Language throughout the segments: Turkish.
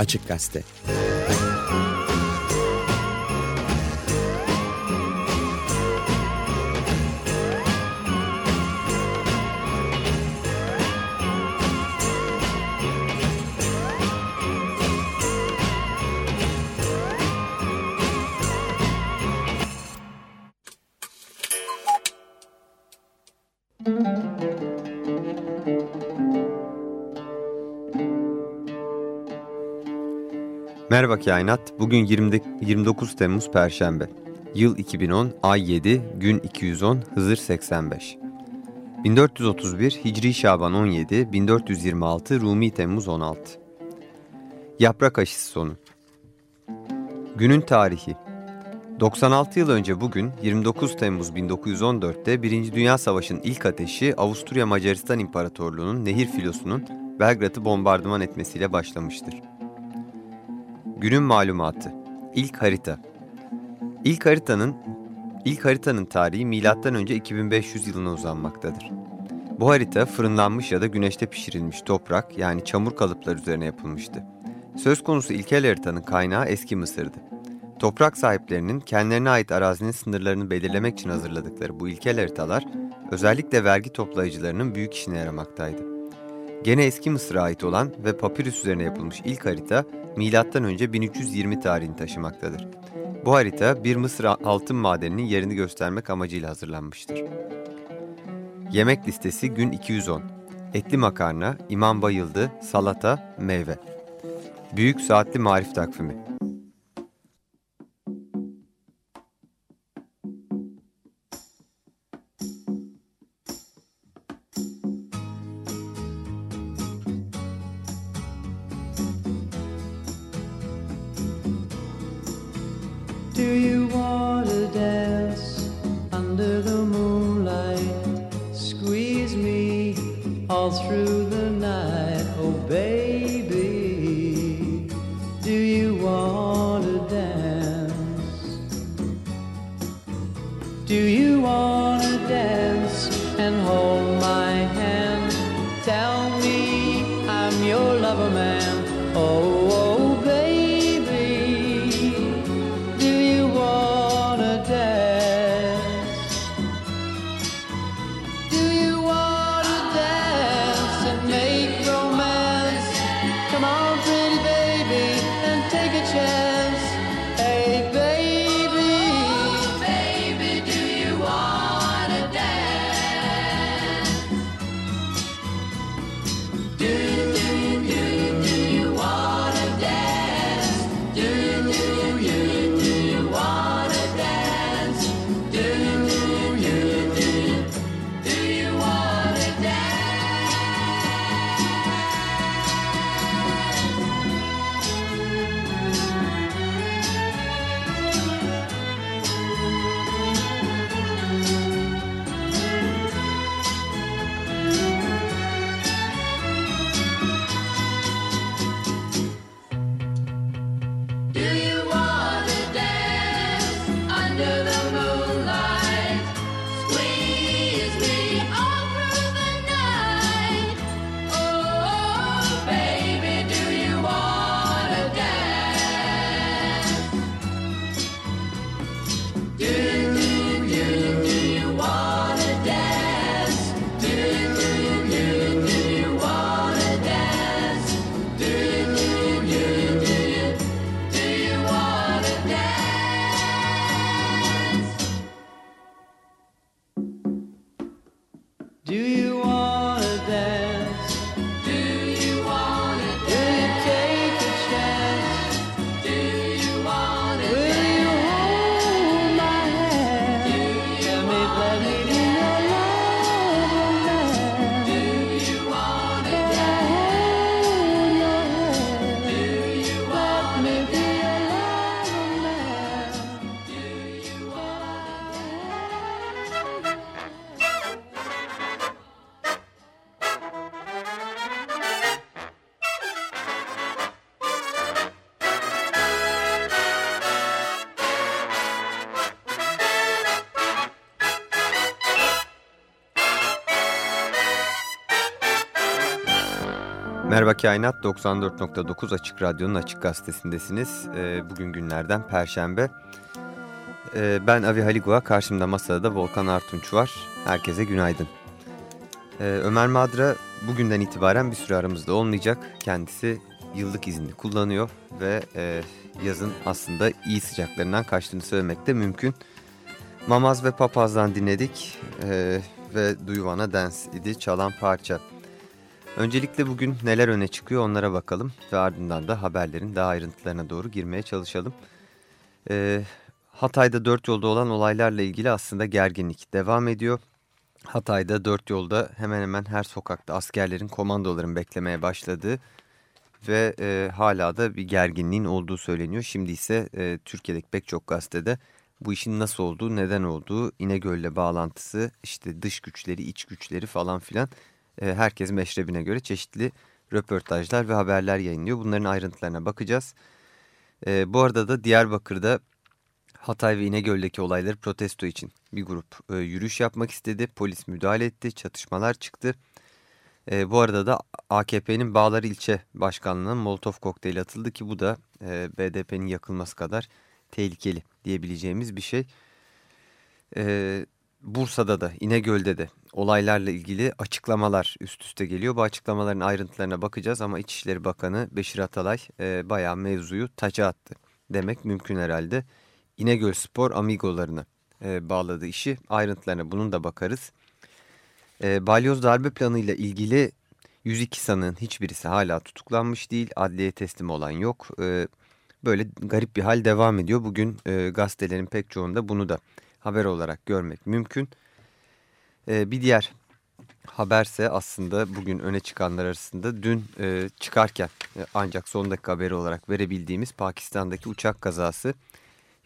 Açık Gazete Merhaba Kainat, bugün 20, 29 Temmuz Perşembe. Yıl 2010, ay 7, gün 210, Hızır 85. 1431 Hicri Şaban 17, 1426 Rumi Temmuz 16. Yaprak aşısı sonu. Günün tarihi. 96 yıl önce bugün 29 Temmuz 1914'te 1. Dünya Savaşı'nın ilk ateşi Avusturya Macaristan İmparatorluğu'nun nehir filosunun Belgrad'ı bombardıman etmesiyle başlamıştır. Günün malumatı. İlk harita. İlk haritanın ilk haritanın tarihi milattan önce 2500 yılına uzanmaktadır. Bu harita fırınlanmış ya da güneşte pişirilmiş toprak yani çamur kalıplar üzerine yapılmıştı. Söz konusu ilkel haritanın kaynağı eski Mısır'dı. Toprak sahiplerinin kendilerine ait arazinin sınırlarını belirlemek için hazırladıkları bu ilkel haritalar özellikle vergi toplayıcılarının büyük işine yaramaktaydı. Gene eski Mısır'a ait olan ve papirüs üzerine yapılmış ilk harita M.Ö. 1320 tarihini taşımaktadır. Bu harita bir Mısır altın madeninin yerini göstermek amacıyla hazırlanmıştır. Yemek listesi gün 210. Etli makarna, imam bayıldı, salata, meyve. Büyük saatli marif takvimi. you want to dance under the moonlight? Squeeze me all through the night, oh baby. Do you want to dance? Do you want to dance and hold? Merhaba Kainat 94.9 Açık Radyo'nun Açık Gazetesi'ndesiniz. Ee, bugün günlerden Perşembe. Ee, ben Avi Haligua, karşımda masada da Volkan Artunç var. Herkese günaydın. Ee, Ömer Madra bugünden itibaren bir süre aramızda olmayacak. Kendisi yıllık izni kullanıyor ve e, yazın aslında iyi sıcaklarından kaçtığını söylemek de mümkün. Mamaz ve Papaz'dan dinledik e, ve Duyvana Dance idi çalan parça. Öncelikle bugün neler öne çıkıyor onlara bakalım ve ardından da haberlerin daha ayrıntılarına doğru girmeye çalışalım. Ee, Hatay'da dört yolda olan olaylarla ilgili aslında gerginlik devam ediyor. Hatay'da dört yolda hemen hemen her sokakta askerlerin komandoların beklemeye başladığı ve e, hala da bir gerginliğin olduğu söyleniyor. Şimdi ise e, Türkiye'deki pek çok gazetede bu işin nasıl olduğu, neden olduğu, İnegöl'le bağlantısı, işte dış güçleri, iç güçleri falan filan herkes meşrebine göre çeşitli röportajlar ve haberler yayınlıyor. Bunların ayrıntılarına bakacağız. E, bu arada da Diyarbakır'da Hatay ve İnegöl'deki olayları protesto için bir grup e, yürüyüş yapmak istedi. Polis müdahale etti, çatışmalar çıktı. E, bu arada da AKP'nin Bağlar ilçe başkanlığına Molotov kokteyli atıldı ki bu da e, BDP'nin yakılması kadar tehlikeli diyebileceğimiz bir şey. E, Bursa'da da İnegöl'de de olaylarla ilgili açıklamalar üst üste geliyor. Bu açıklamaların ayrıntılarına bakacağız ama İçişleri Bakanı Beşir Atalay e, bayağı mevzuyu taca attı demek mümkün herhalde. İnegöl Spor Amigolarını e, bağladığı işi ayrıntılarına bunun da bakarız. E, balyoz darbe planıyla ilgili 102 sanığın hiçbirisi hala tutuklanmış değil. Adliye teslim olan yok. E, böyle garip bir hal devam ediyor. Bugün e, gazetelerin pek çoğunda bunu da haber olarak görmek mümkün. E, bir diğer haberse aslında bugün öne çıkanlar arasında dün e, çıkarken e, ancak son dakika haberi olarak verebildiğimiz Pakistan'daki uçak kazası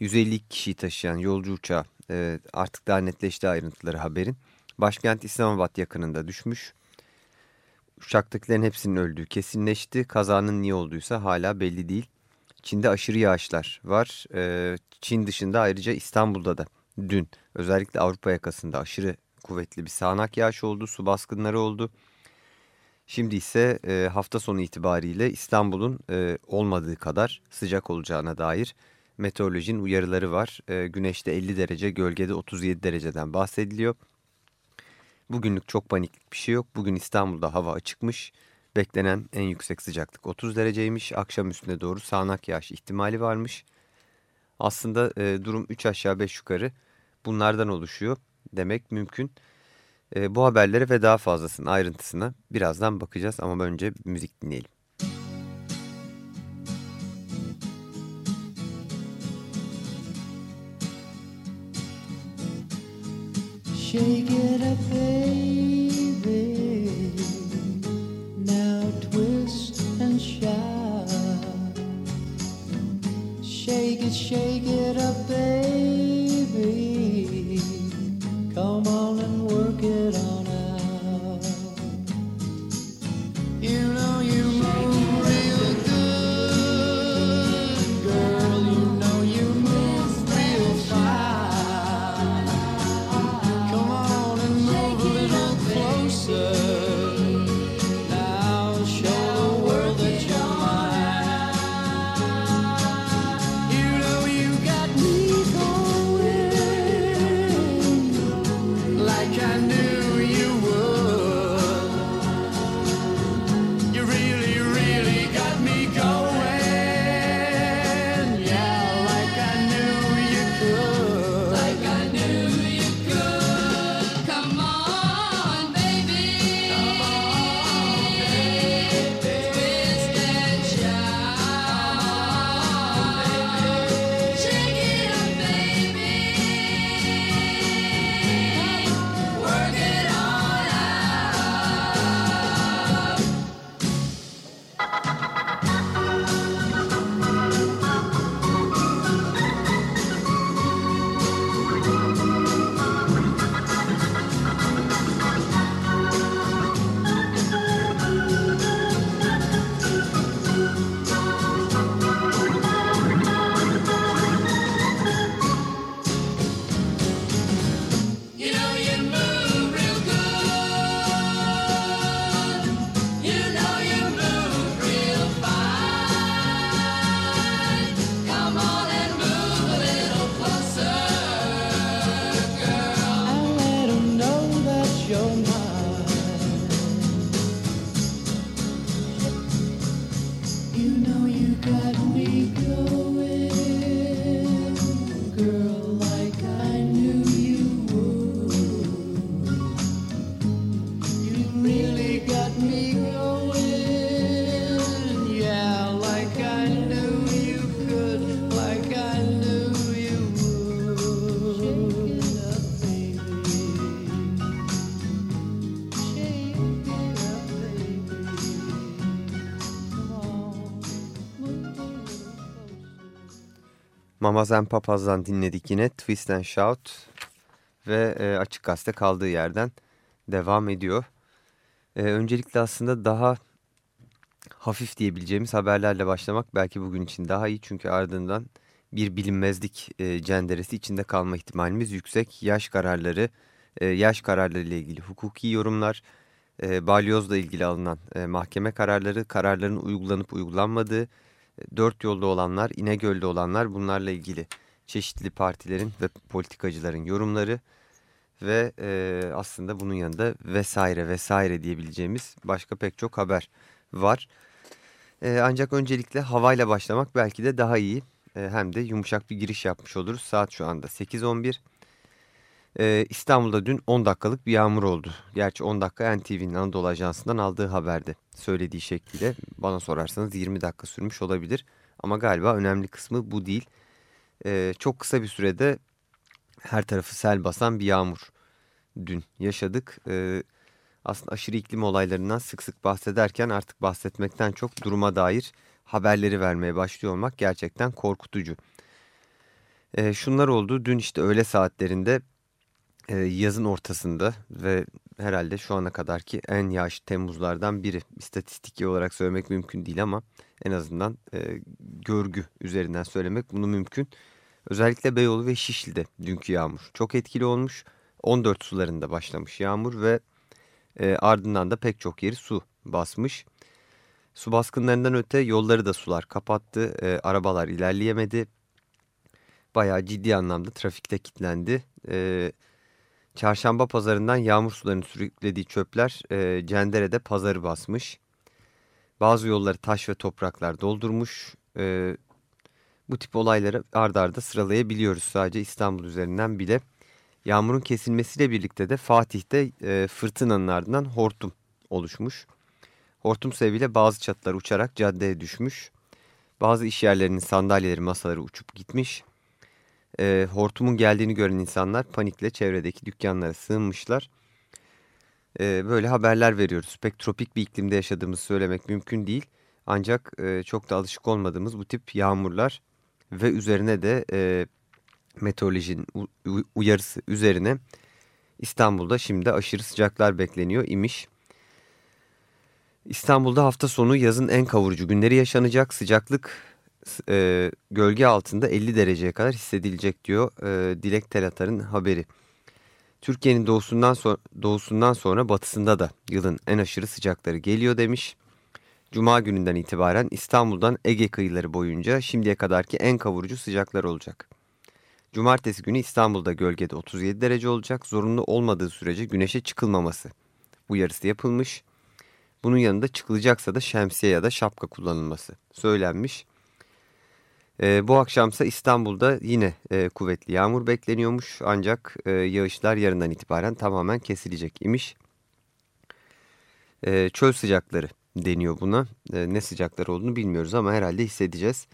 152 kişiyi taşıyan yolcu uçağı e, artık daha netleşti ayrıntıları haberin. Başkent İslamabad yakınında düşmüş. Uçaktakilerin hepsinin öldüğü kesinleşti. Kazanın niye olduysa hala belli değil. Çin'de aşırı yağışlar var. Ee, Çin dışında ayrıca İstanbul'da da dün özellikle Avrupa yakasında aşırı kuvvetli bir sağanak yağış oldu. Su baskınları oldu. Şimdi ise e, hafta sonu itibariyle İstanbul'un e, olmadığı kadar sıcak olacağına dair meteorolojinin uyarıları var. E, güneşte 50 derece, gölgede 37 dereceden bahsediliyor. Bugünlük çok paniklik bir şey yok. Bugün İstanbul'da hava açıkmış. Beklenen en yüksek sıcaklık 30 dereceymiş. Akşam üstüne doğru sağanak yağış ihtimali varmış. Aslında e, durum 3 aşağı 5 yukarı bunlardan oluşuyor demek mümkün. E, bu haberlere ve daha fazlasının ayrıntısına birazdan bakacağız ama önce müzik dinleyelim. Shake it up, baby. Now twist and shout. Shake it, shake it up, good. Mamazen Papaz'dan dinledik yine Twist and Shout ve e, Açık Gazete kaldığı yerden devam ediyor. E, öncelikle aslında daha hafif diyebileceğimiz haberlerle başlamak belki bugün için daha iyi. Çünkü ardından bir bilinmezlik e, cenderesi içinde kalma ihtimalimiz yüksek. Yaş kararları, e, yaş kararları ile ilgili hukuki yorumlar, e, balyozla ilgili alınan e, mahkeme kararları, kararların uygulanıp uygulanmadığı, dört yolda olanlar, İnegöl'de olanlar bunlarla ilgili çeşitli partilerin ve politikacıların yorumları ve e, aslında bunun yanında vesaire vesaire diyebileceğimiz başka pek çok haber var. E, ancak öncelikle havayla başlamak belki de daha iyi. E, hem de yumuşak bir giriş yapmış oluruz. Saat şu anda 8.11. Ee, İstanbul'da dün 10 dakikalık bir yağmur oldu. Gerçi 10 dakika NTV'nin Anadolu Ajansı'ndan aldığı haberde söylediği şekliyle bana sorarsanız 20 dakika sürmüş olabilir. Ama galiba önemli kısmı bu değil. Ee, çok kısa bir sürede her tarafı sel basan bir yağmur dün yaşadık. Ee, aslında aşırı iklim olaylarından sık sık bahsederken artık bahsetmekten çok duruma dair haberleri vermeye başlıyor olmak gerçekten korkutucu. Ee, şunlar oldu dün işte öğle saatlerinde e, yazın ortasında ve herhalde şu ana kadarki en yağış Temmuzlardan biri. İstatistiki olarak söylemek mümkün değil ama en azından e, görgü üzerinden söylemek bunu mümkün. Özellikle Beyoğlu ve Şişli'de dünkü yağmur çok etkili olmuş. 14 sularında başlamış yağmur ve e, ardından da pek çok yeri su basmış. Su baskınlarından öte yolları da sular kapattı. E, arabalar ilerleyemedi. Bayağı ciddi anlamda trafikte kilitlendi. E, Çarşamba pazarından yağmur sularını sürüklediği çöpler e, Cendere'de pazarı basmış. Bazı yolları taş ve topraklar doldurmuş. E, bu tip olayları ard arda sıralayabiliyoruz sadece İstanbul üzerinden bile. Yağmurun kesilmesiyle birlikte de Fatih'te e, fırtınanın ardından hortum oluşmuş. Hortum sebebiyle bazı çatılar uçarak caddeye düşmüş. Bazı iş yerlerinin sandalyeleri masaları uçup gitmiş e, hortumun geldiğini gören insanlar panikle çevredeki dükkanlara sığınmışlar. E, böyle haberler veriyoruz. Pek tropik bir iklimde yaşadığımızı söylemek mümkün değil. Ancak e, çok da alışık olmadığımız bu tip yağmurlar ve üzerine de e, meteorolojinin uyarısı üzerine İstanbul'da şimdi aşırı sıcaklar bekleniyor imiş. İstanbul'da hafta sonu yazın en kavurucu günleri yaşanacak. Sıcaklık e, gölge altında 50 dereceye kadar hissedilecek diyor e, Dilek Telatar'ın haberi. Türkiye'nin doğusundan, so doğusundan sonra batısında da yılın en aşırı sıcakları geliyor demiş. Cuma gününden itibaren İstanbul'dan Ege kıyıları boyunca şimdiye kadarki en kavurucu sıcaklar olacak. Cumartesi günü İstanbul'da gölgede 37 derece olacak. Zorunlu olmadığı sürece güneşe çıkılmaması uyarısı yapılmış. Bunun yanında çıkılacaksa da şemsiye ya da şapka kullanılması söylenmiş. E, bu akşamsa İstanbul'da yine e, kuvvetli yağmur bekleniyormuş ancak e, yağışlar yarından itibaren tamamen kesilecek imiş. E, çöl sıcakları deniyor buna. E, ne sıcaklar olduğunu bilmiyoruz ama herhalde hissedeceğiz.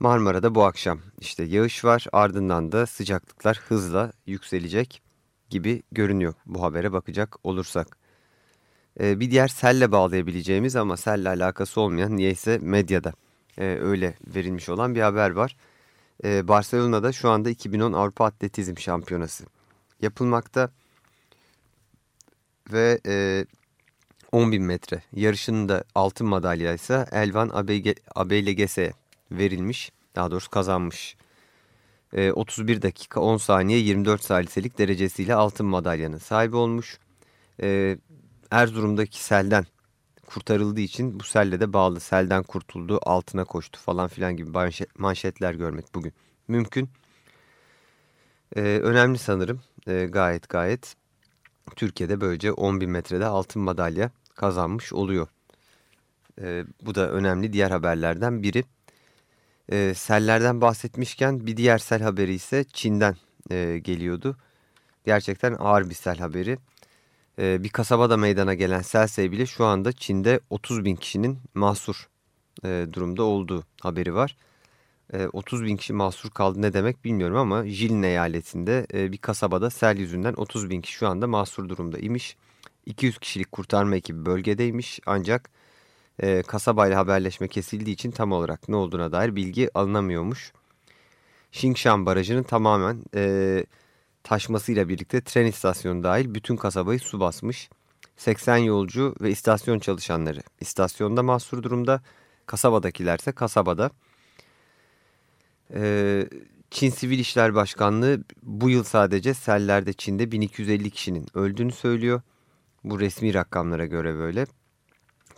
Marmara'da bu akşam işte yağış var ardından da sıcaklıklar hızla yükselecek gibi görünüyor bu habere bakacak olursak. E, bir diğer selle bağlayabileceğimiz ama selle alakası olmayan niyeyse medyada e, öyle verilmiş olan bir haber var. E, Barcelona'da şu anda 2010 Avrupa Atletizm Şampiyonası yapılmakta. Ve e, 10.000 metre yarışının da altın madalya ise Elvan Abeylegese'ye verilmiş. Daha doğrusu kazanmış. E, 31 dakika 10 saniye 24 saliselik derecesiyle altın madalyanın sahibi olmuş. E, Erzurum'daki selden kurtarıldığı için bu selle de bağlı. Selden kurtuldu, altına koştu falan filan gibi manşetler görmek bugün mümkün. Ee, önemli sanırım ee, gayet gayet. Türkiye'de böylece 10 bin metrede altın madalya kazanmış oluyor. E, bu da önemli diğer haberlerden biri. E, sellerden bahsetmişken bir diğer sel haberi ise Çin'den e, geliyordu. Gerçekten ağır bir sel haberi. E, bir kasabada meydana gelen sel sebebiyle şu anda Çin'de 30 bin kişinin mahsur e, durumda olduğu haberi var. E, 30 bin kişi mahsur kaldı ne demek bilmiyorum ama Jilin eyaletinde e, bir kasabada sel yüzünden 30 bin kişi şu anda mahsur durumda imiş. 200 kişilik kurtarma ekibi bölgedeymiş ancak e, kasabayla haberleşme kesildiği için tam olarak ne olduğuna dair bilgi alınamıyormuş. Xingshan Barajı'nın tamamen e, taşmasıyla birlikte tren istasyonu dahil bütün kasabayı su basmış. 80 yolcu ve istasyon çalışanları istasyonda mahsur durumda. Kasabadakilerse kasabada. Ee, Çin Sivil İşler Başkanlığı bu yıl sadece sellerde Çin'de 1250 kişinin öldüğünü söylüyor. Bu resmi rakamlara göre böyle.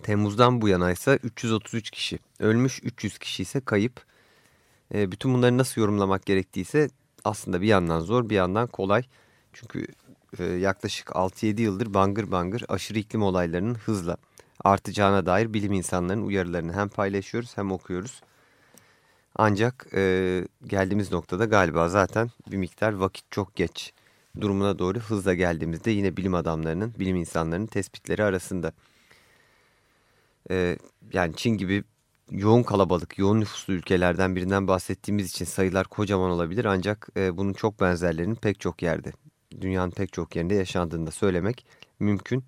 Temmuz'dan bu yana ise 333 kişi ölmüş, 300 kişi ise kayıp. E, bütün bunları nasıl yorumlamak gerektiyse aslında bir yandan zor bir yandan kolay. Çünkü e, yaklaşık 6-7 yıldır bangır bangır aşırı iklim olaylarının hızla artacağına dair bilim insanlarının uyarılarını hem paylaşıyoruz hem okuyoruz. Ancak e, geldiğimiz noktada galiba zaten bir miktar vakit çok geç durumuna doğru hızla geldiğimizde yine bilim adamlarının, bilim insanlarının tespitleri arasında. E, yani Çin gibi yoğun kalabalık, yoğun nüfuslu ülkelerden birinden bahsettiğimiz için sayılar kocaman olabilir. Ancak e, bunun çok benzerlerinin pek çok yerde, dünyanın pek çok yerinde yaşandığını da söylemek mümkün.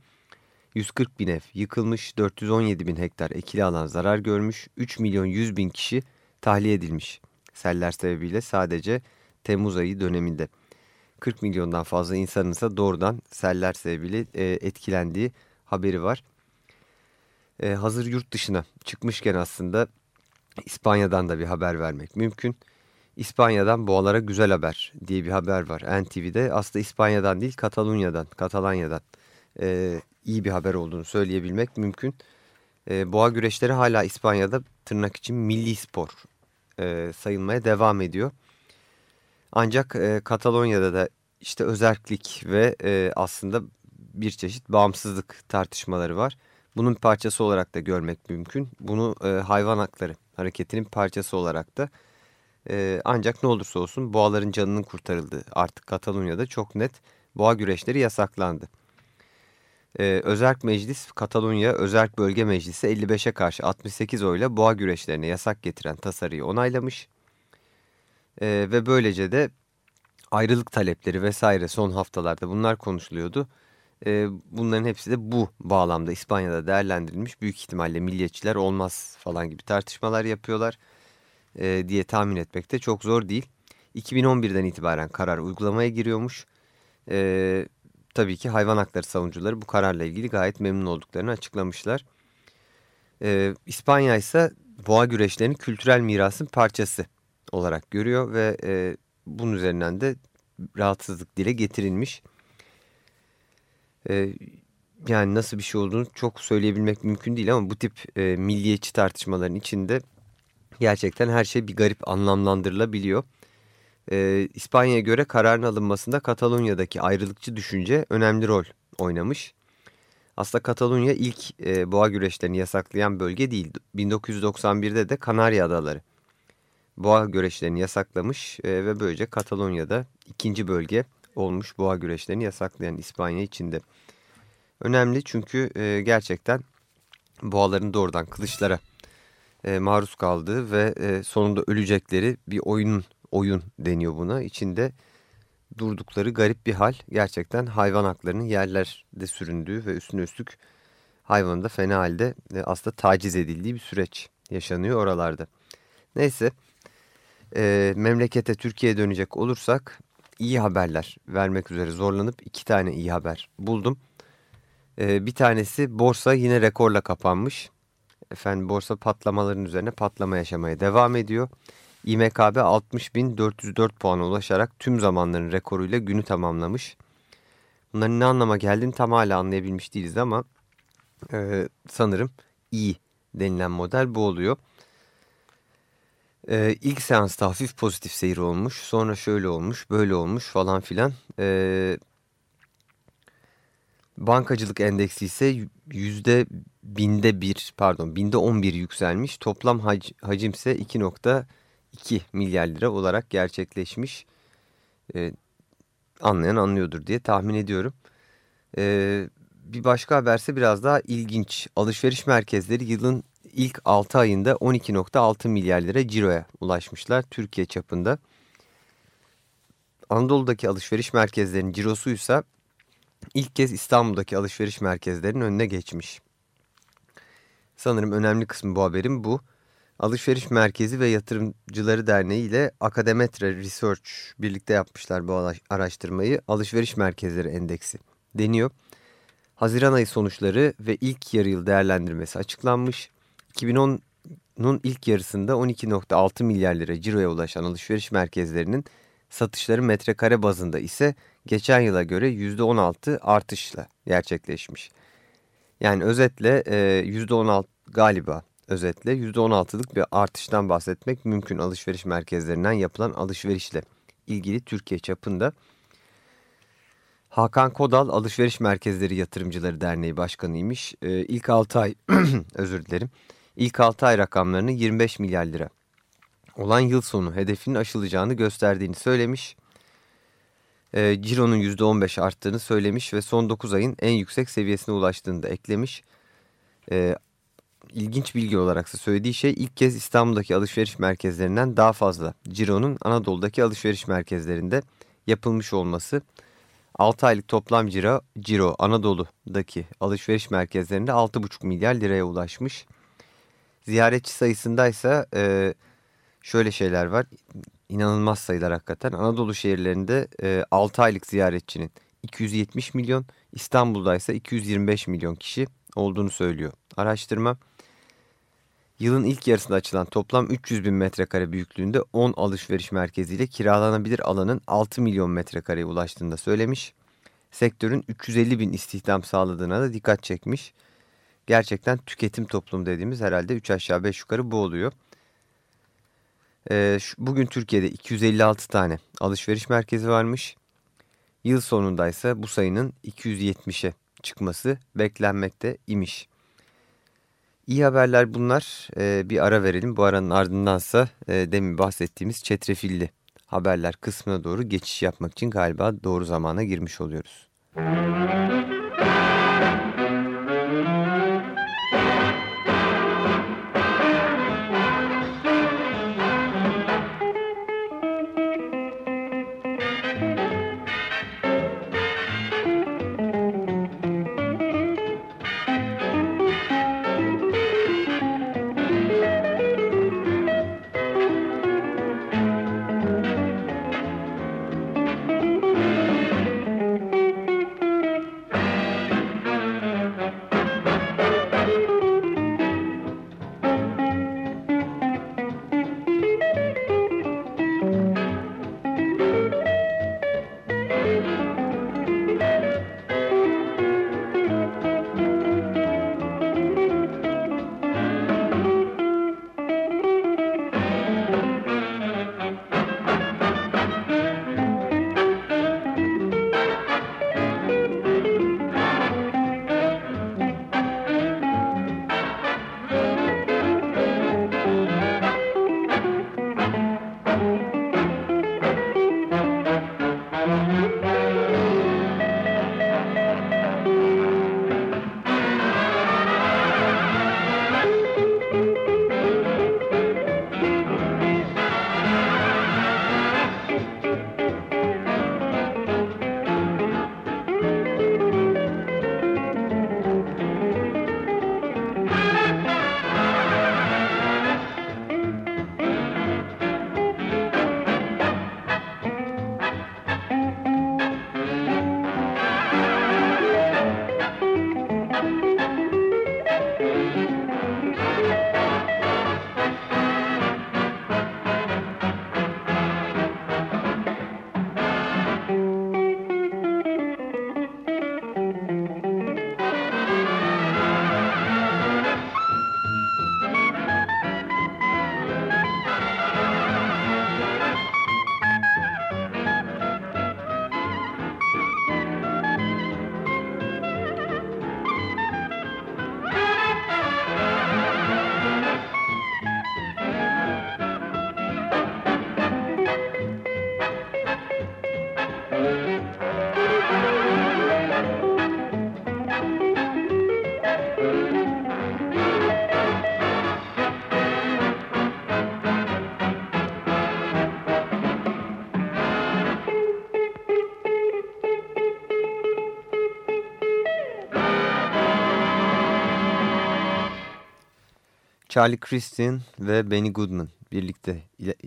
140 bin ev yıkılmış, 417 bin hektar ekili alan zarar görmüş, 3 milyon 100 bin kişi tahliye edilmiş. Seller sebebiyle sadece Temmuz ayı döneminde. 40 milyondan fazla insanın ise doğrudan seller sebebiyle e, etkilendiği haberi var. E, hazır yurt dışına çıkmışken aslında İspanya'dan da bir haber vermek mümkün. İspanya'dan boğalara güzel haber diye bir haber var NTV'de. Aslında İspanya'dan değil Katalunya'dan, Katalanya'dan e, iyi bir haber olduğunu söyleyebilmek mümkün. E, boğa güreşleri hala İspanya'da tırnak için milli spor e, sayılmaya devam ediyor. Ancak e, Katalonya'da da işte özerklik ve e, aslında bir çeşit bağımsızlık tartışmaları var. Bunun parçası olarak da görmek mümkün. Bunu e, hayvan hakları hareketinin parçası olarak da e, ancak ne olursa olsun boğaların canının kurtarıldığı artık Katalonya'da çok net boğa güreşleri yasaklandı. Ee, Özerk Meclis, Katalonya Özerk Bölge Meclisi 55'e karşı 68 oyla boğa güreşlerine yasak getiren tasarıyı onaylamış. Ee, ve böylece de ayrılık talepleri vesaire son haftalarda bunlar konuşuluyordu. Ee, bunların hepsi de bu bağlamda İspanya'da değerlendirilmiş. Büyük ihtimalle milliyetçiler olmaz falan gibi tartışmalar yapıyorlar e, diye tahmin etmek de çok zor değil. 2011'den itibaren karar uygulamaya giriyormuş. Ee, tabii ki hayvan hakları savunucuları bu kararla ilgili gayet memnun olduklarını açıklamışlar. Ee, İspanya ise boğa güreşlerinin kültürel mirasın parçası olarak görüyor ve e, bunun üzerinden de rahatsızlık dile getirilmiş. Ee, yani nasıl bir şey olduğunu çok söyleyebilmek mümkün değil ama bu tip e, milliyetçi tartışmaların içinde gerçekten her şey bir garip anlamlandırılabiliyor e, İspanya'ya göre kararın alınmasında Katalonya'daki ayrılıkçı düşünce önemli rol oynamış. Aslında Katalonya ilk e, boğa güreşlerini yasaklayan bölge değil. 1991'de de Kanarya Adaları boğa güreşlerini yasaklamış e, ve böylece Katalonya'da ikinci bölge olmuş boğa güreşlerini yasaklayan İspanya içinde. Önemli çünkü e, gerçekten boğaların doğrudan kılıçlara e, maruz kaldığı ve e, sonunda ölecekleri bir oyunun oyun deniyor buna. İçinde durdukları garip bir hal. Gerçekten hayvan haklarının yerlerde süründüğü ve üstüne üstlük hayvanın da fena halde e, aslında taciz edildiği bir süreç yaşanıyor oralarda. Neyse e, memlekete Türkiye'ye dönecek olursak iyi haberler vermek üzere zorlanıp iki tane iyi haber buldum. E, bir tanesi borsa yine rekorla kapanmış. Efendim borsa patlamaların üzerine patlama yaşamaya devam ediyor. İMKB 60.404 puana ulaşarak tüm zamanların rekoruyla günü tamamlamış. Bunların ne anlama geldiğini tam hala anlayabilmiş değiliz ama e, sanırım iyi denilen model bu oluyor. E, ilk seansta hafif pozitif seyir olmuş. Sonra şöyle olmuş, böyle olmuş falan filan. E, Bankacılık endeksi ise yüzde binde bir pardon binde on bir yükselmiş. Toplam hac, hacim ise 2.2 milyar lira olarak gerçekleşmiş. Ee, anlayan anlıyordur diye tahmin ediyorum. Ee, bir başka haberse biraz daha ilginç. Alışveriş merkezleri yılın ilk 6 ayında 12.6 milyar lira ciroya ulaşmışlar Türkiye çapında. Anadolu'daki alışveriş merkezlerinin cirosuysa ilk kez İstanbul'daki alışveriş merkezlerinin önüne geçmiş. Sanırım önemli kısmı bu haberin bu. Alışveriş Merkezi ve Yatırımcıları Derneği ile Akademetre Research birlikte yapmışlar bu araştırmayı. Alışveriş Merkezleri Endeksi deniyor. Haziran ayı sonuçları ve ilk yarı yıl değerlendirmesi açıklanmış. 2010'un ilk yarısında 12.6 milyar lira ciroya ulaşan alışveriş merkezlerinin satışları metrekare bazında ise geçen yıla göre %16 artışla gerçekleşmiş. Yani özetle %16 galiba özetle %16'lık bir artıştan bahsetmek mümkün alışveriş merkezlerinden yapılan alışverişle ilgili Türkiye çapında. Hakan Kodal Alışveriş Merkezleri Yatırımcıları Derneği Başkanıymış. Ee, ilk 6 ay özür dilerim. İlk 6 ay rakamlarını 25 milyar lira olan yıl sonu hedefinin aşılacağını gösterdiğini söylemiş. E, Ciro'nun %15 arttığını söylemiş ve son 9 ayın en yüksek seviyesine ulaştığını da eklemiş. E, ilginç bilgi olaraksa söylediği şey ilk kez İstanbul'daki alışveriş merkezlerinden daha fazla Ciro'nun Anadolu'daki alışveriş merkezlerinde yapılmış olması. 6 aylık toplam ciro, ciro Anadolu'daki alışveriş merkezlerinde 6,5 milyar liraya ulaşmış. Ziyaretçi sayısındaysa e, şöyle şeyler var. İnanılmaz sayılar hakikaten. Anadolu şehirlerinde e, 6 aylık ziyaretçinin 270 milyon, İstanbul'da ise 225 milyon kişi olduğunu söylüyor araştırma. Yılın ilk yarısında açılan toplam 300 bin metrekare büyüklüğünde 10 alışveriş merkeziyle kiralanabilir alanın 6 milyon metrekareye ulaştığını da söylemiş. Sektörün 350 bin istihdam sağladığına da dikkat çekmiş. Gerçekten tüketim toplum dediğimiz herhalde 3 aşağı 5 yukarı bu oluyor. Ee, bugün Türkiye'de 256 tane alışveriş merkezi varmış. Yıl sonundaysa bu sayının 270'e çıkması beklenmekte imiş. İyi haberler bunlar. Ee, bir ara verelim. Bu aranın ardındansa e, demin bahsettiğimiz çetrefilli haberler kısmına doğru geçiş yapmak için galiba doğru zamana girmiş oluyoruz. Müzik Charlie Christian ve Benny Goodman birlikte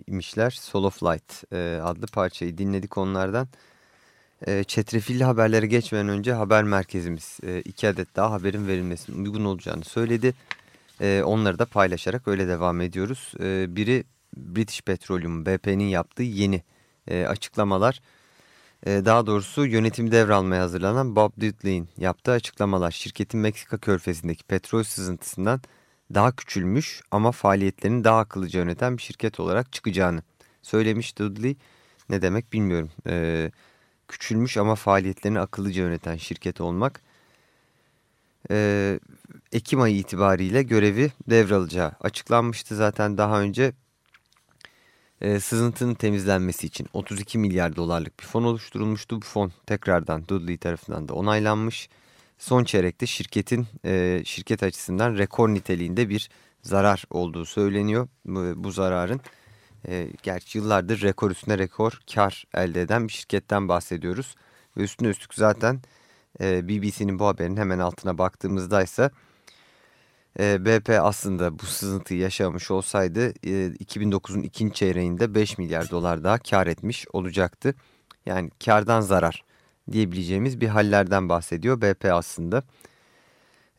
imişler. Soul of Light e, adlı parçayı dinledik onlardan. E, çetrefilli haberlere geçmeden önce haber merkezimiz e, iki adet daha haberin verilmesinin uygun olacağını söyledi. Onları da paylaşarak öyle devam ediyoruz. Biri British Petroleum BP'nin yaptığı yeni açıklamalar. Daha doğrusu yönetim devralmaya hazırlanan Bob Dudley'in yaptığı açıklamalar. Şirketin Meksika körfezindeki petrol sızıntısından daha küçülmüş ama faaliyetlerini daha akıllıca yöneten bir şirket olarak çıkacağını söylemiş Dudley. Ne demek bilmiyorum. E, küçülmüş ama faaliyetlerini akıllıca yöneten şirket olmak. E, Ekim ayı itibariyle görevi devralacağı açıklanmıştı zaten daha önce. E, sızıntının temizlenmesi için 32 milyar dolarlık bir fon oluşturulmuştu. Bu fon tekrardan Dudley tarafından da onaylanmış. Son çeyrekte şirketin e, şirket açısından rekor niteliğinde bir zarar olduğu söyleniyor. Bu, bu zararın e, gerçi yıllardır rekor üstüne rekor kar elde eden bir şirketten bahsediyoruz. Ve üstüne üstlük zaten e, BBC'nin bu haberin hemen altına baktığımızda ise e, BP aslında bu sızıntıyı yaşamış olsaydı e, 2009'un ikinci çeyreğinde 5 milyar dolar daha kar etmiş olacaktı. Yani kardan zarar diyebileceğimiz bir hallerden bahsediyor BP aslında.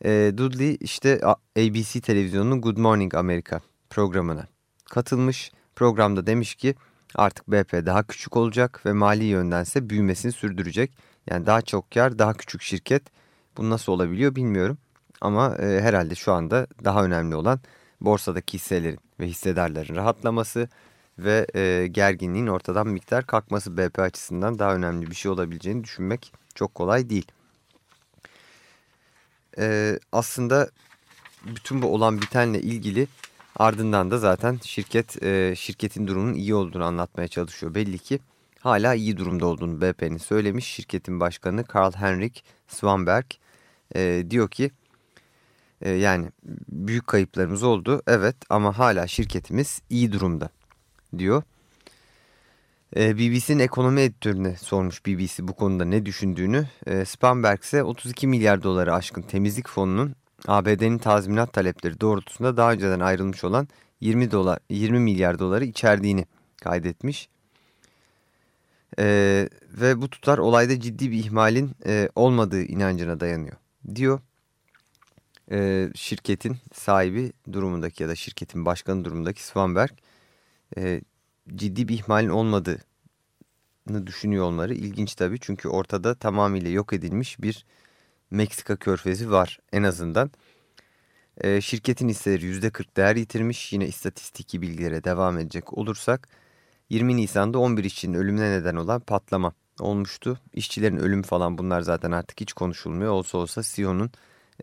E, Dudley işte ABC televizyonunun Good Morning America programına katılmış. Programda demiş ki artık BP daha küçük olacak ve mali yöndense büyümesini sürdürecek. Yani daha çok kar, daha küçük şirket. Bu nasıl olabiliyor bilmiyorum. Ama e, herhalde şu anda daha önemli olan borsadaki hisselerin ve hissedarların rahatlaması ve e, gerginliğin ortadan miktar kalkması BP açısından daha önemli bir şey olabileceğini düşünmek çok kolay değil. E, aslında bütün bu olan bitenle ilgili ardından da zaten şirket e, şirketin durumunun iyi olduğunu anlatmaya çalışıyor. Belli ki hala iyi durumda olduğunu BP'nin söylemiş. Şirketin başkanı Karl Henrik Swanberg e, diyor ki e, yani büyük kayıplarımız oldu evet ama hala şirketimiz iyi durumda diyor. E, BBC'nin ekonomi editörüne sormuş BBC bu konuda ne düşündüğünü. E, Spanberg ise 32 milyar doları aşkın temizlik fonunun ABD'nin tazminat talepleri doğrultusunda daha önceden ayrılmış olan 20, dolar, 20 milyar doları içerdiğini kaydetmiş. Ee, ve bu tutar olayda ciddi bir ihmalin e, olmadığı inancına dayanıyor diyor e, şirketin sahibi durumundaki ya da şirketin başkanı durumundaki Svanberg e, ciddi bir ihmalin olmadığını düşünüyor onları. İlginç tabii çünkü ortada tamamıyla yok edilmiş bir Meksika körfezi var en azından. E, şirketin hisseleri %40 değer yitirmiş. Yine istatistiki bilgilere devam edecek olursak 20 Nisan'da 11 işçinin ölümüne neden olan patlama olmuştu. İşçilerin ölümü falan bunlar zaten artık hiç konuşulmuyor. Olsa olsa Sion'un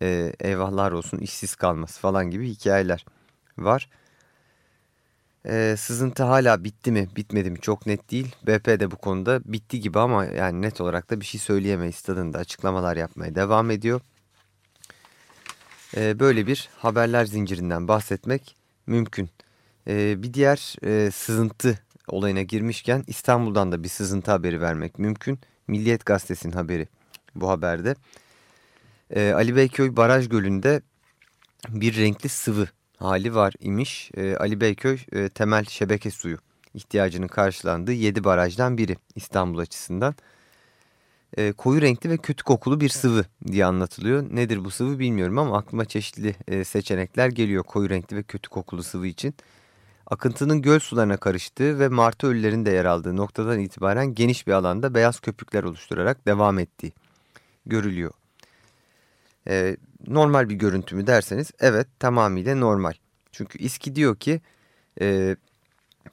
e, eyvahlar olsun işsiz kalması falan gibi hikayeler var. E, sızıntı hala bitti mi bitmedi mi çok net değil. BP de bu konuda bitti gibi ama yani net olarak da bir şey söyleyemeyiz tadında açıklamalar yapmaya devam ediyor. E, böyle bir haberler zincirinden bahsetmek mümkün. E, bir diğer e, sızıntı olayına girmişken İstanbul'dan da bir sızıntı haberi vermek mümkün. Milliyet Gazetesi'nin haberi bu haberde e, Ali Beyköy Baraj Gölü'nde bir renkli sıvı hali var imiş. E, Ali Beyköy e, temel şebeke suyu ihtiyacının karşılandığı 7 barajdan biri İstanbul açısından. E, koyu renkli ve kötü kokulu bir sıvı diye anlatılıyor. Nedir bu sıvı bilmiyorum ama aklıma çeşitli e, seçenekler geliyor koyu renkli ve kötü kokulu sıvı için. Akıntının göl sularına karıştığı ve martı ölülerin de yer aldığı noktadan itibaren geniş bir alanda beyaz köpükler oluşturarak devam ettiği görülüyor. E, normal bir görüntü mü derseniz evet tamamıyla normal. Çünkü İSKİ diyor ki e,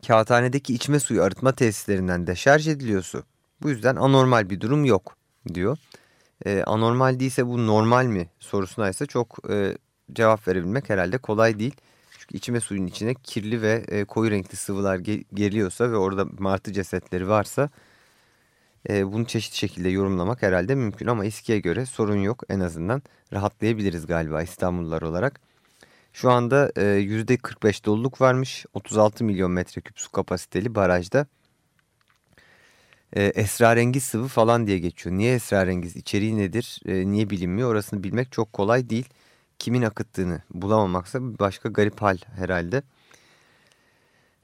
kağıthanedeki içme suyu arıtma tesislerinden deşarj ediliyor su. Bu yüzden anormal bir durum yok diyor. E, anormal değilse bu normal mi sorusuna ise çok e, cevap verebilmek herhalde kolay değil. Çünkü içme suyun içine kirli ve e, koyu renkli sıvılar ge geliyorsa ve orada martı cesetleri varsa e, bunu çeşitli şekilde yorumlamak herhalde mümkün ama eskiye göre sorun yok. En azından rahatlayabiliriz galiba İstanbullular olarak. Şu anda e, %45 doluluk varmış. 36 milyon metreküp su kapasiteli barajda. E, esrarengiz sıvı falan diye geçiyor. Niye esrarengiz? İçeriği nedir? E, niye bilinmiyor? Orasını bilmek çok kolay değil. kimin akıttığını bulamamaksa başka garip hal herhalde.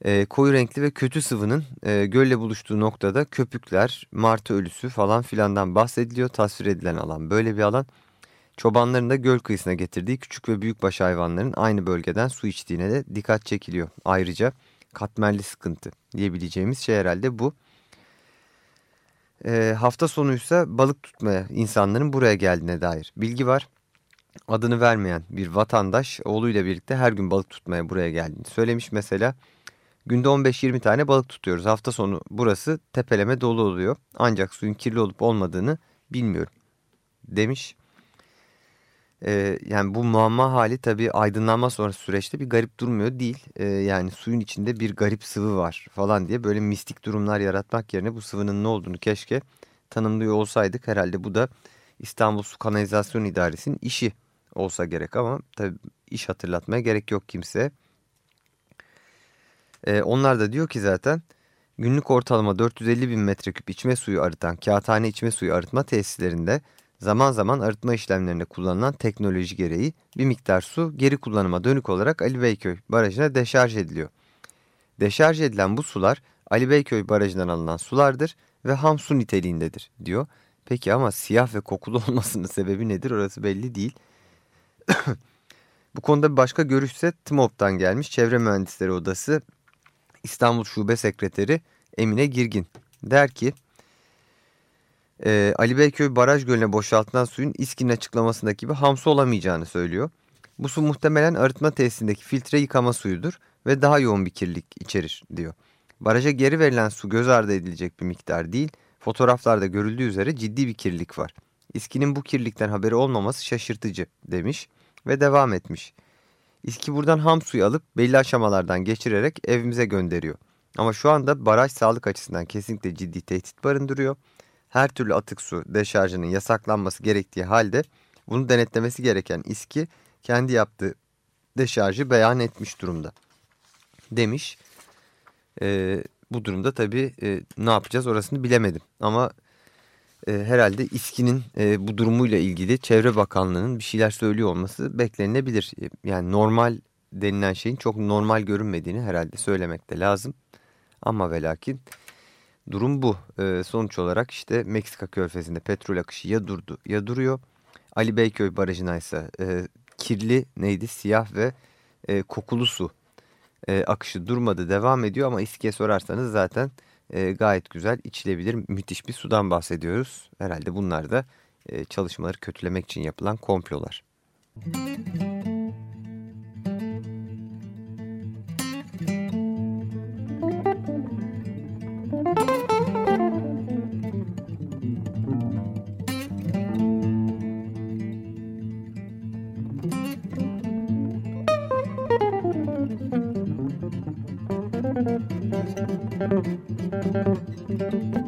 E, koyu renkli ve kötü sıvının e, gölle buluştuğu noktada köpükler, martı ölüsü falan filandan bahsediliyor. Tasvir edilen alan böyle bir alan. Çobanların da göl kıyısına getirdiği küçük ve büyükbaş hayvanların aynı bölgeden su içtiğine de dikkat çekiliyor. Ayrıca katmerli sıkıntı diyebileceğimiz şey herhalde bu. E, hafta sonuysa balık tutmaya insanların buraya geldiğine dair bilgi var. Adını vermeyen bir vatandaş oğluyla birlikte her gün balık tutmaya buraya geldiğini söylemiş mesela. Günde 15-20 tane balık tutuyoruz. Hafta sonu burası tepeleme dolu oluyor. Ancak suyun kirli olup olmadığını bilmiyorum demiş. Ee, yani bu muamma hali tabii aydınlanma sonrası süreçte bir garip durmuyor değil. Ee, yani suyun içinde bir garip sıvı var falan diye böyle mistik durumlar yaratmak yerine bu sıvının ne olduğunu keşke tanımlıyor olsaydık. Herhalde bu da İstanbul Su Kanalizasyon İdaresi'nin işi olsa gerek ama tabii iş hatırlatmaya gerek yok kimseye. Ee, onlar da diyor ki zaten günlük ortalama 450 bin metreküp içme suyu arıtan kağıthane içme suyu arıtma tesislerinde zaman zaman arıtma işlemlerinde kullanılan teknoloji gereği bir miktar su geri kullanıma dönük olarak Ali Beyköy Barajı'na deşarj ediliyor. Deşarj edilen bu sular Ali Beyköy Barajı'ndan alınan sulardır ve ham su niteliğindedir diyor. Peki ama siyah ve kokulu olmasının sebebi nedir orası belli değil. bu konuda bir başka görüşse TMOB'dan gelmiş Çevre Mühendisleri Odası İstanbul Şube Sekreteri Emine Girgin der ki e, Ali Beyköy Baraj Gölü'ne boşaltılan suyun İSKİ'nin açıklamasındaki gibi hamsu olamayacağını söylüyor. Bu su muhtemelen arıtma tesisindeki filtre yıkama suyudur ve daha yoğun bir kirlilik içerir diyor. Baraja geri verilen su göz ardı edilecek bir miktar değil, fotoğraflarda görüldüğü üzere ciddi bir kirlilik var. İSKİ'nin bu kirlilikten haberi olmaması şaşırtıcı demiş ve devam etmiş. İSKİ buradan ham suyu alıp belli aşamalardan geçirerek evimize gönderiyor. Ama şu anda baraj sağlık açısından kesinlikle ciddi tehdit barındırıyor. Her türlü atık su deşarjının yasaklanması gerektiği halde bunu denetlemesi gereken İSKİ kendi yaptığı deşarjı beyan etmiş durumda. Demiş. Ee, bu durumda tabii e, ne yapacağız orasını bilemedim. Ama e, herhalde İSKİ'nin e, bu durumuyla ilgili Çevre Bakanlığı'nın bir şeyler söylüyor olması beklenilebilir. E, yani normal denilen şeyin çok normal görünmediğini herhalde söylemek de lazım. Ama ve lakin durum bu. E, sonuç olarak işte Meksika körfezinde petrol akışı ya durdu ya duruyor. Ali Beyköy Barajı'na ise e, kirli neydi siyah ve e, kokulu su e, akışı durmadı devam ediyor ama İSKİ'ye sorarsanız zaten e, gayet güzel içilebilir müthiş bir sudan bahsediyoruz. Herhalde bunlar da e, çalışmaları kötülemek için yapılan komplolar. Thank you. Thank you.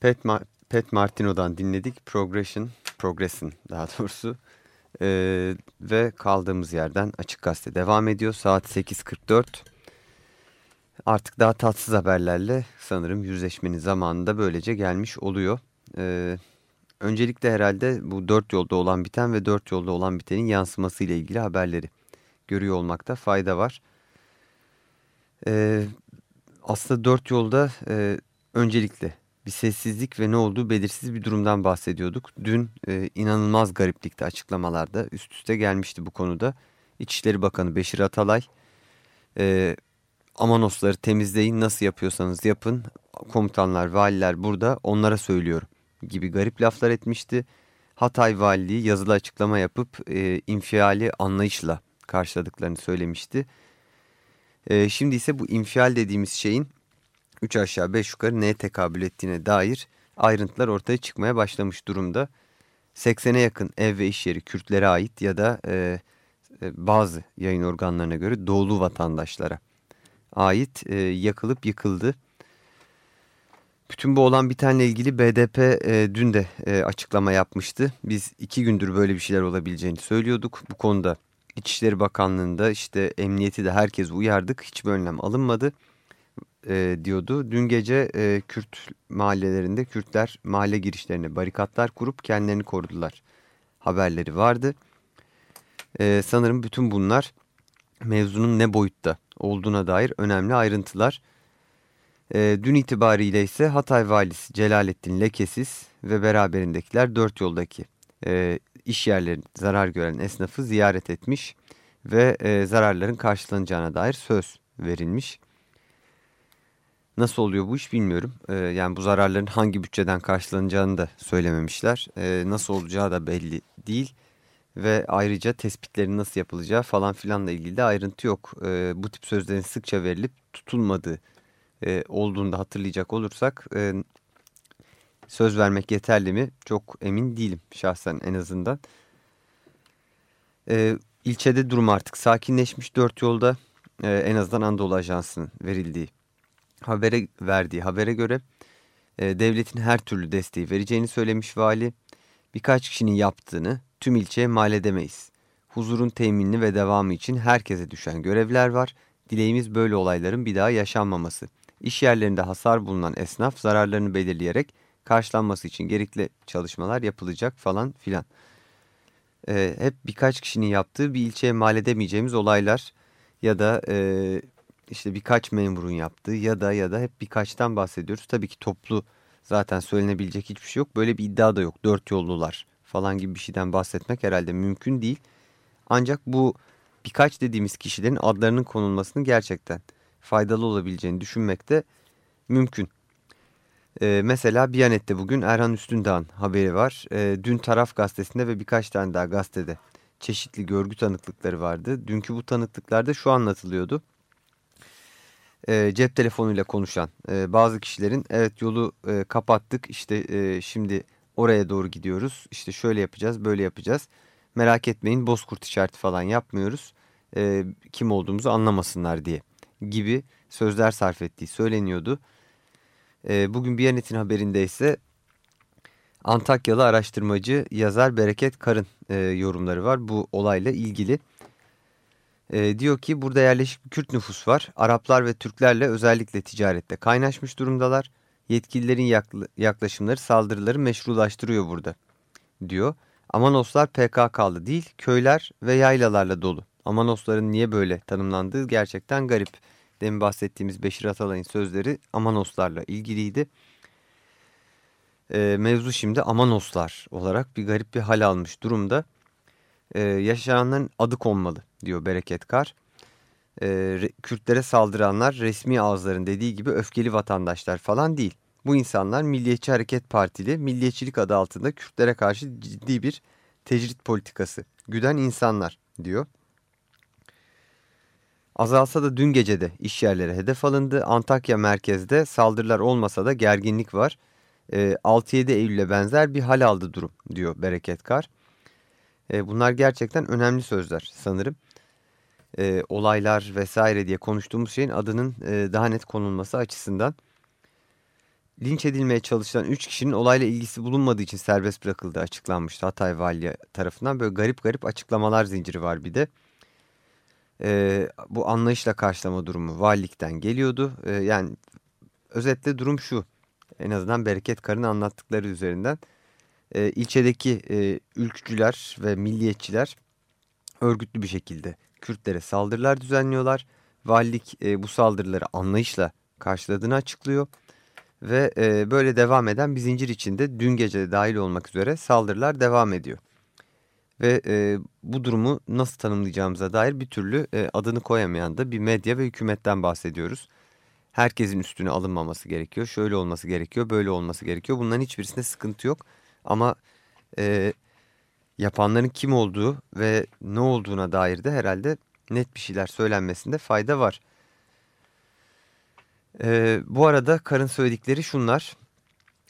Pat, Ma Pat Martino'dan dinledik. Progression, Progression daha doğrusu. Ee, ve kaldığımız yerden Açık Gazete devam ediyor. Saat 8.44. Artık daha tatsız haberlerle sanırım yüzleşmenin zamanı da böylece gelmiş oluyor. Ee, öncelikle herhalde bu dört yolda olan biten ve dört yolda olan bitenin yansıması ile ilgili haberleri görüyor olmakta fayda var. Ee, aslında dört yolda e, öncelikle bir sessizlik ve ne olduğu belirsiz bir durumdan bahsediyorduk. Dün e, inanılmaz gariplikte açıklamalarda üst üste gelmişti bu konuda. İçişleri Bakanı Beşir Atalay, e, Amanosları temizleyin nasıl yapıyorsanız yapın, komutanlar, valiler burada onlara söylüyorum gibi garip laflar etmişti. Hatay Valiliği yazılı açıklama yapıp e, infiali anlayışla karşıladıklarını söylemişti. E, şimdi ise bu infial dediğimiz şeyin 3 aşağı 5 yukarı neye tekabül ettiğine dair ayrıntılar ortaya çıkmaya başlamış durumda. 80'e yakın ev ve iş yeri Kürtlere ait ya da e, e, bazı yayın organlarına göre doğulu vatandaşlara ait e, yakılıp yıkıldı. Bütün bu olan bitenle ilgili BDP e, dün de e, açıklama yapmıştı. Biz iki gündür böyle bir şeyler olabileceğini söylüyorduk. Bu konuda İçişleri Bakanlığı'nda işte emniyeti de herkes uyardık. Hiçbir önlem alınmadı e, diyordu. Dün gece e, Kürt mahallelerinde Kürtler mahalle girişlerine barikatlar kurup kendilerini korudular. Haberleri vardı. E, sanırım bütün bunlar mevzunun ne boyutta olduğuna dair önemli ayrıntılar. E, dün itibariyle ise Hatay valisi Celalettin Lekesiz ve beraberindekiler dört yoldaki e, iş yerlerinin zarar gören esnafı ziyaret etmiş ve e, zararların karşılanacağına dair söz verilmiş. Nasıl oluyor bu iş bilmiyorum. Ee, yani bu zararların hangi bütçeden karşılanacağını da söylememişler. Ee, nasıl olacağı da belli değil. Ve ayrıca tespitlerin nasıl yapılacağı falan filanla ilgili de ayrıntı yok. Ee, bu tip sözlerin sıkça verilip tutulmadığı e, olduğunda hatırlayacak olursak... E, söz vermek yeterli mi? Çok emin değilim şahsen en azından. Ee, ilçede durum artık sakinleşmiş dört yolda. Ee, en azından Anadolu Ajansı'nın verildiği habere verdiği habere göre e, devletin her türlü desteği vereceğini söylemiş vali. Birkaç kişinin yaptığını tüm ilçeye mal edemeyiz. Huzurun teminini ve devamı için herkese düşen görevler var. Dileğimiz böyle olayların bir daha yaşanmaması. İş yerlerinde hasar bulunan esnaf zararlarını belirleyerek karşılanması için gerekli çalışmalar yapılacak falan filan e, hep birkaç kişinin yaptığı bir ilçeye mal edemeyeceğimiz olaylar ya da e, işte birkaç memurun yaptığı ya da ya da hep birkaçtan bahsediyoruz. Tabii ki toplu zaten söylenebilecek hiçbir şey yok. Böyle bir iddia da yok. Dört yollular falan gibi bir şeyden bahsetmek herhalde mümkün değil. Ancak bu birkaç dediğimiz kişilerin adlarının konulmasının gerçekten faydalı olabileceğini düşünmek de mümkün. Ee, mesela Biyanet'te bugün Erhan Üstündağ'ın haberi var. Ee, dün Taraf Gazetesi'nde ve birkaç tane daha gazetede çeşitli görgü tanıklıkları vardı. Dünkü bu tanıklıklarda şu anlatılıyordu. Ee, cep telefonuyla konuşan e, bazı kişilerin evet yolu e, kapattık işte e, şimdi oraya doğru gidiyoruz işte şöyle yapacağız böyle yapacağız merak etmeyin bozkurt işareti falan yapmıyoruz e, kim olduğumuzu anlamasınlar diye gibi sözler sarf ettiği söyleniyordu. E, bugün Biyanet'in haberinde ise Antakyalı araştırmacı yazar Bereket Karın e, yorumları var bu olayla ilgili. E, diyor ki burada yerleşik bir Kürt nüfus var. Araplar ve Türklerle özellikle ticarette kaynaşmış durumdalar. Yetkililerin yakla yaklaşımları saldırıları meşrulaştırıyor burada diyor. Amanoslar PKK'lı değil köyler ve yaylalarla dolu. Amanosların niye böyle tanımlandığı gerçekten garip. Demin bahsettiğimiz Beşir Atalay'ın sözleri Amanoslarla ilgiliydi. E, mevzu şimdi Amanoslar olarak bir garip bir hal almış durumda. E, yaşayanların adı konmalı diyor Bereket Kar. E, Kürtlere saldıranlar resmi ağızların dediği gibi öfkeli vatandaşlar falan değil. Bu insanlar Milliyetçi Hareket Partili, milliyetçilik adı altında Kürtlere karşı ciddi bir tecrit politikası güden insanlar diyor. Azalsa da dün gece de iş yerleri hedef alındı. Antakya merkezde saldırılar olmasa da gerginlik var. E, 6-7 Eylül'e benzer bir hal aldı durum diyor Bereket Kar. E, bunlar gerçekten önemli sözler sanırım. E, olaylar vesaire diye konuştuğumuz şeyin adının e, daha net konulması açısından. Linç edilmeye çalışılan 3 kişinin olayla ilgisi bulunmadığı için serbest bırakıldığı açıklanmıştı Hatay Vali tarafından. Böyle garip garip açıklamalar zinciri var bir de. E, bu anlayışla karşılama durumu valilikten geliyordu. E, yani özetle durum şu. En azından Bereket Kar'ın anlattıkları üzerinden. E, ilçedeki e, ülkücüler ve milliyetçiler örgütlü bir şekilde Kürtlere saldırılar düzenliyorlar. Valilik e, bu saldırıları anlayışla karşıladığını açıklıyor. Ve e, böyle devam eden bir zincir içinde dün gece dahil olmak üzere saldırılar devam ediyor. Ve e, bu durumu nasıl tanımlayacağımıza dair bir türlü e, adını koyamayan da bir medya ve hükümetten bahsediyoruz. Herkesin üstüne alınmaması gerekiyor. Şöyle olması gerekiyor, böyle olması gerekiyor. Bunların hiçbirisinde sıkıntı yok. Ama e, yapanların kim olduğu ve ne olduğuna dair de herhalde net bir şeyler söylenmesinde fayda var. E, bu arada Karın söyledikleri şunlar.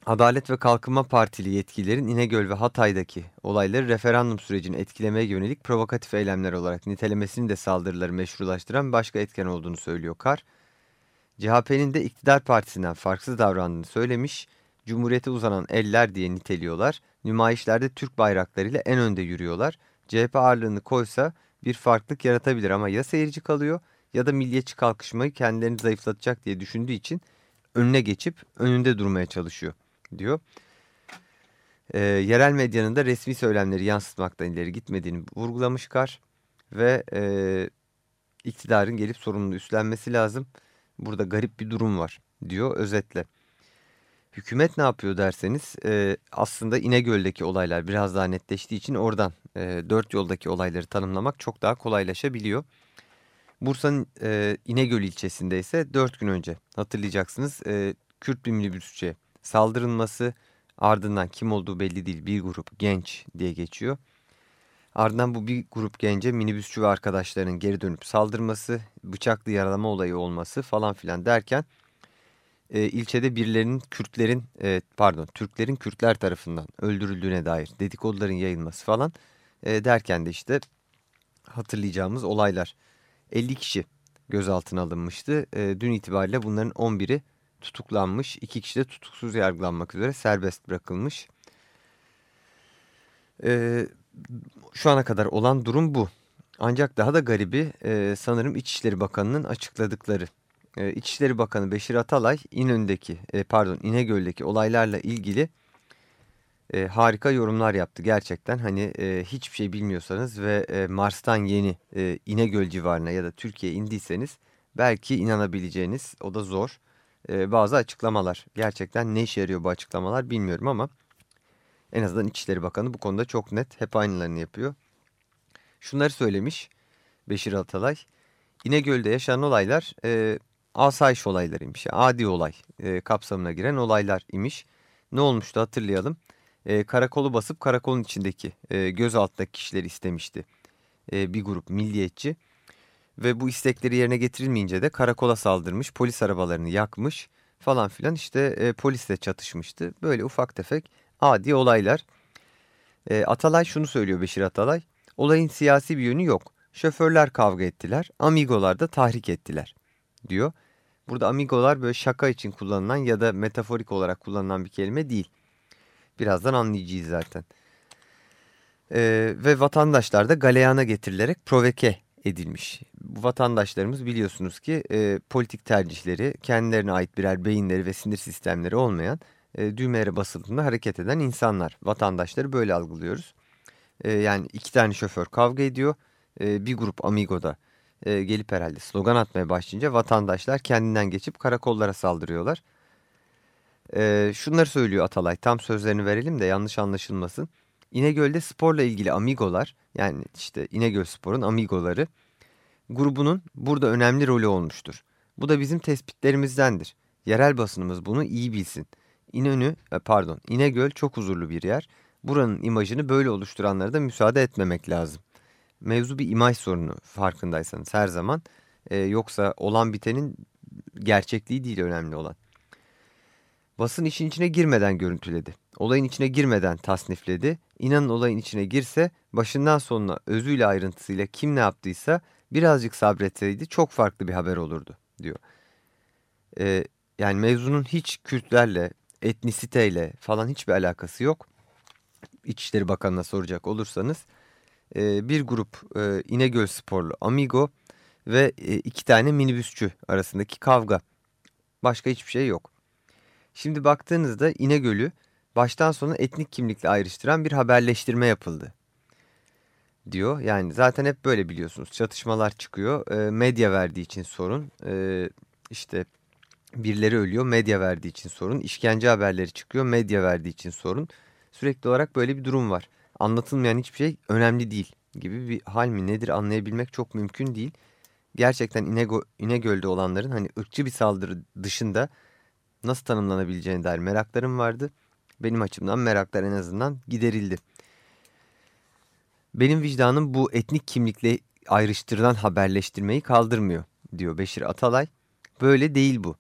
Adalet ve Kalkınma Partili yetkililerin İnegöl ve Hatay'daki olayları referandum sürecini etkilemeye yönelik provokatif eylemler olarak nitelemesini de saldırıları meşrulaştıran başka etken olduğunu söylüyor Kar. CHP'nin de iktidar partisinden farksız davrandığını söylemiş, Cumhuriyete uzanan eller diye niteliyorlar, nümayişlerde Türk bayraklarıyla en önde yürüyorlar. CHP ağırlığını koysa bir farklılık yaratabilir ama ya seyirci kalıyor ya da milliyetçi kalkışmayı kendilerini zayıflatacak diye düşündüğü için önüne geçip önünde durmaya çalışıyor diyor. E, yerel medyanın da resmi söylemleri yansıtmaktan ileri gitmediğini vurgulamış Kar ve e, iktidarın gelip sorumluluğu üstlenmesi lazım. Burada garip bir durum var diyor özetle. Hükümet ne yapıyor derseniz e, aslında İnegöl'deki olaylar biraz daha netleştiği için oradan e, dört yoldaki olayları tanımlamak çok daha kolaylaşabiliyor. Bursa'nın e, İnegöl ilçesinde ise dört gün önce hatırlayacaksınız e, Kürt bir minibüsçüye saldırılması ardından kim olduğu belli değil bir grup genç diye geçiyor. Ardından bu bir grup gence minibüsçü ve arkadaşlarının geri dönüp saldırması, bıçaklı yaralama olayı olması falan filan derken e, ilçede birilerinin Kürtlerin e, pardon Türklerin Kürtler tarafından öldürüldüğüne dair dedikoduların yayılması falan e, derken de işte hatırlayacağımız olaylar. 50 kişi gözaltına alınmıştı. E, dün itibariyle bunların 11'i tutuklanmış. iki kişi de tutuksuz yargılanmak üzere serbest bırakılmış. E, şu ana kadar olan durum bu. Ancak daha da garibi e, sanırım İçişleri Bakanı'nın açıkladıkları. E, İçişleri Bakanı Beşir Atalay İnönü'ndeki e, pardon İnegöl'deki olaylarla ilgili e, harika yorumlar yaptı gerçekten. Hani e, hiçbir şey bilmiyorsanız ve e, Mars'tan yeni İnegöl civarına ya da Türkiye'ye indiyseniz belki inanabileceğiniz o da zor bazı açıklamalar. Gerçekten ne işe yarıyor bu açıklamalar bilmiyorum ama en azından İçişleri Bakanı bu konuda çok net hep aynılarını yapıyor. Şunları söylemiş Beşir Atalay. İnegöl'de yaşanan olaylar asayiş olaylarıymış. Yani adi olay e, kapsamına giren olaylar imiş. Ne olmuştu hatırlayalım. E, karakolu basıp karakolun içindeki e, göz altındaki kişileri istemişti. E, bir grup milliyetçi. Ve bu istekleri yerine getirilmeyince de karakola saldırmış, polis arabalarını yakmış falan filan işte e, polisle çatışmıştı. Böyle ufak tefek adi olaylar. E, Atalay şunu söylüyor Beşir Atalay. Olayın siyasi bir yönü yok. Şoförler kavga ettiler, amigolar da tahrik ettiler diyor. Burada amigolar böyle şaka için kullanılan ya da metaforik olarak kullanılan bir kelime değil. Birazdan anlayacağız zaten. Ee, ve vatandaşlar da galeyana getirilerek proveke edilmiş. Bu vatandaşlarımız biliyorsunuz ki e, politik tercihleri, kendilerine ait birer beyinleri ve sinir sistemleri olmayan e, düğmelere basıldığında hareket eden insanlar. Vatandaşları böyle algılıyoruz. E, yani iki tane şoför kavga ediyor. E, bir grup amigoda e, gelip herhalde slogan atmaya başlayınca vatandaşlar kendinden geçip karakollara saldırıyorlar. E, şunları söylüyor Atalay tam sözlerini verelim de yanlış anlaşılmasın. İnegöl'de sporla ilgili amigolar yani işte İnegöl Spor'un amigoları grubunun burada önemli rolü olmuştur. Bu da bizim tespitlerimizdendir. Yerel basınımız bunu iyi bilsin. İnönü, e, pardon İnegöl çok huzurlu bir yer. Buranın imajını böyle oluşturanlara da müsaade etmemek lazım. Mevzu bir imaj sorunu farkındaysanız her zaman. Ee, yoksa olan bitenin gerçekliği değil önemli olan. Basın işin içine girmeden görüntüledi. Olayın içine girmeden tasnifledi. İnanın olayın içine girse başından sonuna özüyle ayrıntısıyla kim ne yaptıysa birazcık sabretseydi çok farklı bir haber olurdu diyor. Ee, yani mevzunun hiç Kürtlerle, etnisiteyle falan hiçbir alakası yok. İçişleri Bakanı'na soracak olursanız e, bir grup e, İnegöl sporlu Amigo ve e, iki tane minibüsçü arasındaki kavga. Başka hiçbir şey yok. Şimdi baktığınızda İnegöl'ü baştan sona etnik kimlikle ayrıştıran bir haberleştirme yapıldı. Diyor. Yani zaten hep böyle biliyorsunuz. Çatışmalar çıkıyor. E, medya verdiği için sorun. E, işte birileri ölüyor. Medya verdiği için sorun. İşkence haberleri çıkıyor. Medya verdiği için sorun. Sürekli olarak böyle bir durum var. Anlatılmayan hiçbir şey önemli değil gibi bir hal mi nedir anlayabilmek çok mümkün değil. Gerçekten İnego, İnegöl'de olanların hani ırkçı bir saldırı dışında nasıl tanımlanabileceğine dair meraklarım vardı. Benim açımdan meraklar en azından giderildi. Benim vicdanım bu etnik kimlikle ayrıştırılan haberleştirmeyi kaldırmıyor diyor Beşir Atalay. Böyle değil bu.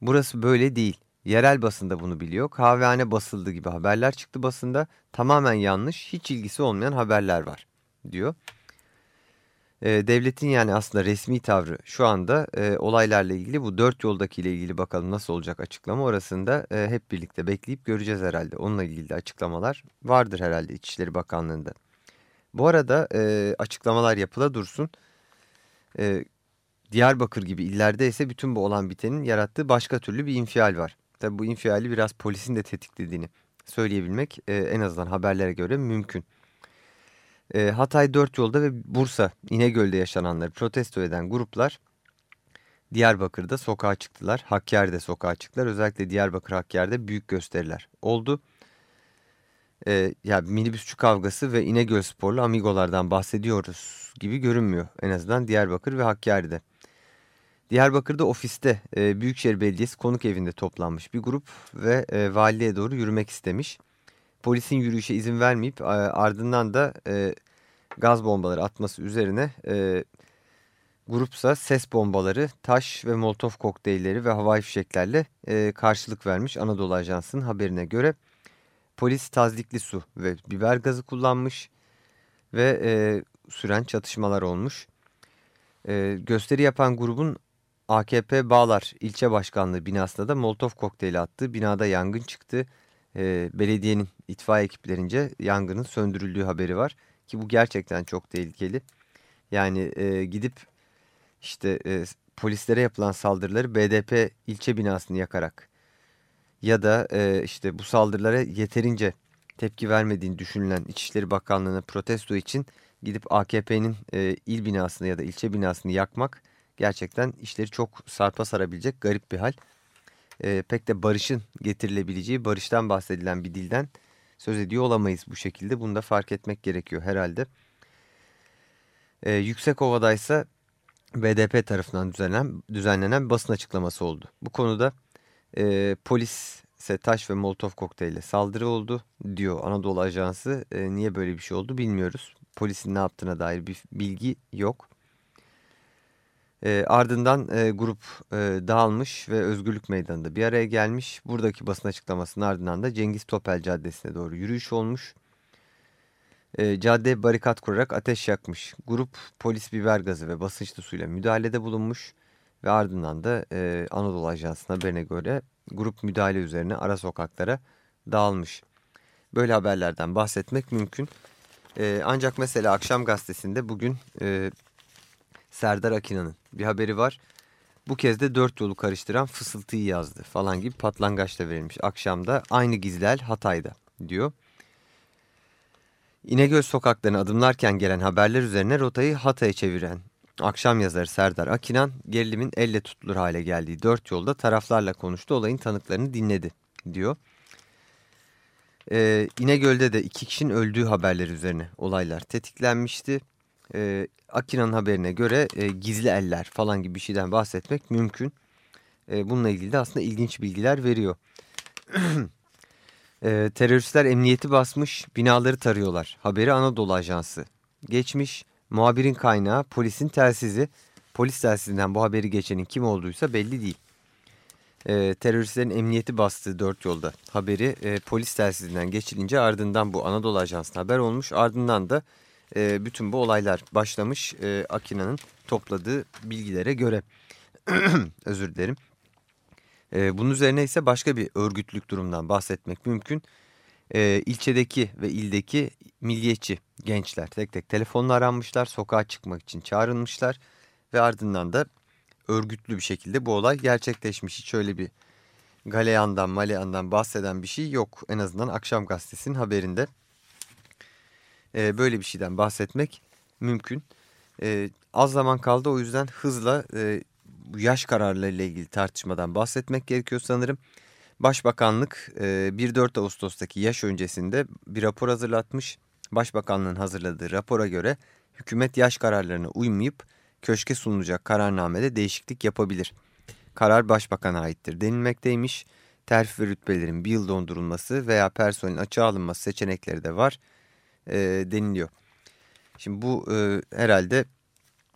Burası böyle değil. Yerel basında bunu biliyor. Kahvehane basıldı gibi haberler çıktı basında. Tamamen yanlış, hiç ilgisi olmayan haberler var diyor. Ee, devletin yani aslında resmi tavrı şu anda e, olaylarla ilgili bu dört yoldaki ile ilgili bakalım nasıl olacak açıklama orasında e, hep birlikte bekleyip göreceğiz herhalde. Onunla ilgili de açıklamalar vardır herhalde İçişleri Bakanlığı'nda. Bu arada e, açıklamalar yapıla dursun. E, Diyarbakır gibi illerde ise bütün bu olan bitenin yarattığı başka türlü bir infial var. Tabi bu infiali biraz polisin de tetiklediğini söyleyebilmek e, en azından haberlere göre mümkün. E, Hatay Dört Yolda ve Bursa İnegöl'de yaşananları protesto eden gruplar Diyarbakır'da sokağa çıktılar. Hakkari'de sokağa çıktılar. Özellikle Diyarbakır Hakkari'de büyük gösteriler oldu. E, ya minibüsçü kavgası ve İnegöl sporlu amigolardan bahsediyoruz gibi görünmüyor. En azından Diyarbakır ve Hakkari'de. Diyarbakır'da ofiste e, Büyükşehir Belediyesi konuk evinde toplanmış bir grup ve e, valiliğe doğru yürümek istemiş. Polisin yürüyüşe izin vermeyip e, ardından da e, gaz bombaları atması üzerine e, grupsa ses bombaları, taş ve molotof kokteylleri ve havai fişeklerle e, karşılık vermiş Anadolu Ajansı'nın haberine göre. Polis tazikli su ve biber gazı kullanmış ve e, süren çatışmalar olmuş. E, gösteri yapan grubun AKP Bağlar ilçe başkanlığı binasında da Molotov kokteyli attı. Binada yangın çıktı. E, belediyenin itfaiye ekiplerince yangının söndürüldüğü haberi var. Ki bu gerçekten çok tehlikeli. Yani e, gidip işte e, polislere yapılan saldırıları BDP ilçe binasını yakarak ya da e, işte bu saldırılara yeterince tepki vermediğini düşünülen İçişleri Bakanlığı'na protesto için gidip AKP'nin e, il binasını ya da ilçe binasını yakmak gerçekten işleri çok sarpa sarabilecek garip bir hal. E, pek de barışın getirilebileceği, barıştan bahsedilen bir dilden söz ediyor olamayız bu şekilde. Bunu da fark etmek gerekiyor herhalde. E, Yüksekova'da ise BDP tarafından düzenlenen, düzenlenen basın açıklaması oldu. Bu konuda e, polise taş ve molotof kokteyle saldırı oldu diyor Anadolu Ajansı. E, niye böyle bir şey oldu bilmiyoruz. Polisin ne yaptığına dair bir bilgi yok. E, ardından e, grup e, dağılmış ve Özgürlük Meydanı'nda bir araya gelmiş. Buradaki basın açıklamasının ardından da Cengiz Topel Caddesi'ne doğru yürüyüş olmuş. E, cadde barikat kurarak ateş yakmış. Grup polis biber gazı ve basınçlı suyla müdahalede bulunmuş. Ve ardından da e, Anadolu Ajansı'nın haberine göre grup müdahale üzerine ara sokaklara dağılmış. Böyle haberlerden bahsetmek mümkün. E, ancak mesela Akşam Gazetesi'nde bugün e, Serdar Akina'nın bir haberi var. Bu kez de dört yolu karıştıran fısıltıyı yazdı falan gibi patlangaçta verilmiş. Akşamda aynı gizlel Hatay'da diyor. İnegöl sokaklarına adımlarken gelen haberler üzerine rotayı Hatay'a çeviren akşam yazarı Serdar Akinan gerilimin elle tutulur hale geldiği dört yolda taraflarla konuştu olayın tanıklarını dinledi diyor. Ee, İnegöl'de de iki kişinin öldüğü haberleri üzerine olaylar tetiklenmişti. Ee, Akina'nın haberine göre e, gizli eller falan gibi bir şeyden bahsetmek mümkün. E, bununla ilgili de aslında ilginç bilgiler veriyor. e, teröristler emniyeti basmış, binaları tarıyorlar. Haberi Anadolu Ajansı. Geçmiş, muhabirin kaynağı polisin telsizi. Polis telsizinden bu haberi geçenin kim olduysa belli değil. E, teröristlerin emniyeti bastığı dört yolda haberi e, polis telsizinden geçilince ardından bu Anadolu Ajansı'na haber olmuş. Ardından da e, bütün bu olaylar başlamış e, Akina'nın topladığı bilgilere göre. Özür dilerim. E, bunun üzerine ise başka bir örgütlük durumdan bahsetmek mümkün. E, ilçedeki ve ildeki milliyetçi gençler tek tek telefonla aranmışlar, sokağa çıkmak için çağrılmışlar ve ardından da örgütlü bir şekilde bu olay gerçekleşmiş. Hiç öyle bir galeyandan, maleyandan bahseden bir şey yok. En azından Akşam Gazetesi'nin haberinde e, böyle bir şeyden bahsetmek mümkün. E, az zaman kaldı o yüzden hızla e, yaş kararlarıyla ilgili tartışmadan bahsetmek gerekiyor sanırım. Başbakanlık e, 1-4 Ağustos'taki yaş öncesinde bir rapor hazırlatmış. Başbakanlığın hazırladığı rapora göre hükümet yaş kararlarına uymayıp köşke sunulacak kararnamede değişiklik yapabilir. Karar başbakana aittir denilmekteymiş. Terfi ve rütbelerin bir yıl dondurulması veya personelin açığa alınması seçenekleri de var e, deniliyor. Şimdi bu e, herhalde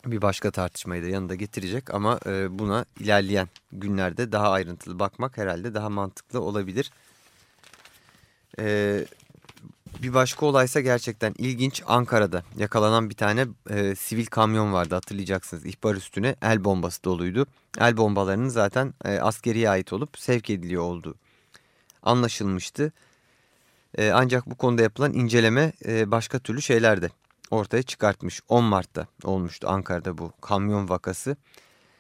bir başka tartışmayı da yanında getirecek ama e, buna ilerleyen günlerde daha ayrıntılı bakmak herhalde daha mantıklı olabilir. E, bir başka olaysa gerçekten ilginç Ankara'da yakalanan bir tane e, sivil kamyon vardı hatırlayacaksınız ihbar üstüne el bombası doluydu. El bombalarının zaten e, askeriye ait olup sevk ediliyor olduğu anlaşılmıştı. E, ancak bu konuda yapılan inceleme e, başka türlü şeyler de ortaya çıkartmış. 10 Mart'ta olmuştu Ankara'da bu kamyon vakası.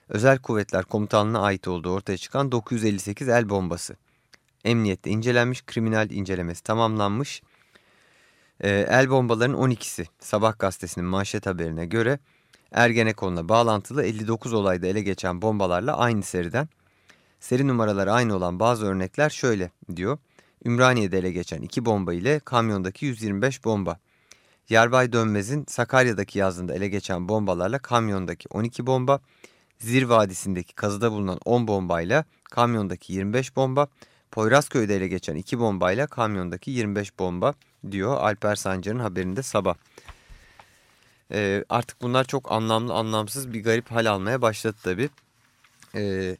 Özel Kuvvetler Komutanlığı'na ait olduğu ortaya çıkan 958 el bombası. Emniyette incelenmiş, kriminal incelemesi tamamlanmış. E, el bombaların 12'si Sabah gazetesinin manşet haberine göre Ergenekon'la bağlantılı 59 olayda ele geçen bombalarla aynı seriden. Seri numaraları aynı olan bazı örnekler şöyle diyor. Ümraniye'de ele geçen iki bomba ile kamyondaki 125 bomba. Yarbay Dönmez'in Sakarya'daki yazında ele geçen bombalarla kamyondaki 12 bomba, Zir Vadisi'ndeki kazıda bulunan 10 bombayla kamyondaki 25 bomba, Poyrazköy'de ele geçen 2 bombayla kamyondaki 25 bomba diyor Alper Sancar'ın haberinde sabah. Ee, artık bunlar çok anlamlı anlamsız bir garip hal almaya başladı tabii. Ee,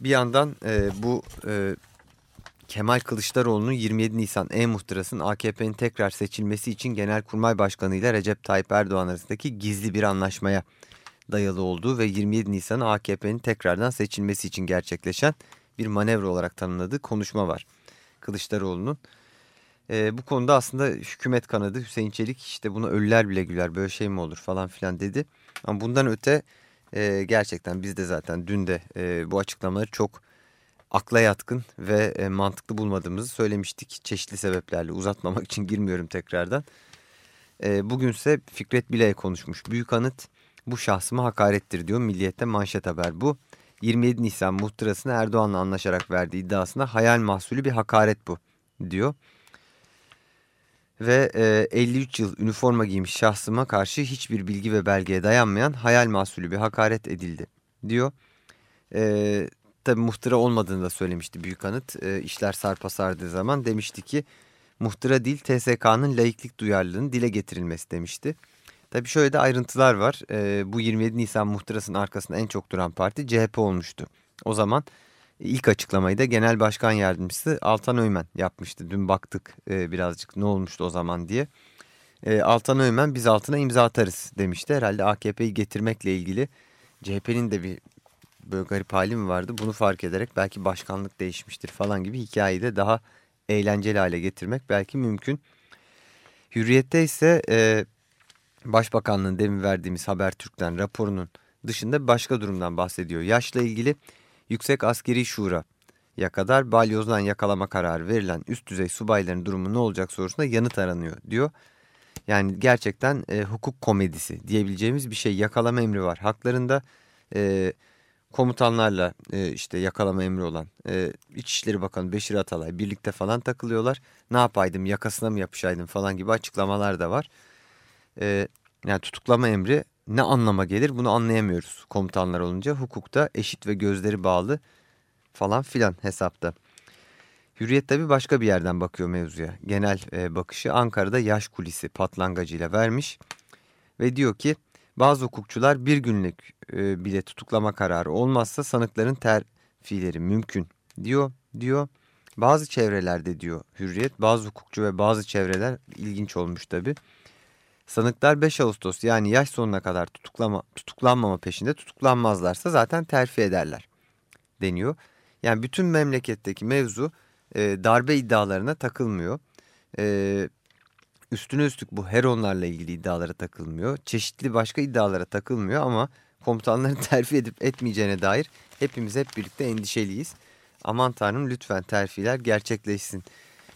bir yandan e, bu e, Kemal Kılıçdaroğlu'nun 27 Nisan E-Muhtırası'nın AKP'nin tekrar seçilmesi için Genelkurmay Başkanı ile Recep Tayyip Erdoğan arasındaki gizli bir anlaşmaya dayalı olduğu ve 27 Nisan'ı AKP'nin tekrardan seçilmesi için gerçekleşen bir manevra olarak tanımladığı konuşma var Kılıçdaroğlu'nun. E, bu konuda aslında hükümet kanadı Hüseyin Çelik işte buna ölüler bile güler böyle şey mi olur falan filan dedi. Ama bundan öte e, gerçekten biz de zaten dün de e, bu açıklamaları çok akla yatkın ve e, mantıklı bulmadığımızı söylemiştik. Çeşitli sebeplerle uzatmamak için girmiyorum tekrardan. E, bugünse Fikret Bile'ye konuşmuş. Büyük anıt bu şahsıma hakarettir diyor. Milliyet'te manşet haber bu. 27 Nisan muhtırasını Erdoğan'la anlaşarak verdiği iddiasında hayal mahsulü bir hakaret bu diyor. Ve e, 53 yıl üniforma giymiş şahsıma karşı hiçbir bilgi ve belgeye dayanmayan hayal mahsulü bir hakaret edildi diyor. E, Tabi muhtıra olmadığını da söylemişti Büyük Anıt. E, işler sarpa sardığı zaman demişti ki muhtıra değil TSK'nın laiklik duyarlılığının dile getirilmesi demişti. Tabi şöyle de ayrıntılar var. E, bu 27 Nisan muhtırasının arkasında en çok duran parti CHP olmuştu. O zaman ilk açıklamayı da Genel Başkan Yardımcısı Altan Öymen yapmıştı. Dün baktık e, birazcık ne olmuştu o zaman diye. E, Altan Öymen biz altına imza atarız demişti. Herhalde AKP'yi getirmekle ilgili CHP'nin de bir böyle garip hali mi vardı bunu fark ederek belki başkanlık değişmiştir falan gibi hikayeyi de daha eğlenceli hale getirmek belki mümkün. Hürriyette ise e, Başbakanlığın demin verdiğimiz Habertürk'ten raporunun dışında başka durumdan bahsediyor. Yaşla ilgili Yüksek Askeri Şura ya kadar balyozdan yakalama kararı verilen üst düzey subayların durumu ne olacak sorusuna yanıt aranıyor diyor. Yani gerçekten e, hukuk komedisi diyebileceğimiz bir şey yakalama emri var. Haklarında e, komutanlarla e, işte yakalama emri olan e, İçişleri Bakanı Beşir Atalay birlikte falan takılıyorlar. Ne yapaydım yakasına mı yapışaydım falan gibi açıklamalar da var. E, yani tutuklama emri ne anlama gelir bunu anlayamıyoruz komutanlar olunca. Hukukta eşit ve gözleri bağlı falan filan hesapta. Hürriyet tabi başka bir yerden bakıyor mevzuya. Genel e, bakışı Ankara'da yaş kulisi patlangacıyla vermiş. Ve diyor ki bazı hukukçular bir günlük e, bile tutuklama kararı olmazsa sanıkların terfileri mümkün diyor. diyor. Bazı çevrelerde diyor Hürriyet bazı hukukçu ve bazı çevreler ilginç olmuş tabi. Sanıklar 5 Ağustos yani yaş sonuna kadar tutuklama, tutuklanmama peşinde tutuklanmazlarsa zaten terfi ederler deniyor. Yani bütün memleketteki mevzu e, darbe iddialarına takılmıyor. E, üstüne üstlük bu Heronlarla ilgili iddialara takılmıyor. Çeşitli başka iddialara takılmıyor ama komutanların terfi edip etmeyeceğine dair hepimiz hep birlikte endişeliyiz. Aman tanrım lütfen terfiler gerçekleşsin.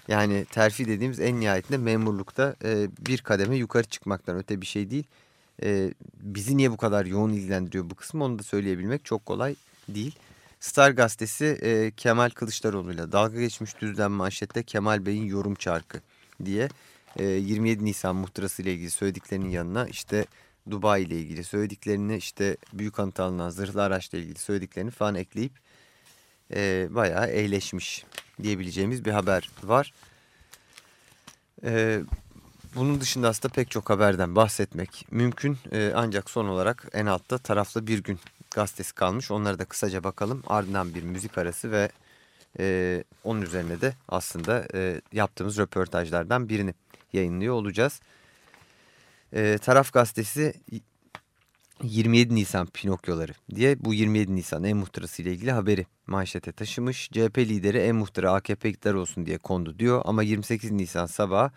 Yani terfi dediğimiz en nihayetinde memurlukta e, bir kademe yukarı çıkmaktan öte bir şey değil. E, bizi niye bu kadar yoğun ilgilendiriyor bu kısmı onu da söyleyebilmek çok kolay değil. Star gazetesi e, Kemal Kılıçdaroğlu'yla dalga geçmiş düzden manşette Kemal Bey'in yorum çarkı diye e, 27 Nisan muhtırası ile ilgili söylediklerinin yanına işte Dubai ile ilgili söylediklerini işte büyük anıt alınan zırhlı araçla ilgili söylediklerini falan ekleyip e, bayağı eğleşmiş diyebileceğimiz bir haber var. E, bunun dışında aslında pek çok haberden bahsetmek mümkün. E, ancak son olarak en altta taraflı bir gün gazetesi kalmış. Onlara da kısaca bakalım. Ardından bir müzik arası ve e, onun üzerine de aslında e, yaptığımız röportajlardan birini yayınlıyor olacağız. E, Taraf gazetesi 27 Nisan Pinokyoları diye bu 27 Nisan en muhtırası ile ilgili haberi manşete taşımış. CHP lideri en muhtırı AKP iktidar olsun diye kondu diyor ama 28 Nisan sabah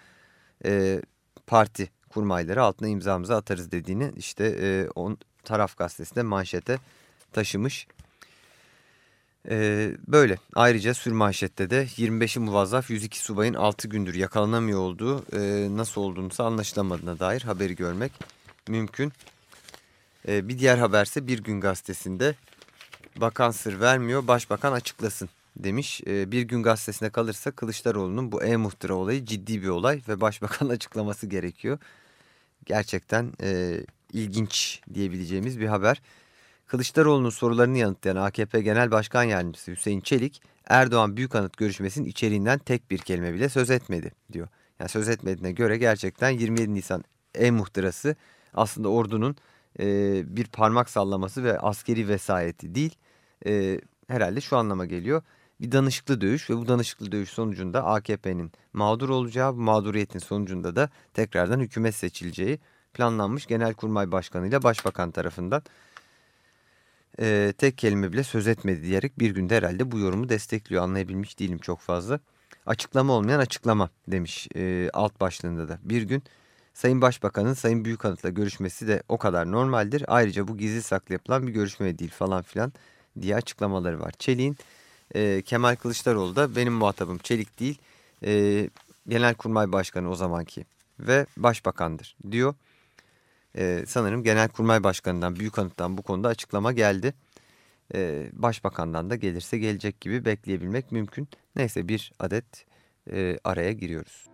e, parti kurmayları altına imzamızı atarız dediğini işte e, on, taraf gazetesinde manşete taşımış. Ee, böyle ayrıca sür manşette de 25'i muvazzaf 102 subayın 6 gündür yakalanamıyor olduğu e, nasıl olduğunu anlaşılamadığına dair haberi görmek mümkün. E, bir diğer haberse Bir Gün Gazetesi'nde bakan sır vermiyor başbakan açıklasın demiş. E, bir Gün Gazetesi'ne kalırsa Kılıçdaroğlu'nun bu e-muhtıra olayı ciddi bir olay ve başbakan açıklaması gerekiyor. Gerçekten e, ilginç diyebileceğimiz bir haber. Kılıçdaroğlu'nun sorularını yanıtlayan AKP Genel Başkan Yardımcısı Hüseyin Çelik, Erdoğan büyük anıt görüşmesinin içeriğinden tek bir kelime bile söz etmedi diyor. Yani söz etmediğine göre gerçekten 27 Nisan e-muhtırası aslında ordunun e, bir parmak sallaması ve askeri vesayeti değil. E, herhalde şu anlama geliyor. Bir danışıklı dövüş ve bu danışıklı dövüş sonucunda AKP'nin mağdur olacağı, bu mağduriyetin sonucunda da tekrardan hükümet seçileceği planlanmış Genelkurmay Başkanı ile Başbakan tarafından e, tek kelime bile söz etmedi diyerek bir günde herhalde bu yorumu destekliyor. Anlayabilmiş değilim çok fazla. Açıklama olmayan açıklama demiş e, alt başlığında da. Bir gün Sayın Başbakan'ın Sayın Büyükanıt'la görüşmesi de o kadar normaldir. Ayrıca bu gizli saklı yapılan bir görüşme değil falan filan diye açıklamaları var. Çelik'in e, Kemal Kılıçdaroğlu da benim muhatabım Çelik değil e, Genelkurmay Başkanı o zamanki ve Başbakandır diyor. E, sanırım Genelkurmay Başkanı'ndan Büyük Anıt'tan bu konuda açıklama geldi. E, Başbakan'dan da gelirse gelecek gibi bekleyebilmek mümkün. Neyse bir adet e, araya giriyoruz.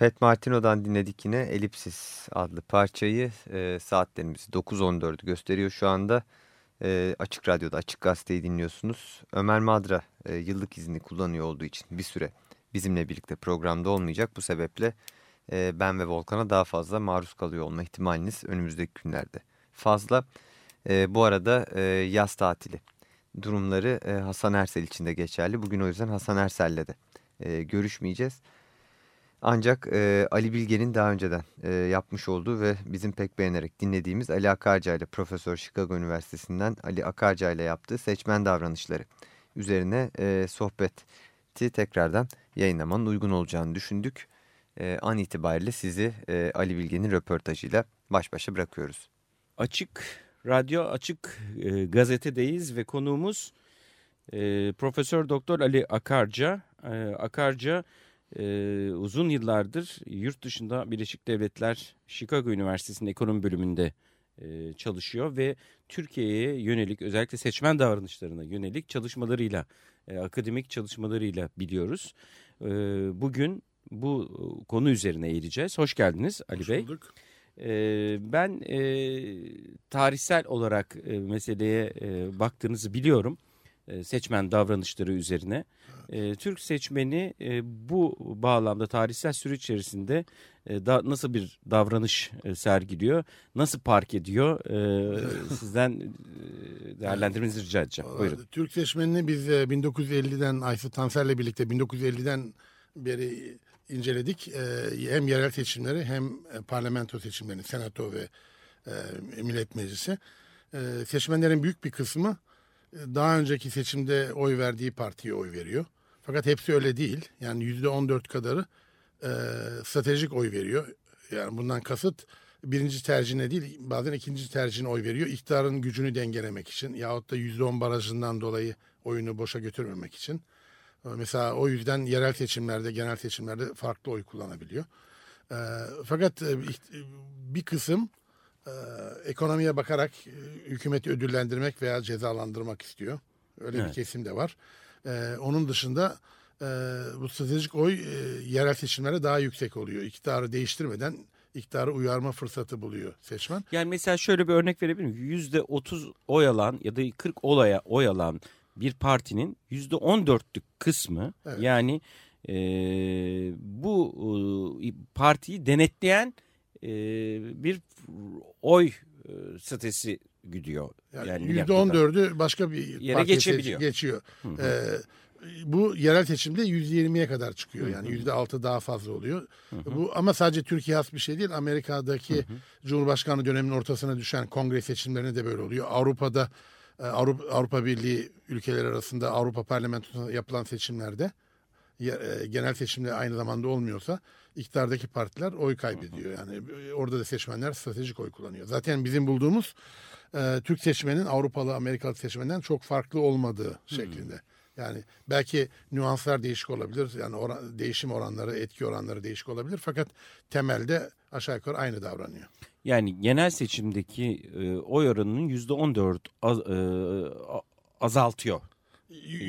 Pat Martino'dan dinledik yine Elipsis adlı parçayı. E, saatlerimiz 9.14'ü gösteriyor şu anda. E, açık Radyo'da Açık Gazete'yi dinliyorsunuz. Ömer Madra e, yıllık izni kullanıyor olduğu için bir süre bizimle birlikte programda olmayacak. Bu sebeple e, ben ve Volkan'a daha fazla maruz kalıyor olma ihtimaliniz önümüzdeki günlerde fazla. E, bu arada e, yaz tatili durumları e, Hasan Ersel için de geçerli. Bugün o yüzden Hasan Ersel'le de e, görüşmeyeceğiz. Ancak e, Ali Bilge'nin daha önceden e, yapmış olduğu ve bizim pek beğenerek dinlediğimiz Ali Akarca ile Profesör Chicago Üniversitesi'nden Ali Akarca ile yaptığı seçmen davranışları üzerine e, sohbeti tekrardan yayınlamanın uygun olacağını düşündük. E, an itibariyle sizi e, Ali Bilge'nin röportajıyla baş başa bırakıyoruz. Açık Radyo Açık e, Gazete'deyiz ve konuğumuz e, Profesör Doktor Ali Akarca. E, Akarca e, uzun yıllardır yurt dışında Birleşik Devletler Chicago Üniversitesi'nin ekonomi bölümünde e, çalışıyor ve Türkiye'ye yönelik özellikle seçmen davranışlarına yönelik çalışmalarıyla, e, akademik çalışmalarıyla biliyoruz. E, bugün bu konu üzerine eğileceğiz. Hoş geldiniz Ali Hoş Bey. Bulduk. E, ben e, tarihsel olarak e, meseleye e, baktığınızı biliyorum. E, seçmen davranışları üzerine. E, Türk seçmeni e, bu bağlamda tarihsel süreç içerisinde e, da, nasıl bir davranış sergiliyor, nasıl park ediyor sizden değerlendirmenizi rica edeceğim. Buyurun. Türk seçmenini biz e, 1950'den Ayfı Tanser'le birlikte 1950'den beri inceledik. Hem yerel seçimleri hem parlamento seçimlerini, senato ve millet meclisi. Seçmenlerin büyük bir kısmı daha önceki seçimde oy verdiği partiye oy veriyor. Fakat hepsi öyle değil. Yani yüzde on dört kadarı e, stratejik oy veriyor. Yani bundan kasıt birinci tercihine değil bazen ikinci tercihine oy veriyor. İktidarın gücünü dengelemek için yahut da yüzde on barajından dolayı oyunu boşa götürmemek için. Mesela o yüzden yerel seçimlerde, genel seçimlerde farklı oy kullanabiliyor. E, fakat e, bir kısım ekonomiye bakarak e, hükümeti ödüllendirmek veya cezalandırmak istiyor. Öyle evet. bir kesim de var. E, onun dışında e, bu stratejik oy e, yerel seçimlere daha yüksek oluyor. İktidarı değiştirmeden iktidarı uyarma fırsatı buluyor seçmen. Yani mesela şöyle bir örnek verebilir miyim? Yüzde otuz oy alan ya da kırk olaya oy alan bir partinin yüzde on dörtlük kısmı evet. yani e, bu e, partiyi denetleyen e, bir oy stratejisi gidiyor. Yani yüzde on dördü başka bir yere geçebiliyor. Geçiyor. Ee, bu yerel seçimde yüzde yirmiye kadar çıkıyor. Yani yüzde altı daha fazla oluyor. Hı hı. Bu ama sadece Türkiye has bir şey değil. Amerika'daki hı hı. Cumhurbaşkanı döneminin ortasına düşen kongre seçimlerinde de böyle oluyor. Avrupa'da Avrupa, Avrupa Birliği ülkeleri arasında Avrupa Parlamentosu'nda yapılan seçimlerde genel seçimde aynı zamanda olmuyorsa iktidardaki partiler oy kaybediyor. Yani e, orada da seçmenler stratejik oy kullanıyor. Zaten bizim bulduğumuz e, Türk seçmenin Avrupalı Amerikalı seçmenden çok farklı olmadığı şeklinde. Yani belki nüanslar değişik olabilir. Yani oran, değişim oranları, etki oranları değişik olabilir. Fakat temelde aşağı yukarı aynı davranıyor. Yani genel seçimdeki e, oy oranının yüzde on dört e, azaltıyor.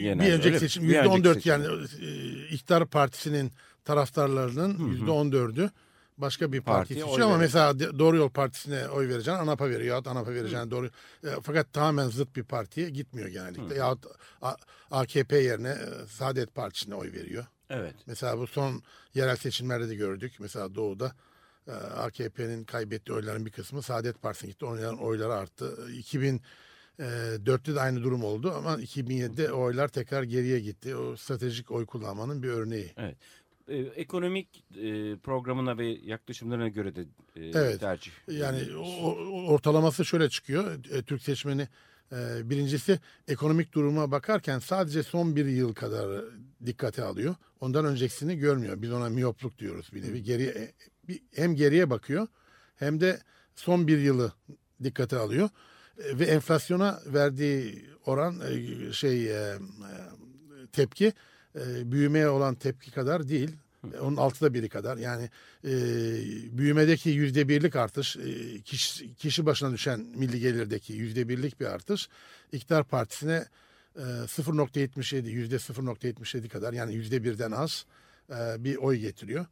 Genel, bir önceki seçim yüzde on dört yani e, iktidar partisinin taraftarlarının yüzde on dördü başka bir parti seçiyor ama mesela Doğru Yol Partisi'ne oy vereceğin ANAP'a veriyor yahut ANAP'a vereceğin doğru e, fakat tamamen zıt bir partiye gitmiyor genellikle Hı. yahut A, AKP yerine e, Saadet Partisi'ne oy veriyor. Evet. Mesela bu son yerel seçimlerde de gördük. Mesela Doğu'da e, AKP'nin kaybettiği oyların bir kısmı Saadet Partisi'ne gitti. Onların oyları arttı. 2004'te de aynı durum oldu ama 2007'de oylar tekrar geriye gitti. O stratejik oy kullanmanın bir örneği. Evet e, ekonomik e, programına ve yaklaşımlarına göre de e, evet. tercih. Yani o, ortalaması şöyle çıkıyor. E, Türk seçmeni e, birincisi ekonomik duruma bakarken sadece son bir yıl kadar dikkate alıyor. Ondan öncekisini görmüyor. Biz ona miyopluk diyoruz bir nevi. Geriye, e, hem geriye bakıyor hem de son bir yılı dikkate alıyor. E, ve enflasyona verdiği oran e, şey e, tepki büyümeye olan tepki kadar değil. Onun altıda biri kadar. Yani e, büyümedeki yüzde birlik artış, e, kişi, kişi başına düşen milli gelirdeki yüzde birlik bir artış, iktidar partisine e, 0.77, yüzde 0.77 kadar yani yüzde birden az e, bir oy getiriyor.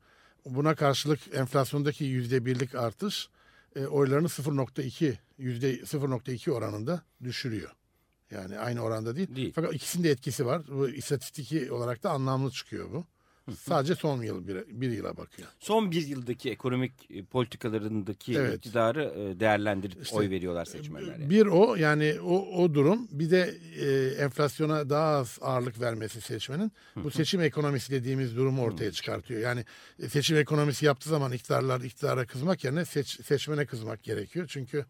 Buna karşılık enflasyondaki yüzde birlik artış e, oylarını 0.2 yüzde 0.2 oranında düşürüyor. Yani aynı oranda değil. değil. Fakat ikisinin de etkisi var. Bu istatistiki olarak da anlamlı çıkıyor bu. Sadece son yıl bir, bir yıla bakıyor. Son bir yıldaki ekonomik e, politikalarındaki evet. iktidarı e, değerlendirip işte, oy veriyorlar seçmenler. Yani. Bir o yani o, o durum bir de e, enflasyona daha az ağırlık vermesi seçmenin bu seçim ekonomisi dediğimiz durumu ortaya çıkartıyor. Yani e, seçim ekonomisi yaptığı zaman iktidarlar iktidara kızmak yerine seç, seçmene kızmak gerekiyor. Çünkü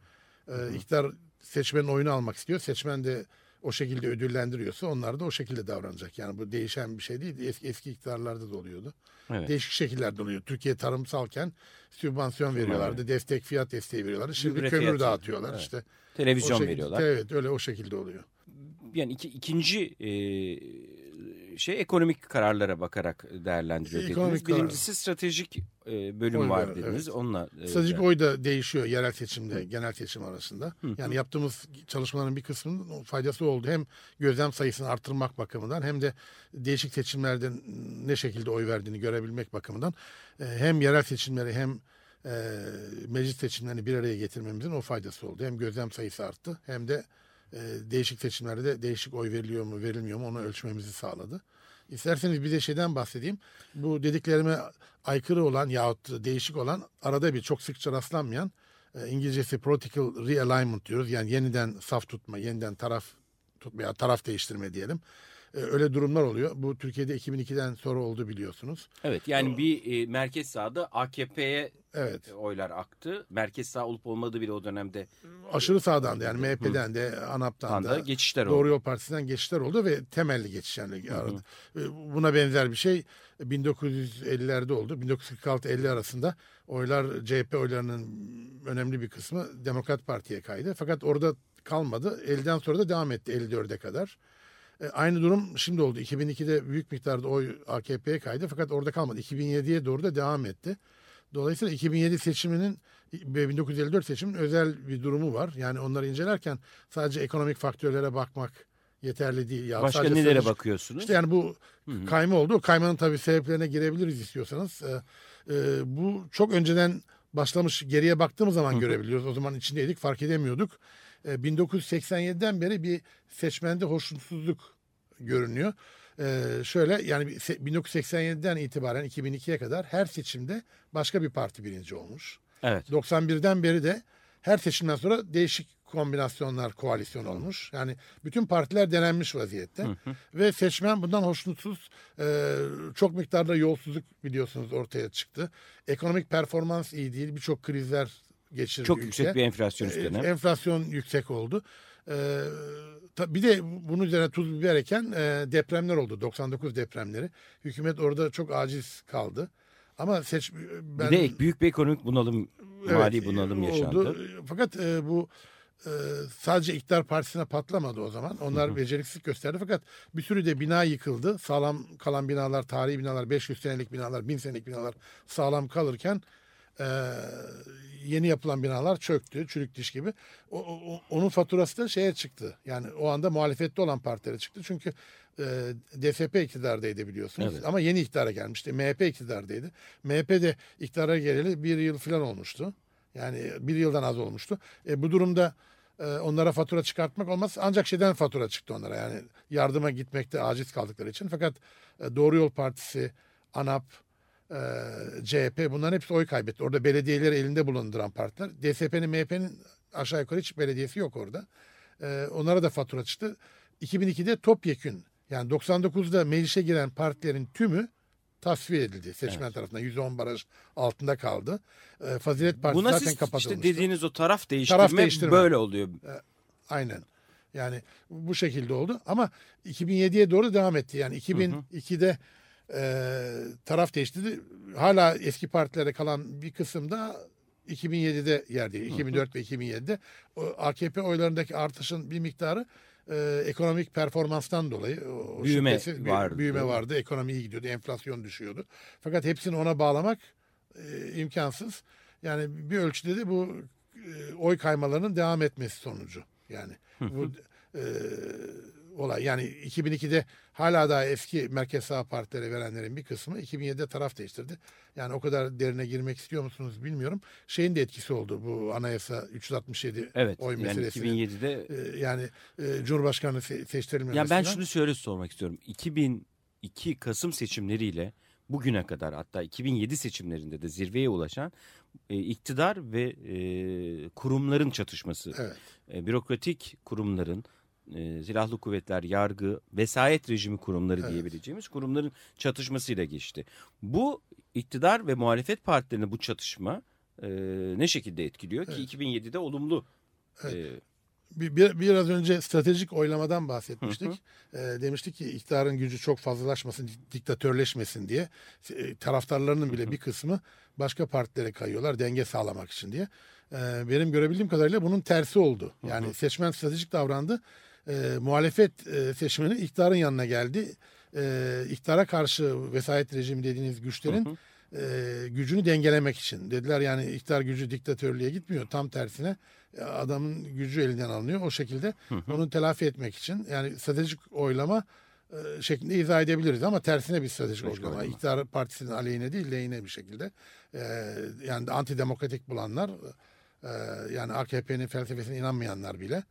e, iktidar seçmenin oyunu almak istiyor. Seçmen de o şekilde ödüllendiriyorsa onlar da o şekilde davranacak. Yani bu değişen bir şey değil. Eski, eski iktidarlarda da oluyordu. Evet. Değişik şekillerde oluyor. Türkiye tarımsalken sübvansiyon veriyorlardı. Evet. Destek fiyat desteği veriyorlardı. Şimdi Gübre kömür dağıtıyorlar evet. işte. Televizyon şekilde, veriyorlar. Evet öyle o şekilde oluyor. Yani iki, ikinci e, şey ekonomik kararlara bakarak değerlendiriyor ekonomik dediniz. Birincisi karar. stratejik e, bölüm oy var dediniz. Evet. Onunla e, stratejik oy da değişiyor yerel seçimde, Hı. genel seçim arasında. Hı. Yani yaptığımız çalışmaların bir kısmının faydası oldu. Hem gözlem sayısını artırmak bakımından hem de değişik seçimlerde ne şekilde oy verdiğini görebilmek bakımından e, hem yerel seçimleri hem e, meclis seçimlerini bir araya getirmemizin o faydası oldu. Hem gözlem sayısı arttı hem de e, değişik seçimlerde de değişik oy veriliyor mu verilmiyor mu onu ölçmemizi sağladı. İsterseniz bir de şeyden bahsedeyim. Bu dediklerime aykırı olan yahut değişik olan arada bir çok sıkça rastlanmayan e, İngilizcesi political realignment diyoruz. Yani yeniden saf tutma, yeniden taraf tutmaya, taraf değiştirme diyelim. E, öyle durumlar oluyor. Bu Türkiye'de 2002'den sonra oldu biliyorsunuz. Evet yani bir e, merkez sağda AKP'ye Evet. oylar aktı. Merkez sağ olup olmadığı bile o dönemde Aşırı sağdan da yani MHP'den de ANAP'tan da da geçişler oldu. Doğru Yol Partisi'nden geçişler oldu ve temelli geçiş yani aradı. E, Buna benzer bir şey 1950'lerde oldu. 1946-50 arasında oylar CHP oylarının önemli bir kısmı Demokrat Parti'ye kaydı. Fakat orada kalmadı. 50'den sonra da devam etti 54'e kadar. E, Aynı durum şimdi oldu. 2002'de büyük miktarda oy AKP'ye kaydı fakat orada kalmadı. 2007'ye doğru da devam etti. Dolayısıyla 2007 seçiminin ve 1954 seçiminin özel bir durumu var. Yani onları incelerken sadece ekonomik faktörlere bakmak yeterli değil. Ya Başka sadece nelere sonuç- bakıyorsunuz? İşte yani bu kayma oldu. Kaymanın tabii sebeplerine girebiliriz istiyorsanız. Ee, e, bu çok önceden başlamış geriye baktığımız zaman görebiliyoruz. O zaman içindeydik fark edemiyorduk. Ee, 1987'den beri bir seçmende hoşnutsuzluk görünüyor. Ee, şöyle yani bir se- 1987'den itibaren 2002'ye kadar her seçimde başka bir parti birinci olmuş. Evet. 91'den beri de her seçimden sonra değişik kombinasyonlar koalisyon olmuş. Yani bütün partiler denenmiş vaziyette. Ve seçmen bundan hoşnutsuz. Ee, çok miktarda yolsuzluk biliyorsunuz ortaya çıktı. Ekonomik performans iyi değil. Birçok krizler geçirdi Çok ülke. yüksek bir enflasyon Ee, üstüne. Enflasyon yüksek oldu. Ee, ta- bir de bunun üzerine tuz biber eken e, depremler oldu. 99 depremleri. Hükümet orada çok aciz kaldı. Ama seç ben Bir de büyük bir ekonomik bunalım, mali bunalım oldu. yaşandı. Fakat e, bu e, sadece iktidar partisine patlamadı o zaman. Onlar beceriksizlik gösterdi. Fakat bir sürü de bina yıkıldı. Sağlam kalan binalar, tarihi binalar, 500 senelik binalar, 1000 senelik binalar sağlam kalırken e, yeni yapılan binalar çöktü. Çürük diş gibi. O, o- onun faturası da şeye çıktı. Yani o anda muhalefette olan partilere çıktı. Çünkü e, DSP iktidardaydı biliyorsunuz. Evet. Ama yeni iktidara gelmişti. MHP iktidardaydı. MHP de iktidara geleli bir yıl falan olmuştu. Yani bir yıldan az olmuştu. E, bu durumda e, onlara fatura çıkartmak olmaz. Ancak şeyden fatura çıktı onlara. Yani yardıma gitmekte aciz kaldıkları için. Fakat e, Doğru Yol Partisi, ANAP, e, CHP bunların hepsi oy kaybetti. Orada belediyeleri elinde bulunduran partiler. DSP'nin, MHP'nin aşağı yukarı hiç belediyesi yok orada. E, onlara da fatura çıktı. 2002'de topyekün yani 99'da meclise giren partilerin tümü tasfiye edildi seçmen tarafından. 110 baraj altında kaldı. E, Fazilet Partisi Buna zaten kapatılmıştı. işte dediğiniz o taraf değiştirme, değiştirme. böyle oluyor. Aynen. Yani bu şekilde oldu ama 2007'ye doğru devam etti. Yani 2002'de e, taraf değiştirdi. Hala eski partilere kalan bir kısım da 2007'de yer değil. 2004 ve 2007'de o AKP oylarındaki artışın bir miktarı e, ekonomik performanstan dolayı o Büyüme şüphesiz vardı. büyüme vardı. Ekonomi iyi gidiyordu, enflasyon düşüyordu. Fakat hepsini ona bağlamak e, imkansız. Yani bir ölçüde de bu e, oy kaymalarının devam etmesi sonucu. Yani bu e, olay yani 2002'de hala daha eski merkez sağ partilere verenlerin bir kısmı 2007'de taraf değiştirdi. Yani o kadar derine girmek istiyor musunuz bilmiyorum. Şeyin de etkisi oldu bu anayasa 367 Evet. oy yani meselesinin. 2007'de E, yani e, Cumhurbaşkanı se- seçtirilmemesinden. Ya ben şunu şöyle sormak istiyorum. 2002 Kasım seçimleriyle bugüne kadar hatta 2007 seçimlerinde de zirveye ulaşan e, iktidar ve e, kurumların çatışması. Evet. E, bürokratik kurumların, e, silahlı kuvvetler, yargı, vesayet rejimi kurumları Evet. diyebileceğimiz kurumların çatışmasıyla geçti. Bu iktidar ve muhalefet partilerine bu çatışma e, ne şekilde etkiliyor ki 2007'de olumlu e, Bir, bir- biraz önce stratejik oylamadan bahsetmiştik. Ee, demiştik ki iktidarın gücü çok fazlalaşmasın, dik- diktatörleşmesin diye. E, taraftarlarının bile bir kısmı başka partilere kayıyorlar denge sağlamak için diye. Ee, benim görebildiğim kadarıyla bunun tersi oldu. Yani seçmen stratejik davrandı. Ee, muhalefet e, seçmeni iktidarın yanına geldi. Ee, iktidara karşı vesayet rejimi dediğiniz güçlerin e, gücünü dengelemek için. Dediler yani iktidar gücü diktatörlüğe gitmiyor. Tam tersine e, adamın gücü elinden alınıyor. O şekilde onu telafi etmek için yani stratejik oylama e, şeklinde izah edebiliriz ama tersine bir stratejik Stratejik oylama. oylama. İktidar partisinin aleyhine değil lehine bir şekilde. E, yani antidemokratik bulanlar e, yani AKP'nin felsefesine inanmayanlar bile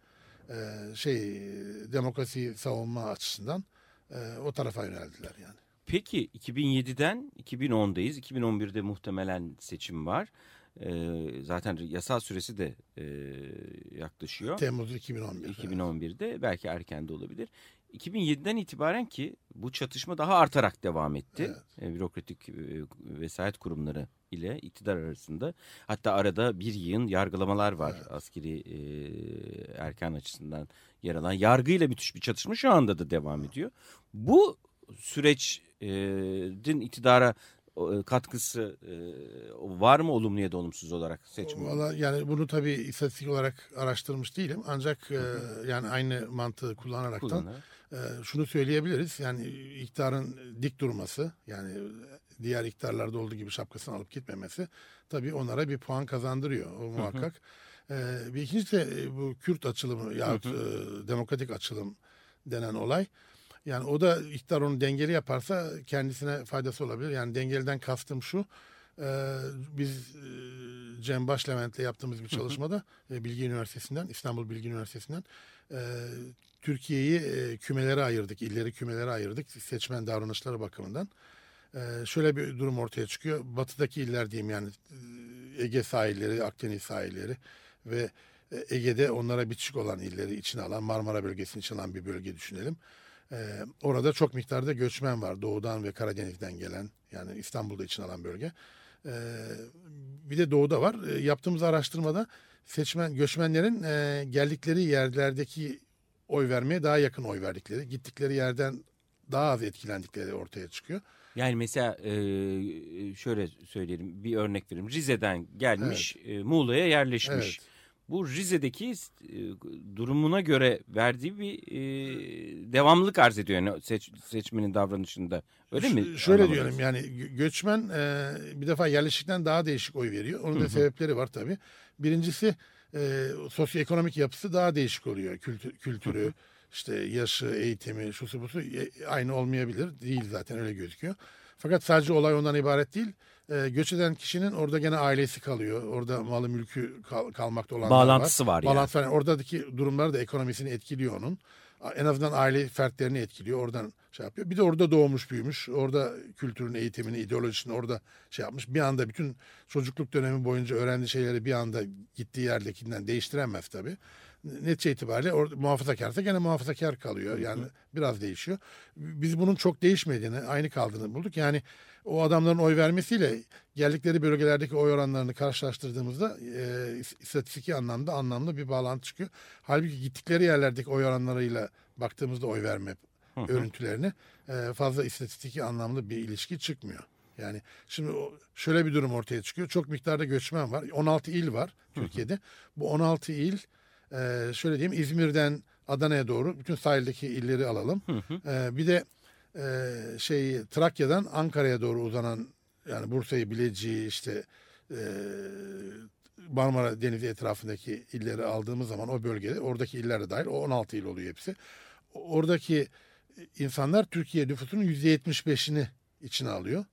e, şey demokrasi savunma açısından e, o tarafa yöneldiler yani. Peki 2007'den 2010'dayız. 2011'de muhtemelen seçim var. Ee, zaten yasal süresi de e, yaklaşıyor. Temmuz 2011. 2011'de evet. belki erken de olabilir. 2007'den itibaren ki bu çatışma daha artarak devam etti. Evet. E, bürokratik e, vesayet kurumları ile iktidar arasında. Hatta arada bir yığın yargılamalar var evet. askeri e, erken açısından yer alan. Yargıyla müthiş bir çatışma şu anda da devam ediyor. Bu sürecin iktidara e, katkısı e, var mı olumlu ya da olumsuz olarak seçim? Valla yani bunu tabii istatistik olarak araştırmış değilim. Ancak e, yani aynı mantığı kullanaraktan Kullanarak. Şunu söyleyebiliriz. Yani iktidarın dik durması yani diğer iktidarlarda olduğu gibi şapkasını alıp gitmemesi tabii onlara bir puan kazandırıyor o muhakkak. bir ikincisi de bu Kürt açılımı ya demokratik açılım denen olay. Yani o da iktidar onu dengeli yaparsa kendisine faydası olabilir. Yani dengeliden kastım şu. E, biz e, Cem Başlevent'le yaptığımız bir çalışmada e, Bilgi Üniversitesi'nden, İstanbul Bilgi Üniversitesi'nden e, Türkiye'yi e, kümelere ayırdık, illeri kümelere ayırdık seçmen davranışları bakımından. E, şöyle bir durum ortaya çıkıyor. Batıdaki iller diyeyim yani e, Ege sahilleri, Akdeniz sahilleri ve e, Ege'de onlara bitişik olan illeri içine alan Marmara bölgesini içine alan bir bölge düşünelim. Ee, orada çok miktarda göçmen var. Doğudan ve Karadeniz'den gelen yani İstanbul'da için alan bölge. Ee, bir de doğuda var. Ee, yaptığımız araştırmada seçmen göçmenlerin e, geldikleri yerlerdeki oy vermeye daha yakın oy verdikleri, gittikleri yerden daha az etkilendikleri ortaya çıkıyor. Yani mesela e, şöyle söyleyelim bir örnek vereyim. Rize'den gelmiş evet. E, Muğla'ya yerleşmiş. Evet bu Rize'deki e, durumuna göre verdiği bir e, devamlılık arz ediyor yani seç, seçmenin davranışında. Öyle mi? Şöyle Anlamadım. diyorum yani göçmen e, bir defa yerleşikten daha değişik oy veriyor. Onun da Hı-hı. sebepleri var tabii. Birincisi e, sosyoekonomik yapısı daha değişik oluyor. Kültür, kültürü, işte yaşı, eğitimi, şusu busu e, aynı olmayabilir. Değil zaten öyle gözüküyor. Fakat sadece olay ondan ibaret değil e, göç eden kişinin orada gene ailesi kalıyor. Orada malı mülkü kal, kalmakta olanlar Bağlantısı var. var Bağlantısı yani. var. Oradaki durumlar da ekonomisini etkiliyor onun. En azından aile fertlerini etkiliyor. Oradan şey yapıyor. Bir de orada doğmuş büyümüş. Orada kültürün, eğitimini, ideolojisini orada şey yapmış. Bir anda bütün çocukluk dönemi boyunca öğrendiği şeyleri bir anda gittiği yerdekinden değiştiremez tabii netice itibariyle orada muhafazakarsa gene muhafazakar kalıyor. Yani biraz değişiyor. Biz bunun çok değişmediğini, aynı kaldığını bulduk. Yani o adamların oy vermesiyle geldikleri bölgelerdeki oy oranlarını karşılaştırdığımızda e, istatistiki anlamda anlamlı bir bağlantı çıkıyor. Halbuki gittikleri yerlerdeki oy oranlarıyla baktığımızda oy verme örüntülerini e, fazla istatistiki anlamlı bir ilişki çıkmıyor. Yani şimdi şöyle bir durum ortaya çıkıyor. Çok miktarda göçmen var. 16 il var Türkiye'de. Bu 16 il e, şöyle diyeyim İzmir'den Adana'ya doğru bütün sahildeki illeri alalım. E, bir de e, şey Trakya'dan Ankara'ya doğru uzanan yani Bursa'yı, Bilecik'i işte e, Marmara Denizi etrafındaki illeri aldığımız zaman o bölgede oradaki iller de dahil o 16 il oluyor hepsi. Oradaki insanlar Türkiye nüfusunun %75'ini içine alıyor.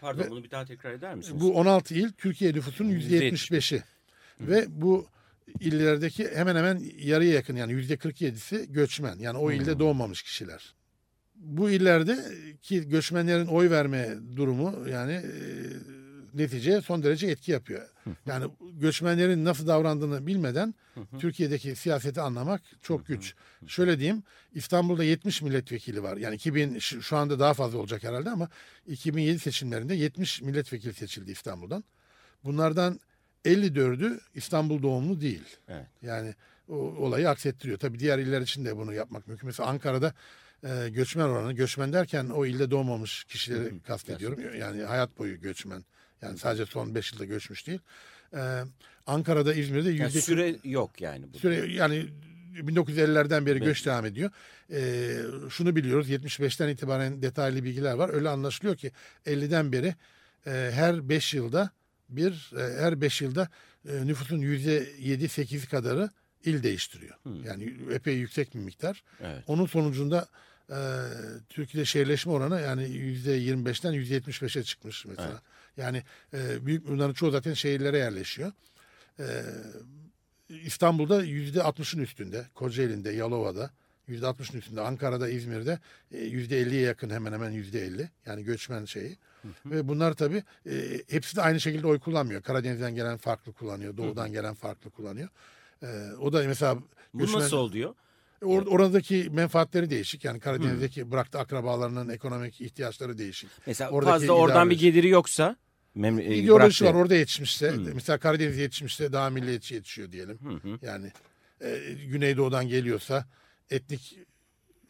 Pardon Ve bunu bir daha tekrar eder misiniz? Bu 16 il Türkiye nüfusunun %75'i. Ve bu illerdeki hemen hemen yarıya yakın yani yüzde 47'si göçmen. Yani o ilde doğmamış kişiler. Bu illerde ki göçmenlerin oy verme durumu yani e, netice son derece etki yapıyor. Yani göçmenlerin nasıl davrandığını bilmeden Türkiye'deki siyaseti anlamak çok güç. Şöyle diyeyim İstanbul'da 70 milletvekili var. Yani 2000 şu anda daha fazla olacak herhalde ama 2007 seçimlerinde 70 milletvekili seçildi İstanbul'dan. Bunlardan 54'ü İstanbul doğumlu değil. Evet. Yani o olayı aksettiriyor. Tabii diğer iller için de bunu yapmak mümkün. Mesela Ankara'da e, göçmen oranı, göçmen derken o ilde doğmamış kişileri kastediyorum. Yani hayat boyu göçmen. Yani sadece son 5 yılda göçmüş değil. Ee, Ankara'da, İzmir'de yüzde... Yani süre yok yani. Bu. Süre yani 1950'lerden beri göç devam ediyor. Ee, şunu biliyoruz 75'ten itibaren detaylı bilgiler var. Öyle anlaşılıyor ki 50'den beri e, her 5 yılda bir e, her 5 yılda e, nüfusun %7-8 kadarı il değiştiriyor. Hmm. Yani epey yüksek bir miktar. Evet. Onun sonucunda e, Türkiye'de şehirleşme oranı yani %25'ten %75'e çıkmış mesela. Evet. Yani e, büyük bunların çoğu zaten şehirlere yerleşiyor. E, İstanbul'da yüzde 60'ın üstünde. Kocaeli'nde, Yalova'da yüzde 60'ın üstünde. Ankara'da, İzmir'de e, yüzde 50'ye yakın hemen hemen yüzde 50. Yani göçmen şeyi. Hı hı. Ve bunlar tabii e, hepsi de aynı şekilde oy kullanmıyor. Karadeniz'den gelen farklı kullanıyor. Doğudan hı hı. gelen farklı kullanıyor. E, o da mesela... Bu göçmen, nasıl oluyor? Or, oradaki menfaatleri değişik. Yani Karadeniz'deki hmm. bıraktı akrabalarının ekonomik ihtiyaçları değişik. Mesela Oradaki fazla oradan bir geliri yoksa mem- e, ideolojisi var orada yetişmişse hmm. mesela Karadeniz yetişmişse daha milliyetçi yetişiyor diyelim. Hmm. Yani e, Güneydoğu'dan geliyorsa etnik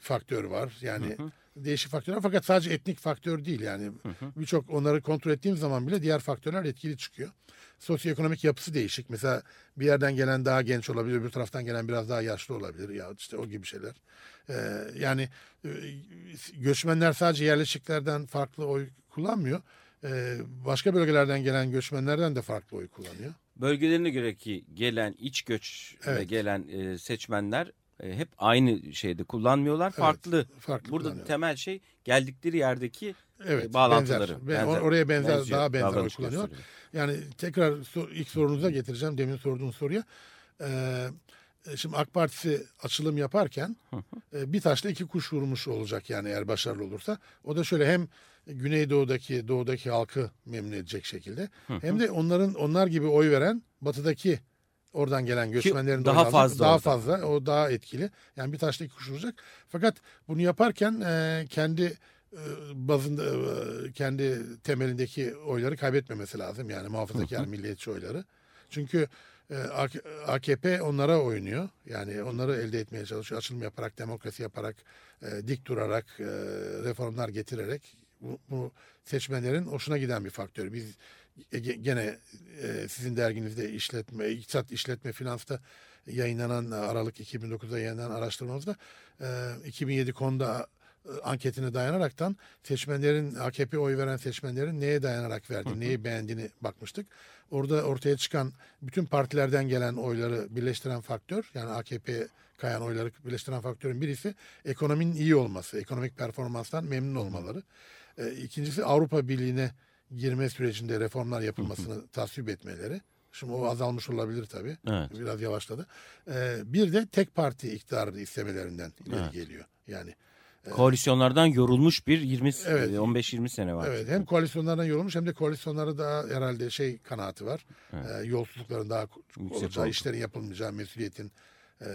faktör var. Yani hmm. Değişik faktörler fakat sadece etnik faktör değil yani. Birçok onları kontrol ettiğim zaman bile diğer faktörler etkili çıkıyor sosyoekonomik yapısı değişik. Mesela bir yerden gelen daha genç olabilir, bir taraftan gelen biraz daha yaşlı olabilir ya işte o gibi şeyler. Ee, yani e, göçmenler sadece yerleşiklerden farklı oy kullanmıyor. Ee, başka bölgelerden gelen göçmenlerden de farklı oy kullanıyor. Bölgelerine göre ki gelen iç göç evet. gelen e, seçmenler e, hep aynı şeyde kullanmıyorlar. Farklı. Evet, farklı Burada temel şey geldikleri yerdeki evet, e, bağlantıları. Benzer. benzer oraya benzer, benziyor, daha benzer oy kullanıyorlar. Yani tekrar ilk sorunuza getireceğim demin sorduğun soruya. Ee, şimdi AK Partisi açılım yaparken e, bir taşla iki kuş vurmuş olacak yani eğer başarılı olursa. O da şöyle hem Güneydoğu'daki doğudaki halkı memnun edecek şekilde hem de onların onlar gibi oy veren batıdaki oradan gelen göçmenlerin daha fazla daha fazla o daha etkili. Yani bir taşla iki kuş vuracak. Fakat bunu yaparken e, kendi e, bazında e, kendi temelindeki oyları kaybetmemesi lazım. Yani muhafazakar milliyetçi oyları. Çünkü e, AKP onlara oynuyor. Yani onları elde etmeye çalışıyor. Açılım yaparak, demokrasi yaparak, dik durarak, reformlar getirerek bu, bu seçmenlerin hoşuna giden bir faktör. Biz gene sizin derginizde işletme, iktisat işletme finansta yayınlanan Aralık 2009'da yayınlanan araştırmamızda 2007 konuda anketine dayanaraktan seçmenlerin AKP oy veren seçmenlerin neye dayanarak verdiğini, neyi beğendiğini bakmıştık. Orada ortaya çıkan bütün partilerden gelen oyları birleştiren faktör yani AKP kayan oyları birleştiren faktörün birisi ekonominin iyi olması, ekonomik performanstan memnun olmaları. E, ikincisi Avrupa Birliği'ne girme sürecinde reformlar yapılmasını tasvip etmeleri. Şimdi o azalmış olabilir tabii. Evet. Biraz yavaşladı. Ee, bir de tek parti iktidarı istemelerinden ileri evet. geliyor. Yani Koalisyonlardan yorulmuş bir 20 evet, 15-20 sene var. Evet hem koalisyonlardan yorulmuş hem de koalisyonlara da herhalde şey kanaati var. Evet. E, yolsuzlukların daha Yüksek olacağı, oldu. işlerin yapılmayacağı, mesuliyetin e, e,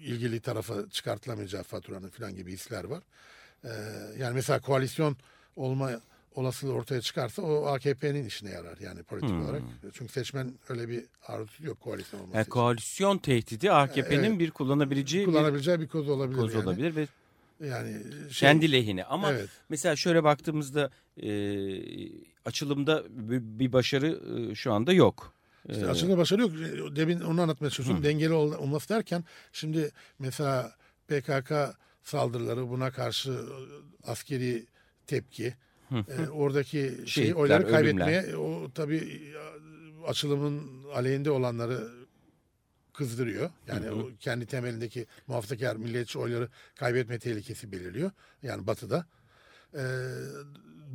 ilgili tarafa çıkartılamayacağı faturanın falan gibi hisler var. E, yani mesela koalisyon olma olasılığı ortaya çıkarsa o AKP'nin işine yarar yani politik hmm. olarak. Çünkü seçmen öyle bir arzusu yok koalisyon olması yani için. Koalisyon tehdidi AKP'nin evet. bir kullanabileceği kullanabileceği bir, bir koz olabilir. Koz yani. olabilir ve yani şey, kendi lehine ama evet. mesela şöyle baktığımızda e, açılımda bir, bir başarı e, şu anda yok. İşte açılımda başarı yok. Demin onu anlatmaya çalışıyorum. Hı. Dengeli olması derken şimdi mesela PKK saldırıları buna karşı askeri tepki e, oradaki şey oyları kaybetmeye ölümler. o tabii açılımın aleyhinde olanları kızdırıyor. Yani hı hı. o kendi temelindeki muhafazakar milliyetçi oyları kaybetme tehlikesi belirliyor. Yani batıda. Ee,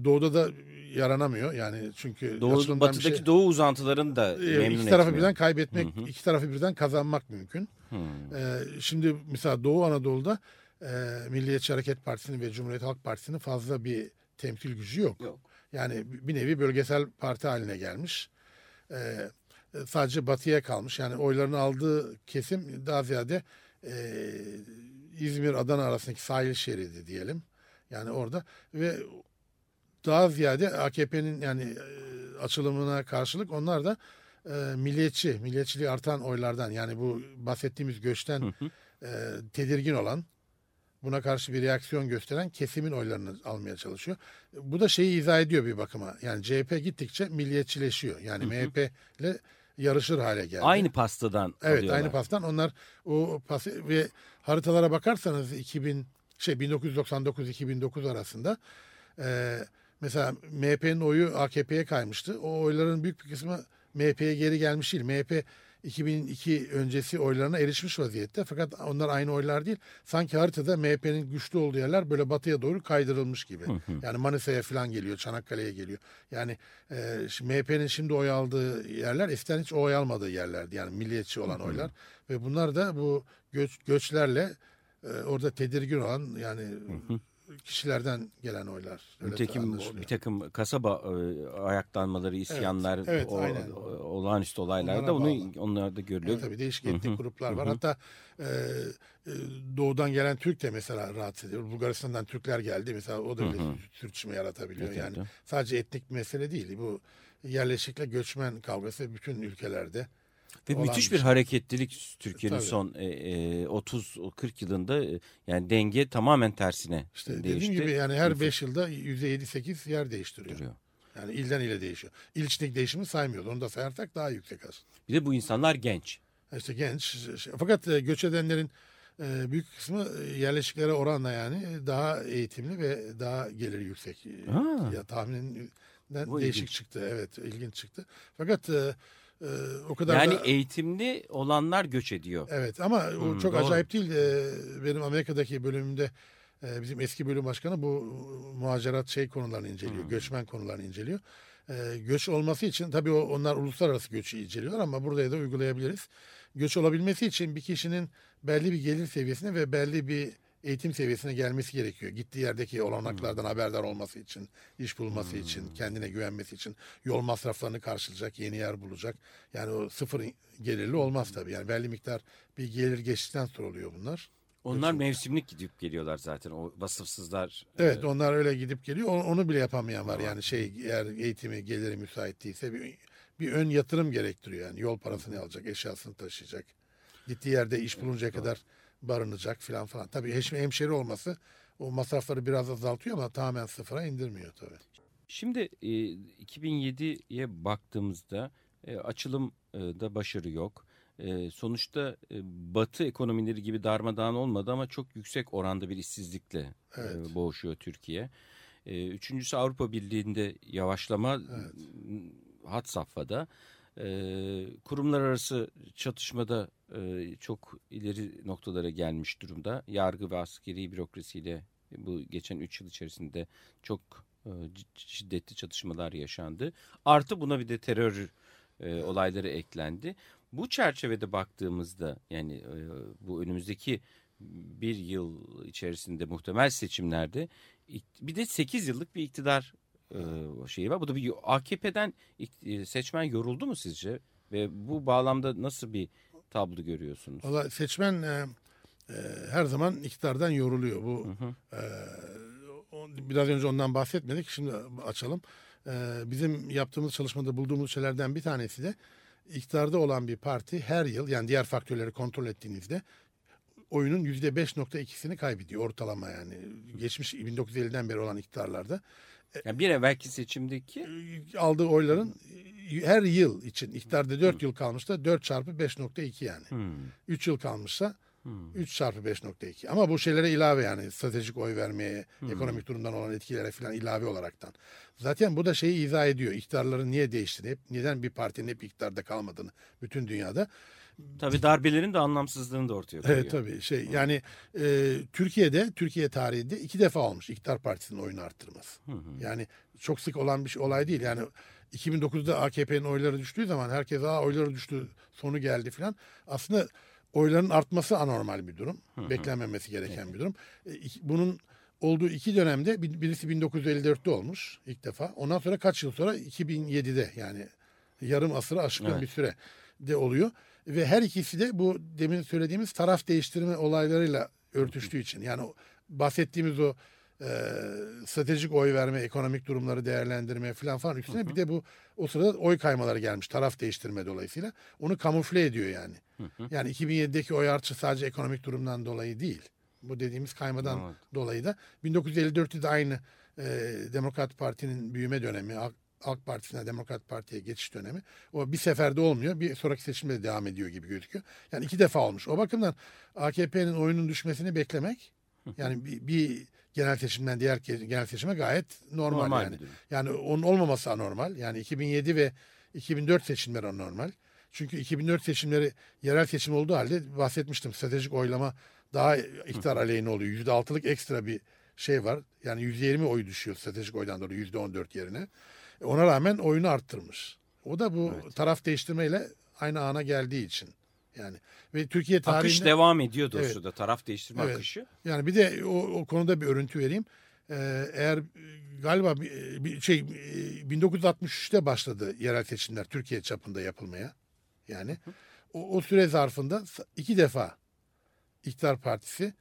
doğuda da yaranamıyor. Yani çünkü doğu, batıdaki şey, doğu uzantıların da e, memnun iki tarafı birden kaybetmek, hı hı. iki tarafı birden kazanmak mümkün. Ee, şimdi mesela Doğu Anadolu'da e, Milliyetçi Hareket Partisi'nin ve Cumhuriyet Halk Partisi'nin fazla bir temsil gücü yok. yok. Yani bir nevi bölgesel parti haline gelmiş. Ee, sadece batıya kalmış. Yani oylarını aldığı kesim daha ziyade e, İzmir-Adana arasındaki sahil şeridi diyelim. Yani orada ve daha ziyade AKP'nin yani e, açılımına karşılık onlar da e, milliyetçi, milliyetçiliği artan oylardan yani bu bahsettiğimiz göçten hı hı. E, tedirgin olan buna karşı bir reaksiyon gösteren kesimin oylarını almaya çalışıyor. Bu da şeyi izah ediyor bir bakıma. Yani CHP gittikçe milliyetçileşiyor. Yani MHP ile yarışır hale geldi. Aynı pastadan Evet alıyorlar. aynı pastadan. Onlar o pas ve haritalara bakarsanız 2000 şey 1999-2009 arasında e, mesela MHP'nin oyu AKP'ye kaymıştı. O oyların büyük bir kısmı MHP'ye geri gelmiş değil. MHP 2002 öncesi oylarına erişmiş vaziyette. Fakat onlar aynı oylar değil. Sanki haritada MHP'nin güçlü olduğu yerler böyle batıya doğru kaydırılmış gibi. Yani Manisa'ya falan geliyor, Çanakkale'ye geliyor. Yani e, MHP'nin şimdi oy aldığı yerler eskiden hiç oy almadığı yerlerdi. Yani milliyetçi olan oylar. Ve bunlar da bu göç, göçlerle e, orada tedirgin olan yani kişilerden gelen oylar. Nitekim bir takım kasaba e, ayaklanmaları, isyanlar, evet, o- aynen. o- olağanüstü olaylarda onu onlar da görülüyor. Yani tabii değişik etnik gruplar var. Hatta e, e, doğudan gelen Türk de mesela rahatsız ediyor. Bulgaristan'dan Türkler geldi. Mesela o da bile sürtüşme yaratabiliyor. Evet, yani evet. sadece etnik bir mesele değil. Bu yerleşikle göçmen kavgası bütün ülkelerde. Ve olan müthiş bir şey. hareketlilik Türkiye'nin son e, e, 30-40 yılında e, yani denge tamamen tersine İşte değişti. dediğim gibi yani her Nüfus 5 yılda %7-8 yer değiştiriyor. duruyor. Yani ilden ile değişiyor. İl içindeki değişimi saymıyoruz. Onu da sayarsak daha yüksek aslında. Bir de bu insanlar genç. İşte genç. Fakat e, göç edenlerin e, büyük kısmı e, yerleşiklere oranla yani daha eğitimli ve daha geliri yüksek. E, Ha. Ya tahmininden Bu değişik ilginç. çıktı. Evet, ilginç çıktı. Fakat e, e, o kadar Yani da eğitimli olanlar göç ediyor. Evet ama o Hmm, çok doğru. acayip değil. Ee, benim Amerika'daki bölümümde e, bizim eski bölüm başkanı bu muhacerat şey konularını inceliyor. Hmm. Göçmen konularını inceliyor. Ee, göç olması için tabii o, onlar uluslararası göçü inceliyorlar ama burada da uygulayabiliriz. Göç olabilmesi için bir kişinin belli bir gelir seviyesine ve belli bir eğitim seviyesine gelmesi gerekiyor. Gittiği yerdeki olanaklardan haberdar olması için, iş bulması için, kendine güvenmesi için, yol masraflarını karşılayacak, yeni yer bulacak. Yani o sıfır gelirli olmaz tabii. Yani belli miktar bir gelir geçtikten sonra oluyor bunlar. Onlar mevsimlik gidip geliyorlar zaten o vasıfsızlar. Evet onlar öyle gidip geliyor. O- Onu bile yapamayan var. Yani şey eğer eğitimi geliri müsait değilse bir, bir ön yatırım gerektiriyor. Yani yol parasını alacak, eşyasını taşıyacak. Gittiği yerde iş buluncaya kadar barınacak filan falan. Tabii hemşeri olması o masrafları biraz azaltıyor ama tamamen sıfıra indirmiyor tabii. Şimdi e, 2007'ye baktığımızda e, açılımda başarı yok. E, sonuçta e, Batı ekonomileri gibi darmadağın olmadı ama çok yüksek oranda bir işsizlikle e, Evet. boğuşuyor Türkiye. E, üçüncüsü Avrupa Birliği'nde yavaşlama m, hat safhada. E, kurumlar arası çatışmada e, çok ileri noktalara gelmiş durumda. Yargı ve askeri bürokrasiyle bu geçen 3 yıl içerisinde çok e, şiddetli çatışmalar yaşandı. Artı buna bir de terör e, olayları eklendi. Bu çerçevede baktığımızda yani e, bu önümüzdeki bir yıl içerisinde muhtemel seçimlerde bir de 8 yıllık bir iktidar e, şeyi var. Bu da bir AKP'den seçmen yoruldu mu sizce? Ve bu bağlamda nasıl bir tablo görüyorsunuz? Valla seçmen e, e, her zaman iktidardan yoruluyor. Bu e, o- biraz önce ondan bahsetmedik. Şimdi açalım. E, bizim yaptığımız çalışmada bulduğumuz şeylerden bir tanesi de iktidarda olan bir parti her yıl yani diğer faktörleri kontrol ettiğinizde oyunun %5.2'sini kaybediyor ortalama yani. Geçmiş 1950'den beri olan iktidarlarda Yani bir evvelki seçimdeki aldığı oyların her yıl için iktidarda 4 yıl kalmışsa 4 çarpı 5.2 yani. Hmm. 3 yıl kalmışsa 3 çarpı 5.2. Ama bu şeylere ilave yani stratejik oy vermeye, ekonomik durumdan olan etkilere falan ilave olaraktan. Zaten bu da şeyi izah ediyor. İktidarların niye değiştiğini, hep, neden bir partinin hep iktidarda kalmadığını bütün dünyada. Tabii darbelerin de anlamsızlığını da ortaya koyuyor. Evet tabii şey yani e, Türkiye'de Türkiye tarihinde iki defa olmuş iktidar partisinin oyunu arttırması. Yani çok sık olan bir şey, olay değil. Yani 2009'da AKP'nin oyları düştüğü zaman herkes aa oyları düştü sonu geldi falan. Aslında oyların artması anormal bir durum. Beklenmemesi gereken bir durum. E, bunun olduğu iki dönemde bir- birisi 1954'te olmuş ilk defa. Ondan sonra kaç yıl sonra 2007'de yani yarım asırı aşkın Evet. bir süre de oluyor. Ve her ikisi de bu demin söylediğimiz taraf değiştirme olaylarıyla örtüştüğü için. Yani bahsettiğimiz o e, stratejik oy verme, ekonomik durumları değerlendirme falan falan üstüne bir de bu o sırada oy kaymaları gelmiş taraf değiştirme dolayısıyla. Onu kamufle ediyor yani. Yani 2007'deki oy artışı sadece ekonomik durumdan dolayı değil. Bu dediğimiz kaymadan Evet. dolayı da 1954'te de aynı e, Demokrat Parti'nin büyüme dönemi, Halk Partisi'ne Demokrat Parti'ye geçiş dönemi. O bir seferde olmuyor. Bir sonraki seçimde de devam ediyor gibi gözüküyor. Yani iki defa olmuş. O bakımdan AKP'nin oyunun düşmesini beklemek yani bir, bir genel seçimden diğer genel seçime gayet normal, Normal yani. Yani onun olmaması anormal. Yani 2007 ve 2004 seçimleri anormal. Çünkü 2004 seçimleri yerel seçim olduğu halde bahsetmiştim. Stratejik oylama daha iktidar aleyhine oluyor. %6'lık ekstra bir şey var. Yani %20 oy düşüyor stratejik oydan dolayı %14 yerine. E, ona rağmen oyunu arttırmış. O da bu evet. taraf değiştirmeyle aynı ana geldiği için. Yani ve Türkiye tarihinde akış devam ediyor doğrusu evet, da taraf değiştirme evet, akışı. Yani bir de o, o konuda bir örüntü vereyim. Ee, eğer galiba bir şey 1963'te başladı yerel seçimler Türkiye çapında yapılmaya. Yani o, o süre zarfında iki defa iktidar partisi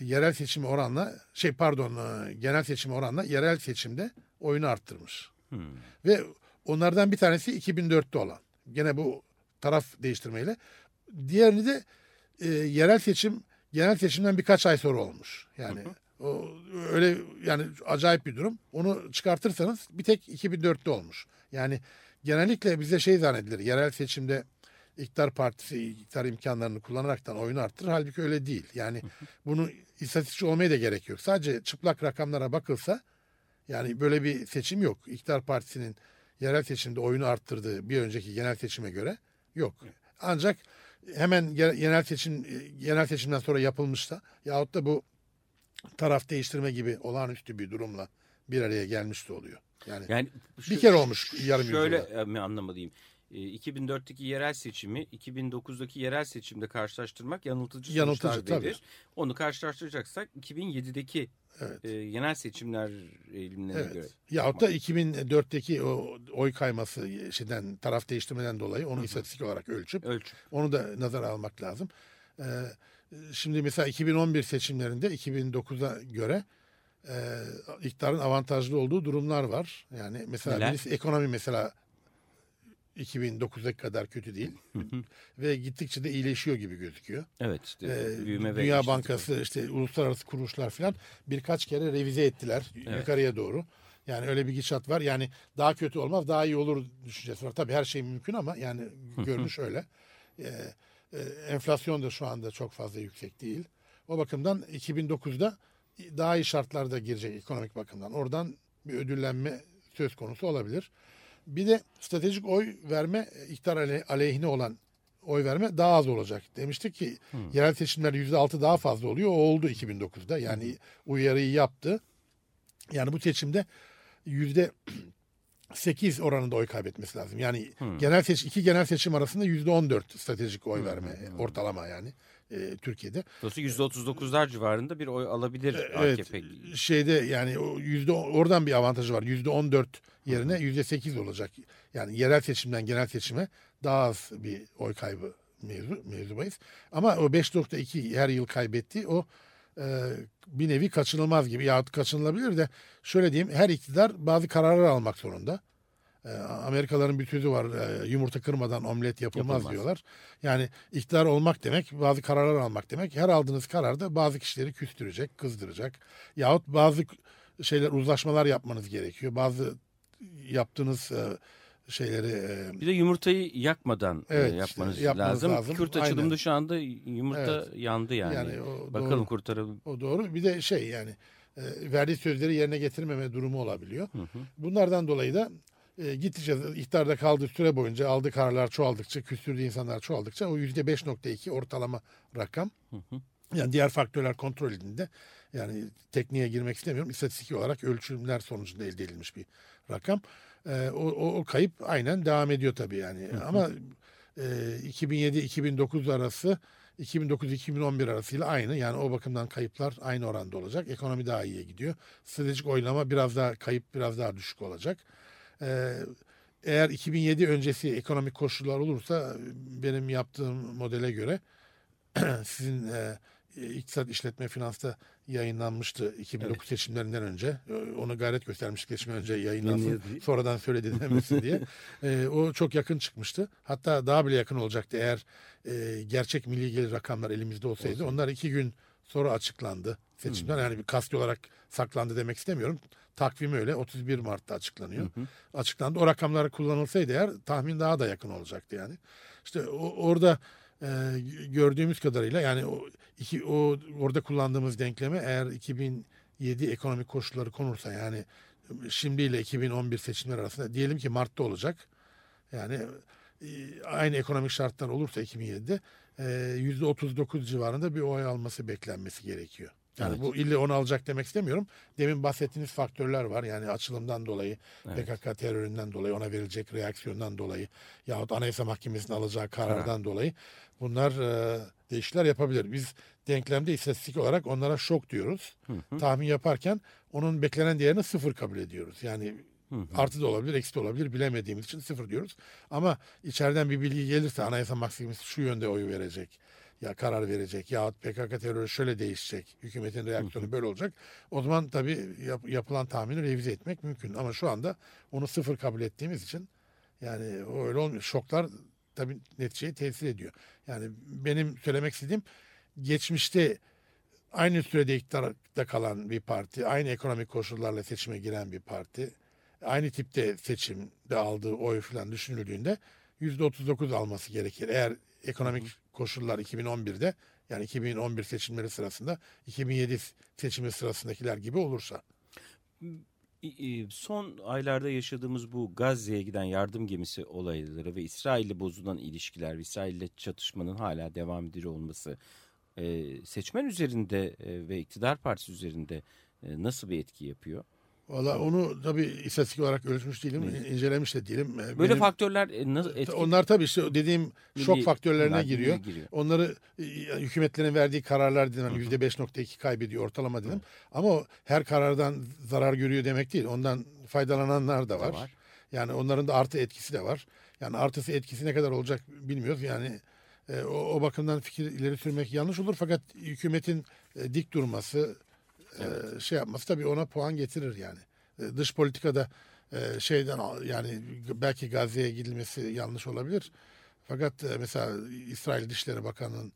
yerel seçim oranla şey pardon genel seçim oranla yerel seçimde oyunu arttırmış. Hmm. Ve onlardan bir tanesi 2004'te olan. Gene bu taraf değiştirmeyle. Diğerini de e, yerel seçim genel seçimden birkaç ay sonra olmuş. Yani o öyle yani acayip bir durum. Onu çıkartırsanız bir tek 2004'te olmuş. Yani genellikle bize şey zannedilir. Yerel seçimde iktidar partisi iktidar imkanlarını kullanaraktan oyunu arttırır. Halbuki öyle değil. Yani bunu istatistikçi olmaya da gerek yok. Sadece çıplak rakamlara bakılsa yani böyle bir seçim yok. İktidar partisinin yerel seçimde oyunu arttırdığı bir önceki genel seçime göre yok. Ancak hemen genel seçim genel seçimden sonra yapılmışsa yahut da bu taraf değiştirme gibi olağanüstü bir durumla bir araya gelmiş de oluyor. Yani, yani şu, bir kere olmuş yarım Şöyle yüzyılda. mi anlamalıyım. 2004'teki yerel seçimi 2009'daki yerel seçimde karşılaştırmak yanıltıcı, yanıltıcı sonuçlar verir. Onu karşılaştıracaksak 2007'deki evet. e, genel seçimler eğilimlerine evet. göre. Yahut da 2004'teki o oy kayması şeyden taraf değiştirmeden dolayı onu Hı -hı. istatistik olarak ölçüp, ölçüp onu da nazara almak lazım. Ee, şimdi mesela 2011 seçimlerinde 2009'a göre e, iktidarın avantajlı olduğu durumlar var. Yani mesela birisi, ekonomi mesela 2009'a kadar kötü değil. ve gittikçe de iyileşiyor gibi gözüküyor. Evet işte ee, büyüme Dünya Bankası işte uluslararası kuruluşlar falan birkaç kere revize ettiler evet. yukarıya doğru. Yani öyle bir gidişat var. Yani daha kötü olmaz daha iyi olur düşüncesi var. Tabii her şey mümkün ama yani görünüş öyle. Ee, e, enflasyon da şu anda çok fazla yüksek değil. O bakımdan 2009'da daha iyi şartlarda girecek ekonomik bakımdan. Oradan bir ödüllenme söz konusu olabilir. Bir de stratejik oy verme iktidar aleyhine olan oy verme daha az olacak. Demiştik ki hmm. yerel seçimler yüzde altı daha fazla oluyor. O oldu 2009'da. Yani hmm. uyarıyı yaptı. Yani bu seçimde yüzde 8 oranında oy kaybetmesi lazım. Yani hmm. genel seç iki genel seçim arasında yüzde 14 stratejik oy verme hmm. ortalama yani e, Türkiye'de. Dolayısıyla yüzde 39'lar civarında bir oy alabilir e, evet, AKP. Şeyde yani yüzde oradan bir avantajı var. Yüzde 14 yerine yüzde 8 olacak. Yani yerel seçimden genel seçime daha az bir oy kaybı mevzu, mevzu bahis. Ama o 5.2 her yıl kaybetti. O e, bir nevi kaçınılmaz gibi yahut kaçınılabilir de şöyle diyeyim her iktidar bazı kararlar almak zorunda. E, Amerikalıların bir sözü var e, yumurta kırmadan omlet yapılmaz, yapılmaz diyorlar. Yani iktidar olmak demek bazı kararlar almak demek. Her aldığınız kararda bazı kişileri küstürecek, kızdıracak. Yahut bazı şeyler uzlaşmalar yapmanız gerekiyor. Bazı yaptığınız e, şeyleri e, bir de yumurtayı yakmadan evet, yapmanız, işte, lazım. lazım. Kürt açılımda şu anda yumurta evet. yandı yani. yani o Bakalım doğru. kurtaralım. O doğru. Bir de şey yani verdiği sözleri yerine getirmeme durumu olabiliyor. Hı hı. Bunlardan dolayı da e, gittikçe iktidarda kaldığı süre boyunca aldığı kararlar çoğaldıkça, küstürdüğü insanlar çoğaldıkça o yüzde 5.2 ortalama rakam. Hı hı. Yani diğer faktörler kontrol edildiğinde yani tekniğe girmek istemiyorum. İstatistik olarak ölçümler sonucunda elde edilmiş bir rakam. E, o, o, o kayıp aynen devam ediyor tabii yani. Hı hı. Ama e, 2007-2009 arası 2009-2011 arasıyla aynı. Yani o bakımdan kayıplar aynı oranda olacak. Ekonomi daha iyiye gidiyor. Stratejik oylama biraz daha kayıp biraz daha düşük olacak. Ee, eğer 2007 öncesi ekonomik koşullar olursa benim yaptığım modele göre sizin e, İktisat İşletme Finans'ta yayınlanmıştı 2009 evet. seçimlerinden önce. Onu gayret göstermiş seçimden önce yayınlansın. Sonradan söyledi demesin diye. E, o çok yakın çıkmıştı. Hatta daha bile yakın olacaktı eğer e, gerçek milli gelir rakamlar elimizde olsaydı. Olsun. Onlar iki gün sonra açıklandı seçimden. Hmm. Yani bir kasti olarak saklandı demek istemiyorum. Takvim öyle 31 Mart'ta açıklanıyor. Hı Açıklandı. O rakamlar kullanılsaydı eğer tahmin daha da yakın olacaktı yani. İşte o, orada e, gördüğümüz kadarıyla yani o, iki, o orada kullandığımız denkleme eğer 2007 ekonomik koşulları konursa yani şimdiyle 2011 seçimler arasında diyelim ki Mart'ta olacak. Yani e, aynı ekonomik şartlar olursa 2007'de e, %39 civarında bir oy alması beklenmesi gerekiyor. Yani Evet. bu ille onu alacak demek istemiyorum. Demin bahsettiğiniz faktörler var. Yani açılımdan dolayı, Evet. PKK teröründen dolayı, ona verilecek reaksiyondan dolayı yahut Anayasa Mahkemesi'nin alacağı karardan dolayı bunlar e, değişiklikler yapabilir. Biz denklemde istatistik olarak onlara şok diyoruz. Tahmin yaparken onun beklenen değerini sıfır kabul ediyoruz. Yani artı da olabilir, eksi de olabilir bilemediğimiz için sıfır diyoruz. Ama içeriden bir bilgi gelirse Anayasa Mahkemesi şu yönde oyu verecek ya karar verecek yahut PKK terörü şöyle değişecek, hükümetin reaksiyonu böyle olacak. O zaman tabii yap- yapılan tahmini revize etmek mümkün. Ama şu anda onu sıfır kabul ettiğimiz için yani o öyle olmuyor. Şoklar tabii neticeye tesir ediyor. Yani benim söylemek istediğim geçmişte aynı sürede iktidarda kalan bir parti, aynı ekonomik koşullarla seçime giren bir parti, aynı tipte seçimde aldığı oy falan düşünüldüğünde %39 alması gerekir. Eğer ekonomik koşullar 2011'de yani 2011 seçimleri sırasında 2007 seçimi sırasındakiler gibi olursa. Son aylarda yaşadığımız bu Gazze'ye giden yardım gemisi olayları ve İsrail'le bozulan ilişkiler, İsrail'le çatışmanın hala devam ediyor olması e, seçmen üzerinde e, ve iktidar partisi üzerinde e, nasıl bir etki yapıyor? Valla onu tabii istatistik olarak ölçmüş değilim, incelemiş de değilim. Ee, Böyle benim- faktörler e, nasıl etki Onlar tabii işte dediğim şok Milli- faktörlerine giriyor. giriyor. Onları e, hükümetlerin verdiği kararlar dedim. Hani %5.2 kaybediyor ortalama dedim. Ama o her karardan zarar görüyor demek değil. Ondan faydalananlar da var. var. Yani onların da artı etkisi de var. Yani artısı etkisi ne kadar olacak bilmiyoruz. Yani e, o, o bakımdan fikir ileri sürmek yanlış olur. Fakat hükümetin e, dik durması, e, şey yapması tabii ona puan getirir yani. E, dış politikada e, şeyden yani belki Gazze'ye gidilmesi yanlış olabilir. Fakat e, mesela İsrail Dışişleri Bakanı'nın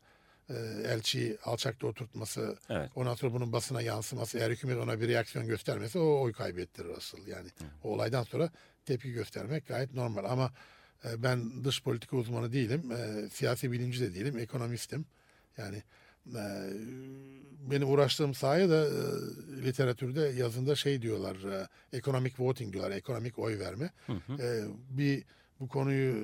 e, elçiyi alçakta oturtması, Evet. ondan sonra bunun basına yansıması, eğer hükümet ona bir reaksiyon göstermesi o oy kaybettirir asıl. Yani o olaydan sonra tepki göstermek gayet normal. Ama ben dış politika uzmanı değilim, siyasi bilimci de değilim, ekonomistim. Yani benim uğraştığım sahaya da e, literatürde yazında şey diyorlar, e, economic voting diyorlar, ekonomik oy verme. E, bir bu konuyu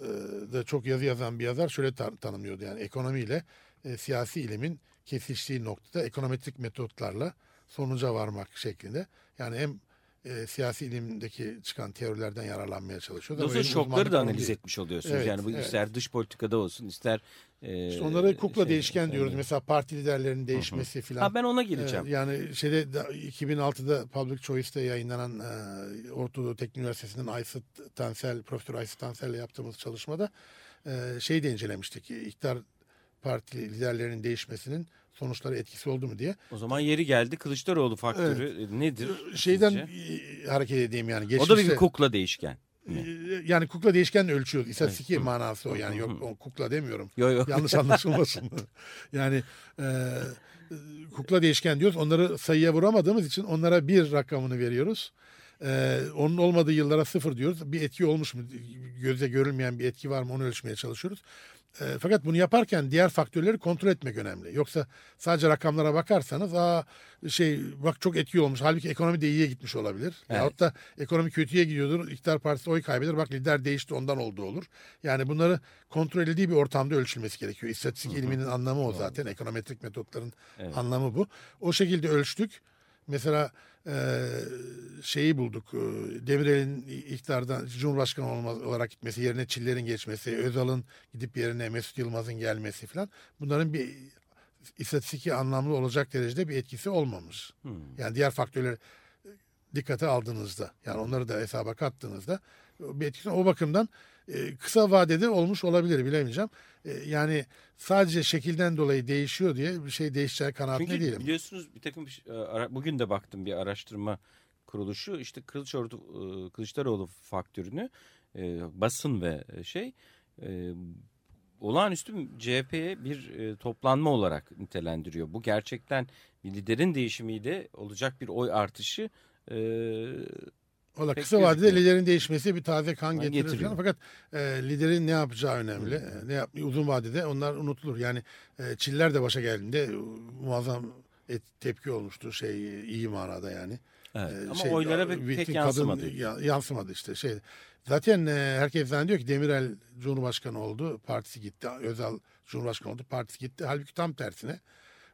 e, da çok yazı yazan bir yazar şöyle tanımlıyordu yani ekonomiyle e, siyasi ilimin kesiştiği noktada ekonometrik metotlarla sonuca varmak şeklinde. Yani hem e, siyasi ilimdeki çıkan teorilerden yararlanmaya çalışıyor. Dolayısıyla şokları da analiz değil. etmiş oluyorsunuz. Evet, yani bu evet. ister dış politikada olsun ister e, İşte onlara kukla şey, değişken diyoruz. e, Mesela parti liderlerinin değişmesi filan. Ha ben ona geleceğim. Ee, yani şeyde da- 2006'da Public Choice'te yayınlanan e, Orta Doğu Teknik Üniversitesi'nin Aysıt Tansel, Profesör Aysıt Tansel'le yaptığımız çalışmada e, şey de incelemiştik. İktidar parti liderlerinin değişmesinin sonuçları etkisi oldu mu diye. O zaman yeri geldi Kılıçdaroğlu faktörü e, nedir? Şeyden sizce? e, hareket edeyim yani. o Geçmişte, da bir kukla değişken. e, yani kukla değişken ölçüyoruz. İstatistiki manası o yani. Yok o kukla demiyorum. Yo yo. Yanlış anlaşılmasın. yani e, kukla değişken diyoruz. Onları sayıya vuramadığımız için onlara bir rakamını veriyoruz. E, onun olmadığı yıllara sıfır diyoruz. Bir etki olmuş mu? Göze görülmeyen bir etki var mı? Onu ölçmeye çalışıyoruz. E, fakat bunu yaparken diğer faktörleri kontrol etmek önemli. Yoksa sadece rakamlara bakarsanız aa şey bak çok etki olmuş. Halbuki ekonomi de iyiye gitmiş olabilir. Evet. Yahut da ekonomi kötüye gidiyordur. İktidar partisi oy kaybeder. Bak lider değişti ondan oldu olur. Yani bunları kontrol edildiği bir ortamda ölçülmesi gerekiyor. İstatistik ilminin anlamı o zaten. Ekonometrik metotların Evet. anlamı bu. O şekilde ölçtük. Mesela e, şeyi bulduk. e, Demirel'in iktidardan Cumhurbaşkanı olarak gitmesi, yerine Çiller'in geçmesi, Özal'ın gidip yerine Mesut Yılmaz'ın gelmesi falan. Bunların bir istatistiki anlamlı olacak derecede bir etkisi olmamış. Yani diğer faktörleri dikkate aldığınızda, yani onları da hesaba kattığınızda bir etkisi o bakımdan e, kısa vadede olmuş olabilir bilemeyeceğim. E, yani sadece şekilden dolayı değişiyor diye bir şey değişeceği kanaatinde Çünkü değilim. biliyorsunuz bir takım e, bugün de baktım bir araştırma kuruluşu işte Kılıçdaroğlu, e, Kılıçdaroğlu faktörünü e, basın ve şey e, olağanüstü CHP'ye bir e, toplanma olarak nitelendiriyor. Bu gerçekten bir liderin değişimiyle olacak bir oy artışı e, Valla kısa vadede liderin değişmesi bir taze kan getirir getiriyor. falan. Fakat e, liderin ne yapacağı önemli. E, ne yap uzun vadede onlar unutulur. Yani e, Çiller de başa geldiğinde e, muazzam et, tepki olmuştu şey iyi manada yani. Evet, e, ama oylara pek- pek yansımadı. Yansımadı işte şey. Zaten e, herkes zannediyor ki Demirel Cumhurbaşkanı oldu, partisi gitti. Özal Cumhurbaşkanı oldu, partisi gitti. Halbuki tam tersine.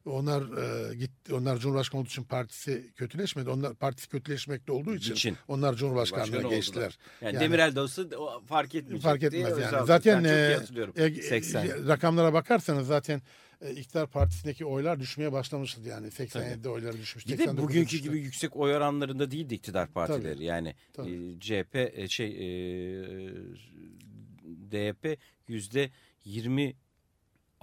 Onlar e, gitti. Onlar Cumhurbaşkanı olduğu için partisi kötüleşmedi. Onlar partisi kötüleşmekte olduğu için, İçin. onlar Cumhurbaşkanlığına geçtiler. Yani, Yani- Demirel de olsa o fark etmeyecek. Fark etmez yani. Özal- Zaten e, e, 80. e, rakamlara bakarsanız zaten e, iktidar partisindeki oylar düşmeye başlamıştı yani 87'de oyları düşmüş. Bir de 89'da bugünkü düştü. gibi yüksek oy oranlarında değildi iktidar partileri. Yani Tabii. e, CHP e, şey e, DYP yüzde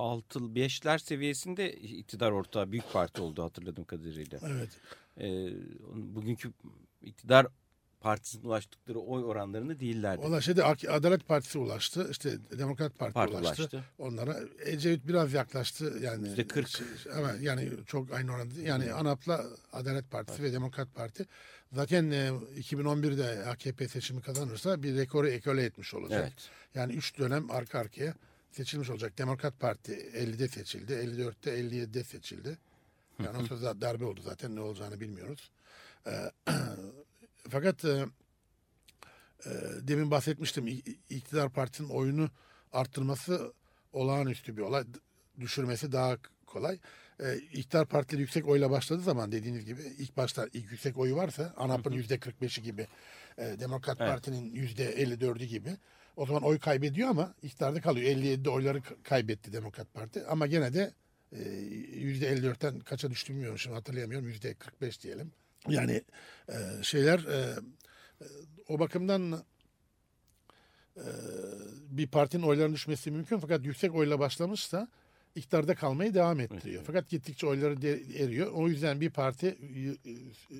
26 beşler seviyesinde iktidar ortağı büyük parti oldu hatırladığım kadarıyla. Evet. E, onun- bugünkü iktidar partisinin ulaştıkları oy oranlarında değillerdi. Valla şeyde Adalet Partisi ulaştı. işte Demokrat Parti, Parti ulaştı. ulaştı. Onlara Ecevit biraz yaklaştı. Yani Yüzde kırk. şey- evet, yani çok aynı oranda. Yani ANAP'la Adalet Partisi ve Demokrat Parti zaten e, 2011'de AKP seçimi kazanırsa bir rekoru ekole etmiş olacak. Evet. Yani 3 dönem arka arkaya seçilmiş olacak. Demokrat Parti 50'de seçildi. 54'te 57'de seçildi. Yani o sırada darbe oldu zaten ne olacağını bilmiyoruz. Ee, fakat e, e, demin bahsetmiştim iktidar partisinin oyunu arttırması olağanüstü bir olay. Düşürmesi daha kolay. E, iktidar partileri yüksek oyla başladığı zaman dediğiniz gibi ilk başta ilk yüksek oyu varsa ANAP'ın yüzde 45'i gibi e, Demokrat Evet. Parti'nin yüzde 54'ü gibi o zaman oy kaybediyor ama iktidarda kalıyor. 57'de oyları kaybetti Demokrat Parti ama gene de e, yüzde 54'ten kaça düştü bilmiyorum şimdi hatırlayamıyorum yüzde 45 diyelim. Yani e, şeyler e, e, o bakımdan e, bir partinin oylarının düşmesi mümkün fakat yüksek oyla başlamışsa iktidarda kalmayı devam ettiriyor. Fakat gittikçe oyları de- eriyor. O yüzden bir parti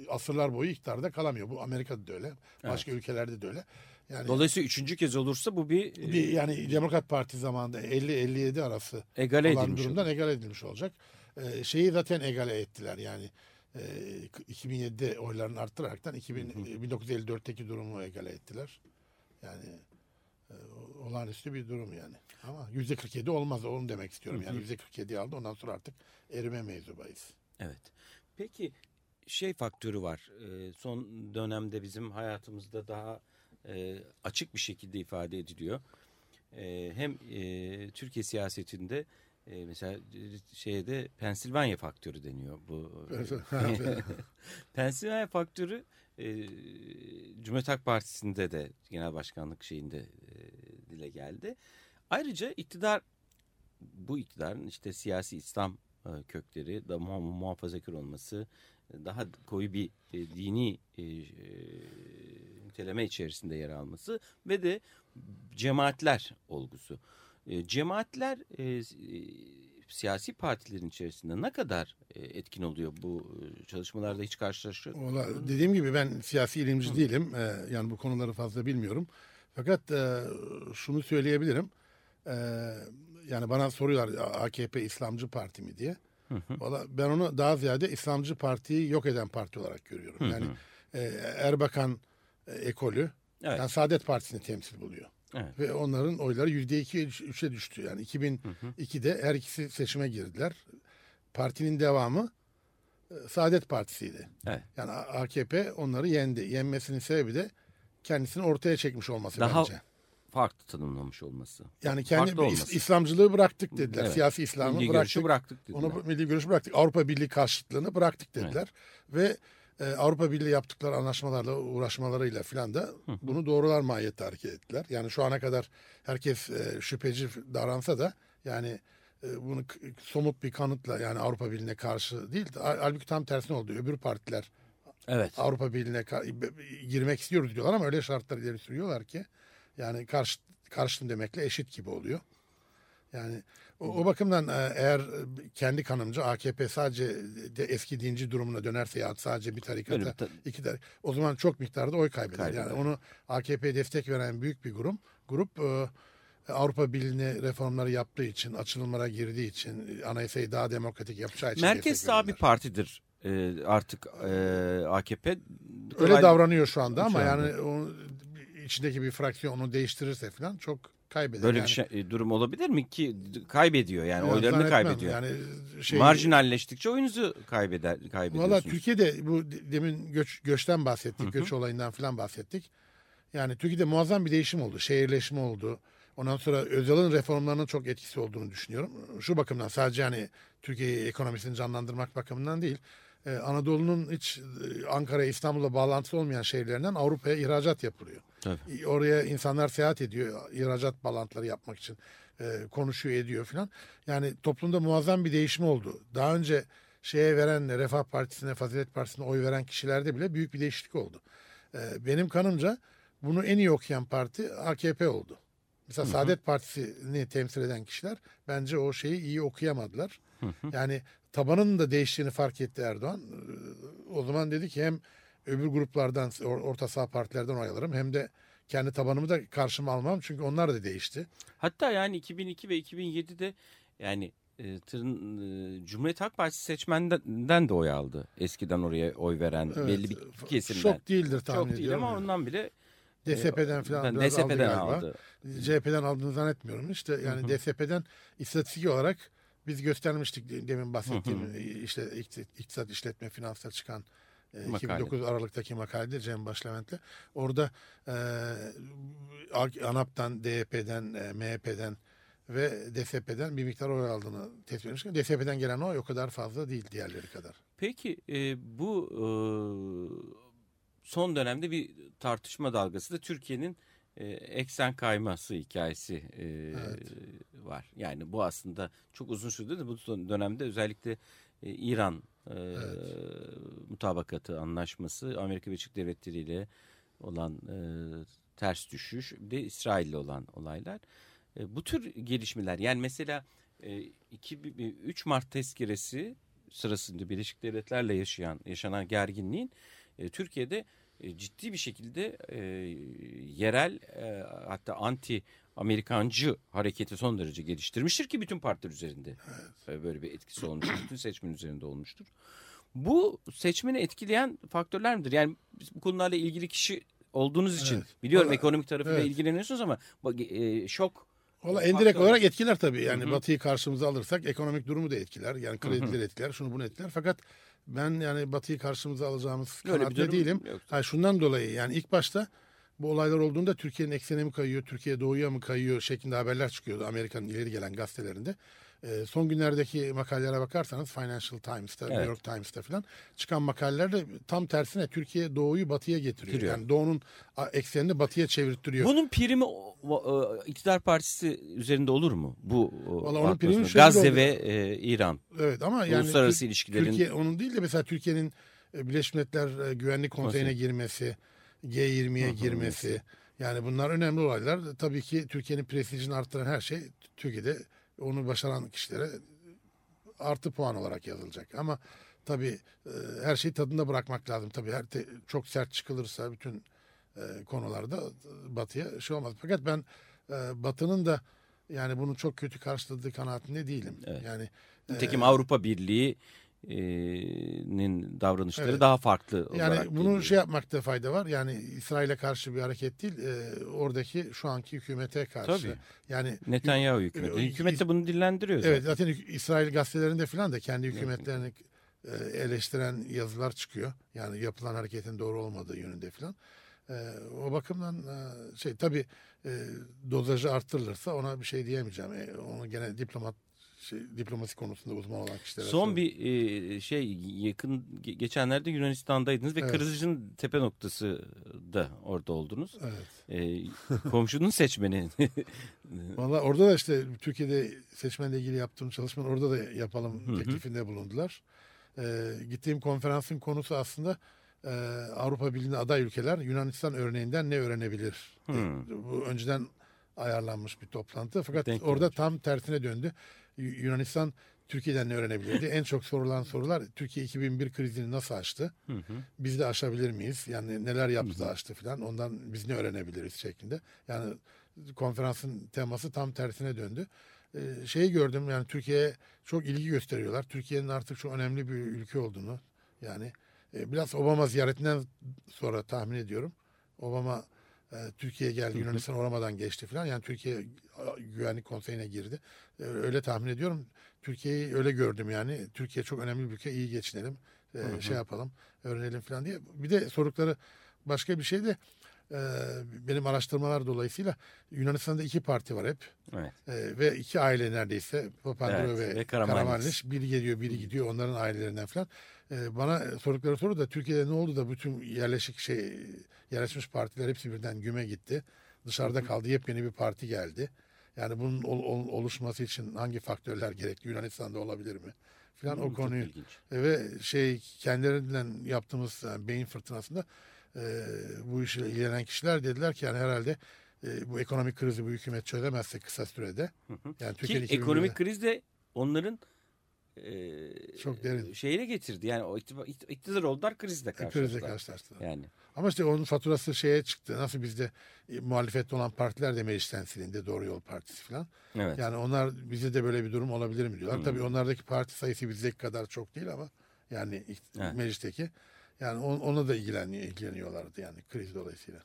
asırlar boyu iktidarda kalamıyor. Bu Amerika'da da öyle. Başka ülkelerde de öyle. Yani Dolayısıyla üçüncü kez olursa bu bir, e, bir yani Demokrat Parti zamanında 50-57 arası egale olan edilmiş durumdan olur. egale edilmiş olacak. Ee, şeyi zaten egale ettiler yani. Ee, 2007'de oylarını arttıraraktan 2000, 1954'teki durumu egale ettiler. Yani e, olağanüstü bir durum yani. Ama %47 olmaz onu demek istiyorum. Yani %47 aldı ondan sonra artık erime mevzu bahis. Evet. Peki şey faktörü var. Ee, son dönemde bizim hayatımızda daha e, açık bir şekilde ifade ediliyor. Ee, hem e, Türkiye siyasetinde e, mesela e, şeyde Pensilvanya faktörü deniyor bu. Pensilvanya faktörü e, Cumhuriyet Halk Partisi'nde de genel başkanlık şeyinde e, dile geldi. Ayrıca iktidar bu iktidarın işte siyasi İslam e, kökleri, da muha- muhafazakar olması, e, daha koyu bir e, dini e, e, niteleme içerisinde yer alması ve de cemaatler olgusu. E, cemaatler e, e, siyasi partilerin içerisinde ne kadar e, etkin oluyor bu e, çalışmalarda hiç karşılaşıyor? Valla dediğim gibi ben siyasi ilimci değilim. Ee, yani bu konuları fazla bilmiyorum. Fakat e, şunu söyleyebilirim. Ee, yani bana soruyorlar AKP İslamcı Parti mi diye. Valla ben onu daha ziyade İslamcı Parti'yi yok eden parti olarak görüyorum. Yani e, Erbakan e, ekolü Evet. yani Saadet Partisi'ni temsil buluyor. Evet. Ve onların oyları yüzde iki, üçe düştü. Yani 2002'de her ikisi seçime girdiler. Partinin devamı e, Saadet Partisi'ydi. Evet. Yani AKP onları yendi. Yenmesinin sebebi de kendisini ortaya çekmiş olması Daha bence. Farklı tanımlamış olması. Yani kendi farklı olması. İs- İslamcılığı bıraktık dediler. Evet. Siyasi İslam'ı Milli bıraktık. bıraktık dediler. Onu milli görüşü bıraktık. Avrupa Birliği karşıtlığını bıraktık dediler. Ve e, Avrupa Birliği yaptıkları anlaşmalarla, uğraşmalarıyla filan da bunu doğrular mahiyette hareket ettiler. Yani şu ana kadar herkes e, şüpheci davransa da yani e, bunu somut bir kanıtla yani Avrupa Birliği'ne karşı değil. de- Halbuki tam tersine oldu. Öbür partiler Evet. Avrupa Birliği'ne girmek istiyoruz diyorlar ama öyle şartlar ileri sürüyorlar ki yani karşı karşın demekle eşit gibi oluyor. Yani o, o bakımdan e, eğer kendi kanımca AKP sadece de eski dinci durumuna dönerse ya sadece bir tarikata Öyle iki tarik o zaman çok miktarda oy kaybeder. Kaybeder. Yani onu AKP'ye destek veren büyük bir grup grup e, Avrupa Birliği'ne reformları yaptığı için, açılımlara girdiği için, anayasayı daha demokratik yapacağı için Merkez sağ bir partidir e, artık e, AKP. Öyle Kolay- davranıyor şu anda ama Şu anda. yani o, içindeki bir fraksiyon onu değiştirirse falan çok kaybeder. Böyle yani, bir şey, e, durum olabilir mi ki kaybediyor yani Ya, oylarını kaybediyor. Yani şey, Marjinalleştikçe oyunuzu kaybeder kaybediyorsunuz. Valla Türkiye'de bu de- demin göç, göçten bahsettik, göç olayından falan bahsettik. Yani Türkiye'de muazzam bir değişim oldu, şehirleşme oldu. Ondan sonra Özal'ın reformlarının çok etkisi olduğunu düşünüyorum. Şu bakımdan sadece hani Türkiye ekonomisini canlandırmak bakımından değil. Ee, Anadolu'nun hiç e, Ankara, İstanbul'la bağlantısı olmayan şehirlerinden Avrupa'ya ihracat yapılıyor. Tabii. E, Oraya insanlar seyahat ediyor ihracat bağlantıları yapmak için. E, konuşuyor ediyor filan. Yani toplumda muazzam bir değişim oldu. Daha önce şeye veren Refah Partisi'ne, Fazilet Partisi'ne oy veren kişilerde bile büyük bir değişiklik oldu. E, benim kanımca bunu en iyi okuyan parti AKP oldu. Mesela Saadet Partisi'ni temsil eden kişiler bence o şeyi iyi okuyamadılar. Yani tabanının da değiştiğini fark etti Erdoğan. Ee, O zaman dedi ki hem öbür gruplardan, or- orta sağ partilerden oy alırım hem de kendi tabanımı da karşıma almam çünkü onlar da değişti. Hatta yani 2002 ve 2007'de yani e, tırın, e, Cumhuriyet Halk Partisi seçmenden de oy aldı. Eskiden oraya oy veren Evet, belli bir kesimden. Şok değildir tahmin Çok değil ama yani. ondan bile DSP'den falan aldı DSP'den galiba. aldı. CHP'den aldığını zannetmiyorum. İşte yani DSP'den istatistik olarak biz göstermiştik de- demin bahsettiğim işte ikti- iktisat işletme finanslar çıkan e, Makale. 2009 Aralık'taki makalede Cem Başlevent'le. Orada e, ANAP'tan, DYP'den, e, MHP'den ve DSP'den bir miktar oy aldığını tespit etmiştik. DSP'den gelen oy o kadar fazla değil diğerleri kadar. Peki e, bu e, son dönemde bir tartışma dalgası da Türkiye'nin e, eksen kayması hikayesi e, var. Yani bu aslında çok uzun süredir bu dönemde özellikle e, İran e, mutabakatı anlaşması Amerika Birleşik Devletleri ile olan e, ters düşüş bir de İsrail ile olan olaylar. E, bu tür gelişmeler yani mesela e, 3 Mart tezkeresi sırasında Birleşik Devletler'le yaşayan yaşanan gerginliğin e, Türkiye'de e, ciddi bir şekilde e, yerel e, hatta anti Amerikancı hareketi son derece geliştirmiştir ki bütün partiler üzerinde e, böyle bir etkisi olmuştur. bütün seçmen üzerinde olmuştur. Bu seçmeni etkileyen faktörler midir? Yani bu konularla ilgili kişi olduğunuz için Evet. biliyorum Valla- ekonomik tarafıyla evet. ilgileniyorsunuz ama e, şok Valla endirekt Faktör. olarak etkiler tabii. Yani Hı hı. Batı'yı karşımıza alırsak ekonomik durumu da etkiler. Yani kredileri etkiler, şunu bunu etkiler. Fakat ben yani Batı'yı karşımıza alacağımız durum değilim. Ha, şundan dolayı yani ilk başta bu olaylar olduğunda Türkiye'nin eksene mi kayıyor, Türkiye doğuya mı kayıyor şeklinde haberler çıkıyordu Amerika'nın ileri gelen gazetelerinde. Ee, son günlerdeki makalelere bakarsanız Financial Times'ta, New Evet. York Times'ta falan çıkan makalelerde tam tersine Türkiye doğuyu batıya getiriyor. Getiriyor. Yani doğunun eksenini batıya çevirttiriyor. Bunun primi e, iktidar partisi üzerinde olur mu? Bu Vallahi onun primi Gazze ve e, İran. Evet ama yani Uluslararası ilişkilerin- Türkiye onun değil de mesela Türkiye'nin e, Birleşmiş Milletler e, Güvenlik Konseyi'ne girmesi, G20'ye girmesi yani bunlar önemli olaylar. Tabii ki Türkiye'nin prestijini arttıran her şey Türkiye'de onu başaran kişilere artı puan olarak yazılacak. Ama tabii e, her şeyi tadında bırakmak lazım. Tabii her te- çok sert çıkılırsa bütün e, konularda e, Batı'ya şey olmaz. Fakat ben e, Batı'nın da yani bunu çok kötü karşıladığı kanaatinde değilim. Evet. Yani Nitekim Avrupa Birliği'nin davranışları Evet. daha farklı Yani olarak bunu geliyor. şey yapmakta fayda var. Yani İsrail'e karşı bir hareket değil, e, oradaki şu anki hükümete karşı. Tabii. Yani Netanyahu hükümeti. Hükümet de bunu dillendiriyor evet zaten. zaten hük- İsrail gazetelerinde falan da kendi hükümetlerini e, eleştiren yazılar çıkıyor. Yani yapılan hareketin doğru olmadığı yönünde falan. E, o bakımdan e, şey tabii e, dozajı arttırılırsa ona bir şey diyemeyeceğim. E, onu gene diplomat şey, diplomasi konusunda uzman olan kişilere Son sorun. bir e, şey yakın ge- geçenlerde Yunanistan'daydınız ve Evet. Kırızıcı'nın tepe noktası da orada oldunuz. Evet. E, komşunun seçmeni. Valla orada da işte Türkiye'de seçmenle ilgili yaptığım çalışmanın orada da yapalım teklifinde bulundular. Ee, gittiğim konferansın konusu aslında e, Avrupa Birliği'ne aday ülkeler Yunanistan örneğinden ne öğrenebilir? Hmm. Bu önceden ayarlanmış bir toplantı fakat Denk orada tam tersine döndü. Yunanistan Türkiye'den ne öğrenebilirdi? en çok sorulan sorular Türkiye 2001 krizini nasıl aştı? Hı hı. Biz de aşabilir miyiz? Yani neler yaptı da aştı falan. Ondan biz ne öğrenebiliriz şeklinde. Yani konferansın teması tam tersine döndü. Ee, şeyi gördüm yani Türkiye'ye çok ilgi gösteriyorlar. Türkiye'nin artık çok önemli bir ülke olduğunu yani e, biraz Obama ziyaretinden sonra tahmin ediyorum. Obama E, Türkiye geldi Yunanistan uğramadan geçti falan. Yani Türkiye Güvenlik Konseyi'ne girdi. E, öyle tahmin ediyorum. Türkiye'yi öyle gördüm yani. Türkiye çok önemli bir ülke. iyi geçinelim. E, şey yapalım. Öğrenelim falan diye. Bir de sordukları başka bir şey de benim araştırmalar dolayısıyla Yunanistan'da iki parti var hep. Evet. E, ve iki aile neredeyse. Papandreou Evet, ve, ve Karamanlis. Karamanlis. Biri geliyor biri gidiyor onların ailelerinden falan. E, bana sordukları soru da Türkiye'de ne oldu da bütün yerleşik şey yerleşmiş partiler hepsi birden güme gitti. Dışarıda kaldı yepyeni bir parti geldi. Yani bunun ol- ol- oluşması için hangi faktörler gerekli? Yunanistan'da olabilir mi? Falan o konuyu ve şey kendilerinden yaptığımız yani beyin fırtınasında e, bu işle ilgilenen kişiler dediler ki yani herhalde e, bu ekonomik krizi bu hükümet çözemezse kısa sürede yani Ki Türkiye'nin ekonomik kriz de onların e, Çok derin. şeyine getirdi. Yani o iktiba- ikt- iktidar oldular krizle krizle karşılaştılar. karşılaştılar. Yani Ama işte onun faturası şeye çıktı. Nasıl bizde e, muhalefette olan partiler de meclisten silindi. Doğru Yol Partisi falan. evet. Yani onlar bize de böyle bir durum olabilir mi diyorlar. Hmm. Tabii onlardaki parti sayısı bizdeki kadar çok değil ama yani Evet. meclisteki yani on- ona da ilgileniyor, ilgileniyorlardı yani kriz dolayısıyla.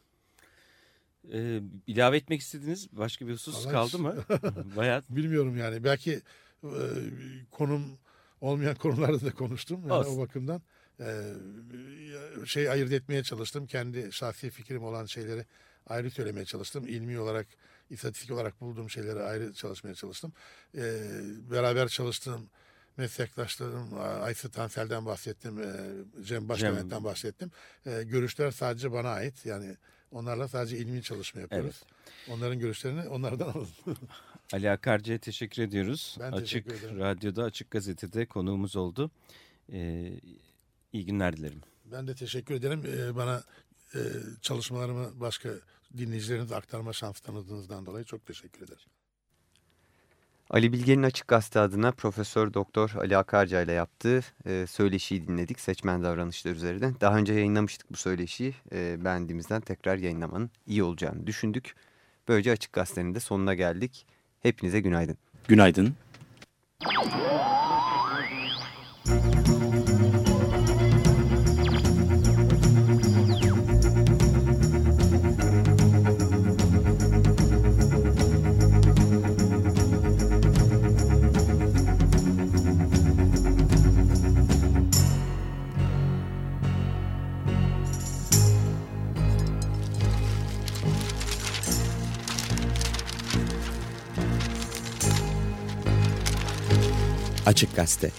Ee, ilave etmek istediğiniz başka bir husus Vallahi kaldı mı? Bayağı Bilmiyorum yani. Belki e, konum olmayan konularda da konuştum. Yani Olsun. o bakımdan e, şey ayırt etmeye çalıştım. Kendi şahsi fikrim olan şeyleri ayrı söylemeye çalıştım. İlmi olarak, istatistik olarak bulduğum şeyleri ayrı çalışmaya çalıştım. E, beraber çalıştığım meslektaşlarım Aysı Tansel'den bahsettim, e, Cem Başlevent'ten bahsettim. E, görüşler sadece bana ait. Yani onlarla sadece ilmi çalışma yapıyoruz. Onların görüşlerini onlardan alın. Ali Akarcı'ya teşekkür ediyoruz. Ben Açık teşekkür ederim. Radyo'da, Açık Gazete'de konuğumuz oldu. Ee, iyi günler dilerim. Ben de teşekkür ederim. Ee, bana e, çalışmalarımı başka dinleyicilerinize aktarma şansı tanıdığınızdan dolayı çok teşekkür ederim. Ali Bilge'nin Açık Gazete adına Profesör Doktor Ali Akarca ile yaptığı e, söyleşiyi dinledik. Seçmen davranışlar üzerine. Daha önce yayınlamıştık bu söyleşiyi. E, beğendiğimizden tekrar yayınlamanın iyi olacağını düşündük. Böylece Açık Gazete'nin de sonuna geldik. Hepinize günaydın. Günaydın. Açık Gazete.